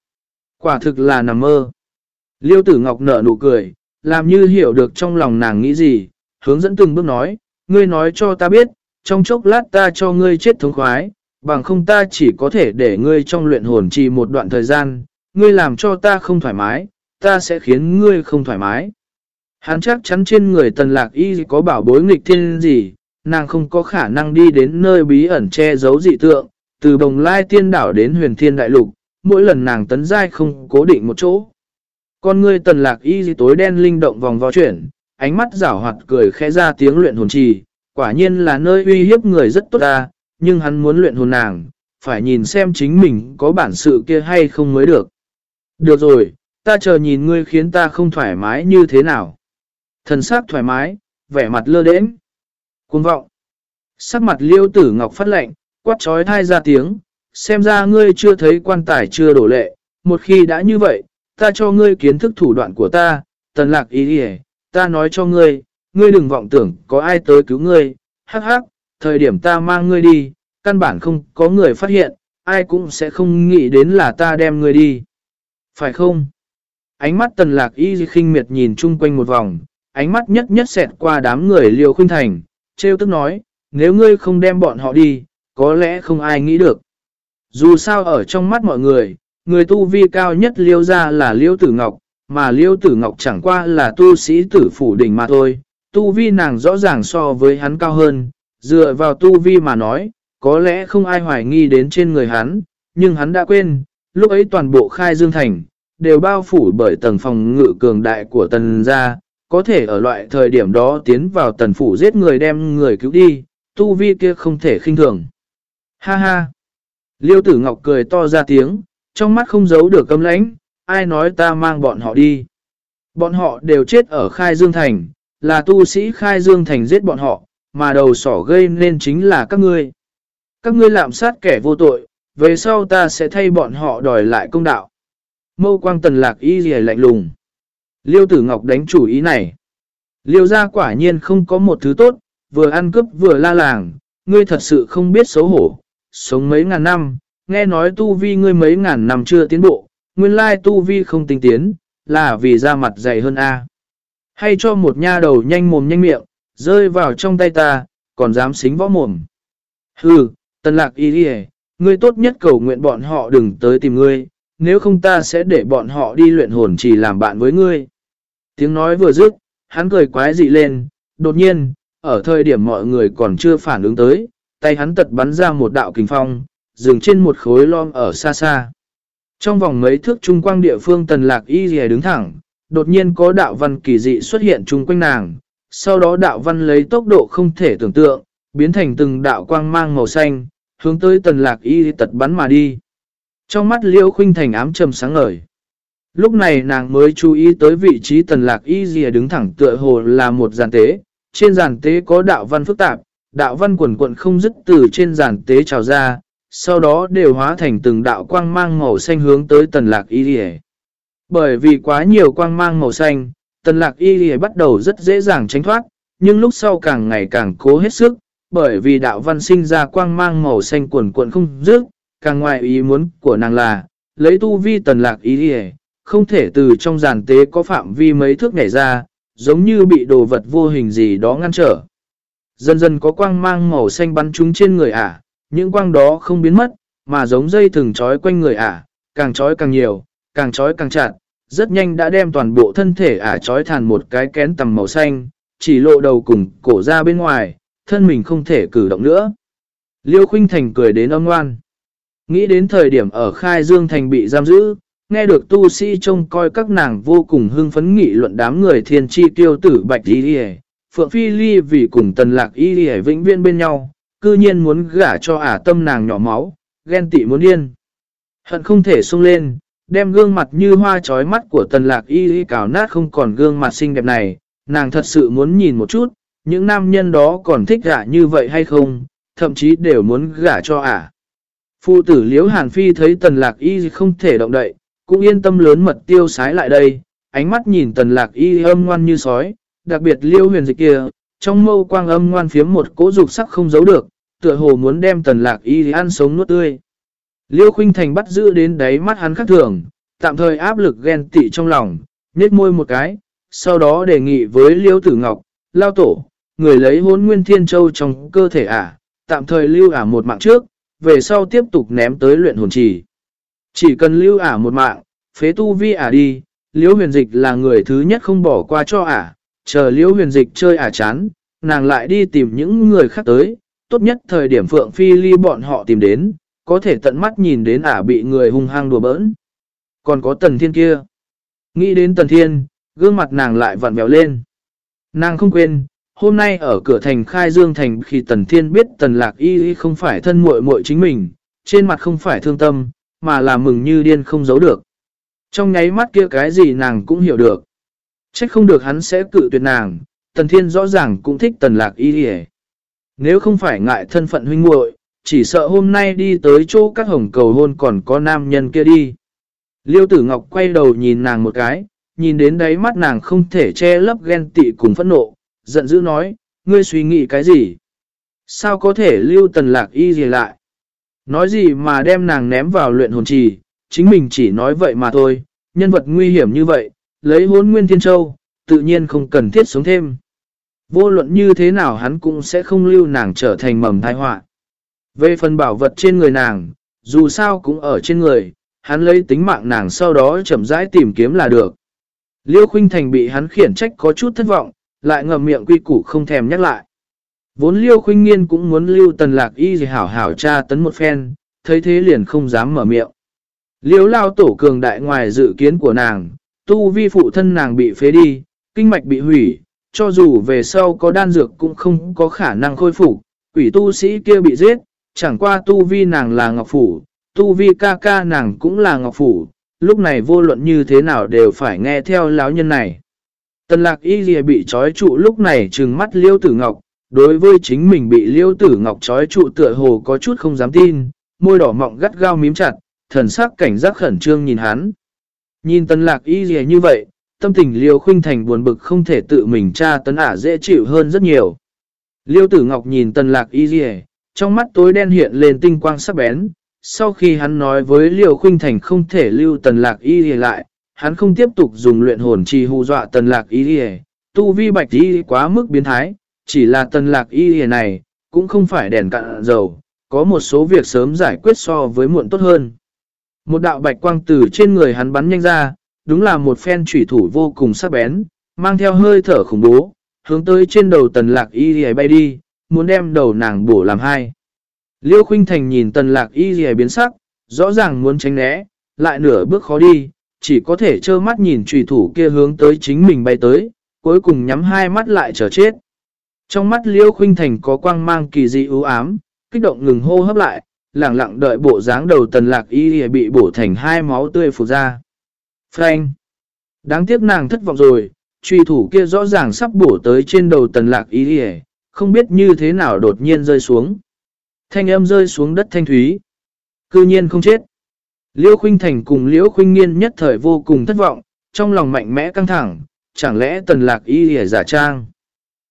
Quả thực là nằm mơ. Liêu tử ngọc nở nụ cười, làm như hiểu được trong lòng nàng nghĩ gì, hướng dẫn từng bước nói, ngươi nói cho ta biết, trong chốc lát ta cho ngươi chết thống khoái, bằng không ta chỉ có thể để ngươi trong luyện hồn trì một đoạn thời gian, ngươi làm cho ta không thoải mái, ta sẽ khiến ngươi không thoải mái. Hắn chắc chắn trên người tần lạc y có bảo bối nghịch thiên gì, nàng không có khả năng đi đến nơi bí ẩn che giấu dị tượng, từ bồng lai tiên đảo đến huyền thiên đại lục, mỗi lần nàng tấn giai không cố định một chỗ. Con ngươi tần lạc y tối đen linh động vòng vào chuyển, ánh mắt rảo hoạt cười khẽ ra tiếng luyện hồn trì, quả nhiên là nơi uy hiếp người rất tốt ta, nhưng hắn muốn luyện hồn nàng, phải nhìn xem chính mình có bản sự kia hay không mới được. Được rồi, ta chờ nhìn ngươi khiến ta không thoải mái như thế nào. Thần sắc thoải mái, vẻ mặt lơ đễnh, cuồng vọng. Sắc mặt liêu tử ngọc phát lệnh, quát trói thai ra tiếng, xem ra ngươi chưa thấy quan tài chưa đổ lệ, một khi đã như vậy, ta cho ngươi kiến thức thủ đoạn của ta, tần lạc ý đi ta nói cho ngươi, ngươi đừng vọng tưởng có ai tới cứu ngươi, hắc hắc, thời điểm ta mang ngươi đi, căn bản không có người phát hiện, ai cũng sẽ không nghĩ đến là ta đem ngươi đi. Phải không? Ánh mắt tần lạc y khinh miệt nhìn chung quanh một vòng, ánh mắt nhất nhất xẹt qua đám người liều khuyên thành, trêu tức nói, nếu ngươi không đem bọn họ đi, có lẽ không ai nghĩ được. Dù sao ở trong mắt mọi người, người tu vi cao nhất liêu ra là liêu tử ngọc, mà liêu tử ngọc chẳng qua là tu sĩ tử phủ đỉnh mà thôi. Tu vi nàng rõ ràng so với hắn cao hơn, dựa vào tu vi mà nói, có lẽ không ai hoài nghi đến trên người hắn, nhưng hắn đã quên, lúc ấy toàn bộ khai dương thành, đều bao phủ bởi tầng phòng ngự cường đại của tần gia, có thể ở loại thời điểm đó tiến vào tần phủ giết người đem người cứu đi, tu vi kia không thể khinh thường. Ha ha! Liêu tử ngọc cười to ra tiếng, trong mắt không giấu được cấm lãnh, ai nói ta mang bọn họ đi. Bọn họ đều chết ở Khai Dương Thành, là tu sĩ Khai Dương Thành giết bọn họ, mà đầu sỏ gây nên chính là các ngươi. Các ngươi lạm sát kẻ vô tội, về sau ta sẽ thay bọn họ đòi lại công đạo. Mâu quang tần lạc y gì lạnh lùng. Liêu tử ngọc đánh chủ ý này. Liêu ra quả nhiên không có một thứ tốt, vừa ăn cướp vừa la làng, ngươi thật sự không biết xấu hổ, sống mấy ngàn năm, nghe nói tu vi ngươi mấy ngàn năm chưa tiến bộ, nguyên lai tu vi không tinh tiến, là vì da mặt dày hơn A. Hay cho một nha đầu nhanh mồm nhanh miệng, rơi vào trong tay ta, còn dám xính võ mồm. Hừ, tần lạc y đi ngươi tốt nhất cầu nguyện bọn họ đừng tới tìm ngươi, nếu không ta sẽ để bọn họ đi luyện hồn chỉ làm bạn với ngươi. Tiếng nói vừa dứt, hắn cười quái dị lên, đột nhiên, ở thời điểm mọi người còn chưa phản ứng tới, tay hắn tật bắn ra một đạo kình phong, dừng trên một khối lom ở xa xa. Trong vòng mấy thước trung quang địa phương tần lạc y dì đứng thẳng, đột nhiên có đạo văn kỳ dị xuất hiện chung quanh nàng, sau đó đạo văn lấy tốc độ không thể tưởng tượng, biến thành từng đạo quang mang màu xanh, hướng tới tần lạc y tật bắn mà đi. Trong mắt liêu khuynh thành ám trầm sáng ngời. Lúc này nàng mới chú ý tới vị trí tần lạc y dì đứng thẳng tựa hồ là một giàn tế, trên giàn tế có đạo văn phức tạp, đạo văn quần quận không dứt từ trên giàn tế trào ra, sau đó đều hóa thành từng đạo quang mang màu xanh hướng tới tần lạc y rìa. Bởi vì quá nhiều quang mang màu xanh, tần lạc y rìa bắt đầu rất dễ dàng tránh thoát, nhưng lúc sau càng ngày càng cố hết sức, bởi vì đạo văn sinh ra quang mang màu xanh cuộn cuộn không dứt, càng ngoài ý muốn của nàng là, lấy tu vi tần lạc ý rìa, không thể từ trong giàn tế có phạm vi mấy thước nhảy ra, giống như bị đồ vật vô hình gì đó ngăn trở. Dần dần có quang mang màu xanh bắn trúng trên người ả, những quang đó không biến mất, mà giống dây thừng trói quanh người ả, càng trói càng nhiều, càng trói càng chặt, rất nhanh đã đem toàn bộ thân thể ả trói thành một cái kén tầm màu xanh, chỉ lộ đầu cùng cổ ra bên ngoài, thân mình không thể cử động nữa. Liêu Khuynh Thành cười đến âm ngoan. Nghĩ đến thời điểm ở Khai Dương Thành bị giam giữ, nghe được tu sĩ trông coi các nàng vô cùng hưng phấn nghị luận đám người thiên chi tiêu tử bạch y đi Phượng Phi Ly vì cùng tần lạc y đi vĩnh viên bên nhau, cư nhiên muốn gả cho ả tâm nàng nhỏ máu, ghen tị muốn điên. Hận không thể sung lên, đem gương mặt như hoa trói mắt của tần lạc y y cào nát không còn gương mặt xinh đẹp này, nàng thật sự muốn nhìn một chút, những nam nhân đó còn thích gả như vậy hay không, thậm chí đều muốn gả cho ả. Phụ tử liễu hàn phi thấy tần lạc y không thể động đậy, cũng yên tâm lớn mật tiêu sái lại đây, ánh mắt nhìn tần lạc y âm ngoan như sói, đặc biệt liêu huyền dịch kia, trong mâu quang âm ngoan phiếm một cỗ dục sắc không giấu được, tựa hồ muốn đem tần lạc y ăn sống nuốt tươi. Liêu khuynh thành bắt giữ đến đáy mắt hắn khắc thường, tạm thời áp lực ghen tị trong lòng, nết môi một cái, sau đó đề nghị với liêu tử ngọc, lao tổ, người lấy hốn nguyên thiên châu trong cơ thể ả, tạm thời lưu ả một mạng trước, về sau tiếp tục ném tới luyện hồn trì. Chỉ cần lưu ả một mạng, phế tu vi ả đi, liêu huyền dịch là người thứ nhất không bỏ qua cho ả, chờ liễu huyền dịch chơi ả chán, nàng lại đi tìm những người khác tới, tốt nhất thời điểm Phượng Phi Ly bọn họ tìm đến, có thể tận mắt nhìn đến ả bị người hung hăng đùa bỡn. Còn có tần thiên kia. Nghĩ đến tần thiên, gương mặt nàng lại vặn vẹo lên. Nàng không quên, hôm nay ở cửa thành khai dương thành khi tần thiên biết tần lạc y y không phải thân muội muội chính mình, trên mặt không phải thương tâm, mà là mừng như điên không giấu được. Trong nháy mắt kia cái gì nàng cũng hiểu được. Trách không được hắn sẽ cự tuyệt nàng, tần thiên rõ ràng cũng thích tần lạc y y Nếu không phải ngại thân phận huynh muội chỉ sợ hôm nay đi tới chỗ các hồng cầu hôn còn có nam nhân kia đi. Liêu tử ngọc quay đầu nhìn nàng một cái, nhìn đến đáy mắt nàng không thể che lấp ghen tị cùng phẫn nộ, giận dữ nói, ngươi suy nghĩ cái gì? Sao có thể lưu tần lạc y gì lại? Nói gì mà đem nàng ném vào luyện hồn trì, chính mình chỉ nói vậy mà thôi, nhân vật nguy hiểm như vậy, lấy hốn nguyên thiên châu, tự nhiên không cần thiết sống thêm. Vô luận như thế nào hắn cũng sẽ không lưu nàng trở thành mầm thai họa Về phần bảo vật trên người nàng, dù sao cũng ở trên người, hắn lấy tính mạng nàng sau đó chậm rãi tìm kiếm là được. Liêu Khuynh Thành bị hắn khiển trách có chút thất vọng, lại ngậm miệng quy củ không thèm nhắc lại. Vốn Liêu Khuynh Nghiên cũng muốn lưu tần lạc y gì hảo hảo tra tấn một phen, thấy thế liền không dám mở miệng. Liêu lao tổ cường đại ngoài dự kiến của nàng, tu vi phụ thân nàng bị phế đi, kinh mạch bị hủy, cho dù về sau có đan dược cũng không có khả năng khôi phục, quỷ tu sĩ kia bị giết, chẳng qua tu vi nàng là ngọc phủ, tu vi ca ca nàng cũng là ngọc phủ, lúc này vô luận như thế nào đều phải nghe theo lão nhân này. Tần lạc y dìa bị trói trụ lúc này trừng mắt liêu tử ngọc, đối với chính mình bị liêu tử ngọc trói trụ tựa hồ có chút không dám tin, môi đỏ mọng gắt gao mím chặt, thần sắc cảnh giác khẩn trương nhìn hắn. Nhìn tần lạc y lìa như vậy, tâm tình liêu khuynh thành buồn bực không thể tự mình tra tấn ả dễ chịu hơn rất nhiều. Liêu tử ngọc nhìn tần lạc y lìa, trong mắt tối đen hiện lên tinh quang sắc bén, sau khi hắn nói với Liêu Khuynh Thành không thể lưu tần lạc y lại, hắn không tiếp tục dùng luyện hồn trì hù dọa tần lạc y tu vi bạch y quá mức biến thái, chỉ là tần lạc y này, cũng không phải đèn cạn dầu, có một số việc sớm giải quyết so với muộn tốt hơn. Một đạo bạch quang từ trên người hắn bắn nhanh ra, đúng là một phen trủy thủ vô cùng sắc bén, mang theo hơi thở khủng bố, hướng tới trên đầu tần lạc y bay đi, muốn đem đầu nàng bổ làm hai. Liêu Khuynh Thành nhìn tần lạc y gì biến sắc, rõ ràng muốn tránh né, lại nửa bước khó đi, chỉ có thể trơ mắt nhìn trùy thủ kia hướng tới chính mình bay tới, cuối cùng nhắm hai mắt lại chờ chết. Trong mắt Liêu Khuynh Thành có quang mang kỳ dị ưu ám, kích động ngừng hô hấp lại, lặng lặng đợi bộ dáng đầu tần lạc y bị bổ thành hai máu tươi phụt ra. Frank! Đáng tiếc nàng thất vọng rồi, truy thủ kia rõ ràng sắp bổ tới trên đầu tần lạc y không biết như thế nào đột nhiên rơi xuống. Thanh âm rơi xuống đất thanh thúy. Cư nhiên không chết. Liễu Khuynh Thành cùng Liễu Khuynh Nghiên nhất thời vô cùng thất vọng, trong lòng mạnh mẽ căng thẳng, chẳng lẽ tần lạc y giả trang.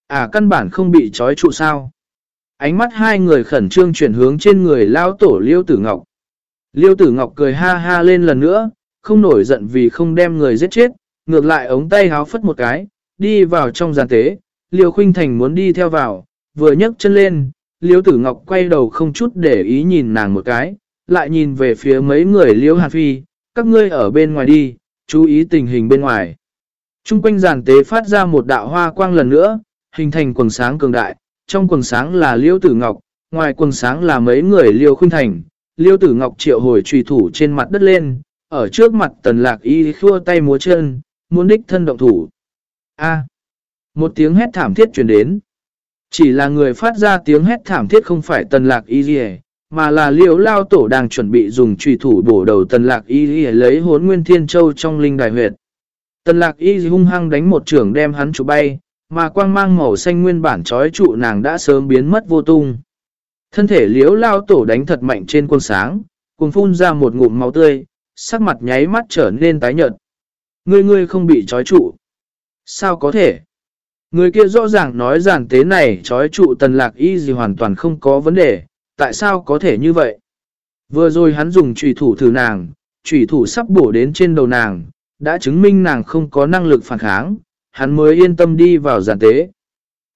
À căn bản không bị trói trụ sao. Ánh mắt hai người khẩn trương chuyển hướng trên người lao tổ Liêu Tử Ngọc. Liêu Tử Ngọc cười ha ha lên lần nữa, không nổi giận vì không đem người giết chết, ngược lại ống tay háo phất một cái, đi vào trong giàn tế. Liêu Khuynh Thành muốn đi theo vào, vừa nhấc chân lên, Liêu Tử Ngọc quay đầu không chút để ý nhìn nàng một cái, lại nhìn về phía mấy người Liêu Hàn Phi, các ngươi ở bên ngoài đi, chú ý tình hình bên ngoài. Trung quanh giàn tế phát ra một đạo hoa quang lần nữa, hình thành quần sáng cường đại, trong quần sáng là Liêu Tử Ngọc, ngoài quần sáng là mấy người Liêu Khuynh Thành. Liêu Tử Ngọc triệu hồi trùy thủ trên mặt đất lên, ở trước mặt tần lạc y khua tay múa chân, muốn đích thân động thủ. A. một tiếng hét thảm thiết chuyển đến. Chỉ là người phát ra tiếng hét thảm thiết không phải tần lạc y gì mà là liêu lao tổ đang chuẩn bị dùng trùy thủ bổ đầu tần lạc y gì lấy hốn nguyên thiên châu trong linh đài huyệt. Tần lạc y hung hăng đánh một trưởng đem hắn chụp bay, mà quang mang màu xanh nguyên bản trói trụ nàng đã sớm biến mất vô tung. Thân thể liếu lao tổ đánh thật mạnh trên quân sáng, cùng phun ra một ngụm máu tươi, sắc mặt nháy mắt trở nên tái nhợt. Ngươi ngươi không bị trói trụ. Sao có thể? Người kia rõ ràng nói giản tế này trói trụ tần lạc y gì hoàn toàn không có vấn đề, tại sao có thể như vậy? Vừa rồi hắn dùng trùy thủ thử nàng, trùy thủ sắp bổ đến trên đầu nàng, đã chứng minh nàng không có năng lực phản kháng, hắn mới yên tâm đi vào giản tế.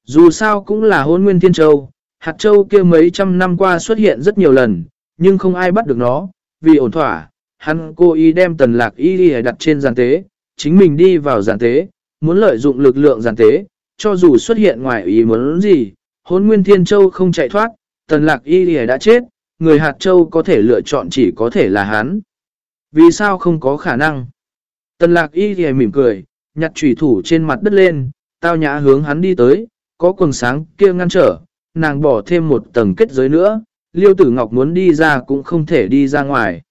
Dù sao cũng là hôn nguyên thiên châu, hạt châu kia mấy trăm năm qua xuất hiện rất nhiều lần, nhưng không ai bắt được nó, vì ổn thỏa, hắn cố ý đem tần lạc y đi đặt trên giàn tế, chính mình đi vào giàn tế, muốn lợi dụng lực lượng giàn tế, cho dù xuất hiện ngoài ý muốn gì, hôn nguyên thiên châu không chạy thoát, tần lạc y đi đã chết, người hạt châu có thể lựa chọn chỉ có thể là hắn. Vì sao không có khả năng? Tần lạc y thì mỉm cười, nhặt trùy thủ trên mặt đất lên, tao nhã hướng hắn đi tới, có quần sáng kia ngăn trở, nàng bỏ thêm một tầng kết giới nữa, liêu tử ngọc muốn đi ra cũng không thể đi ra ngoài.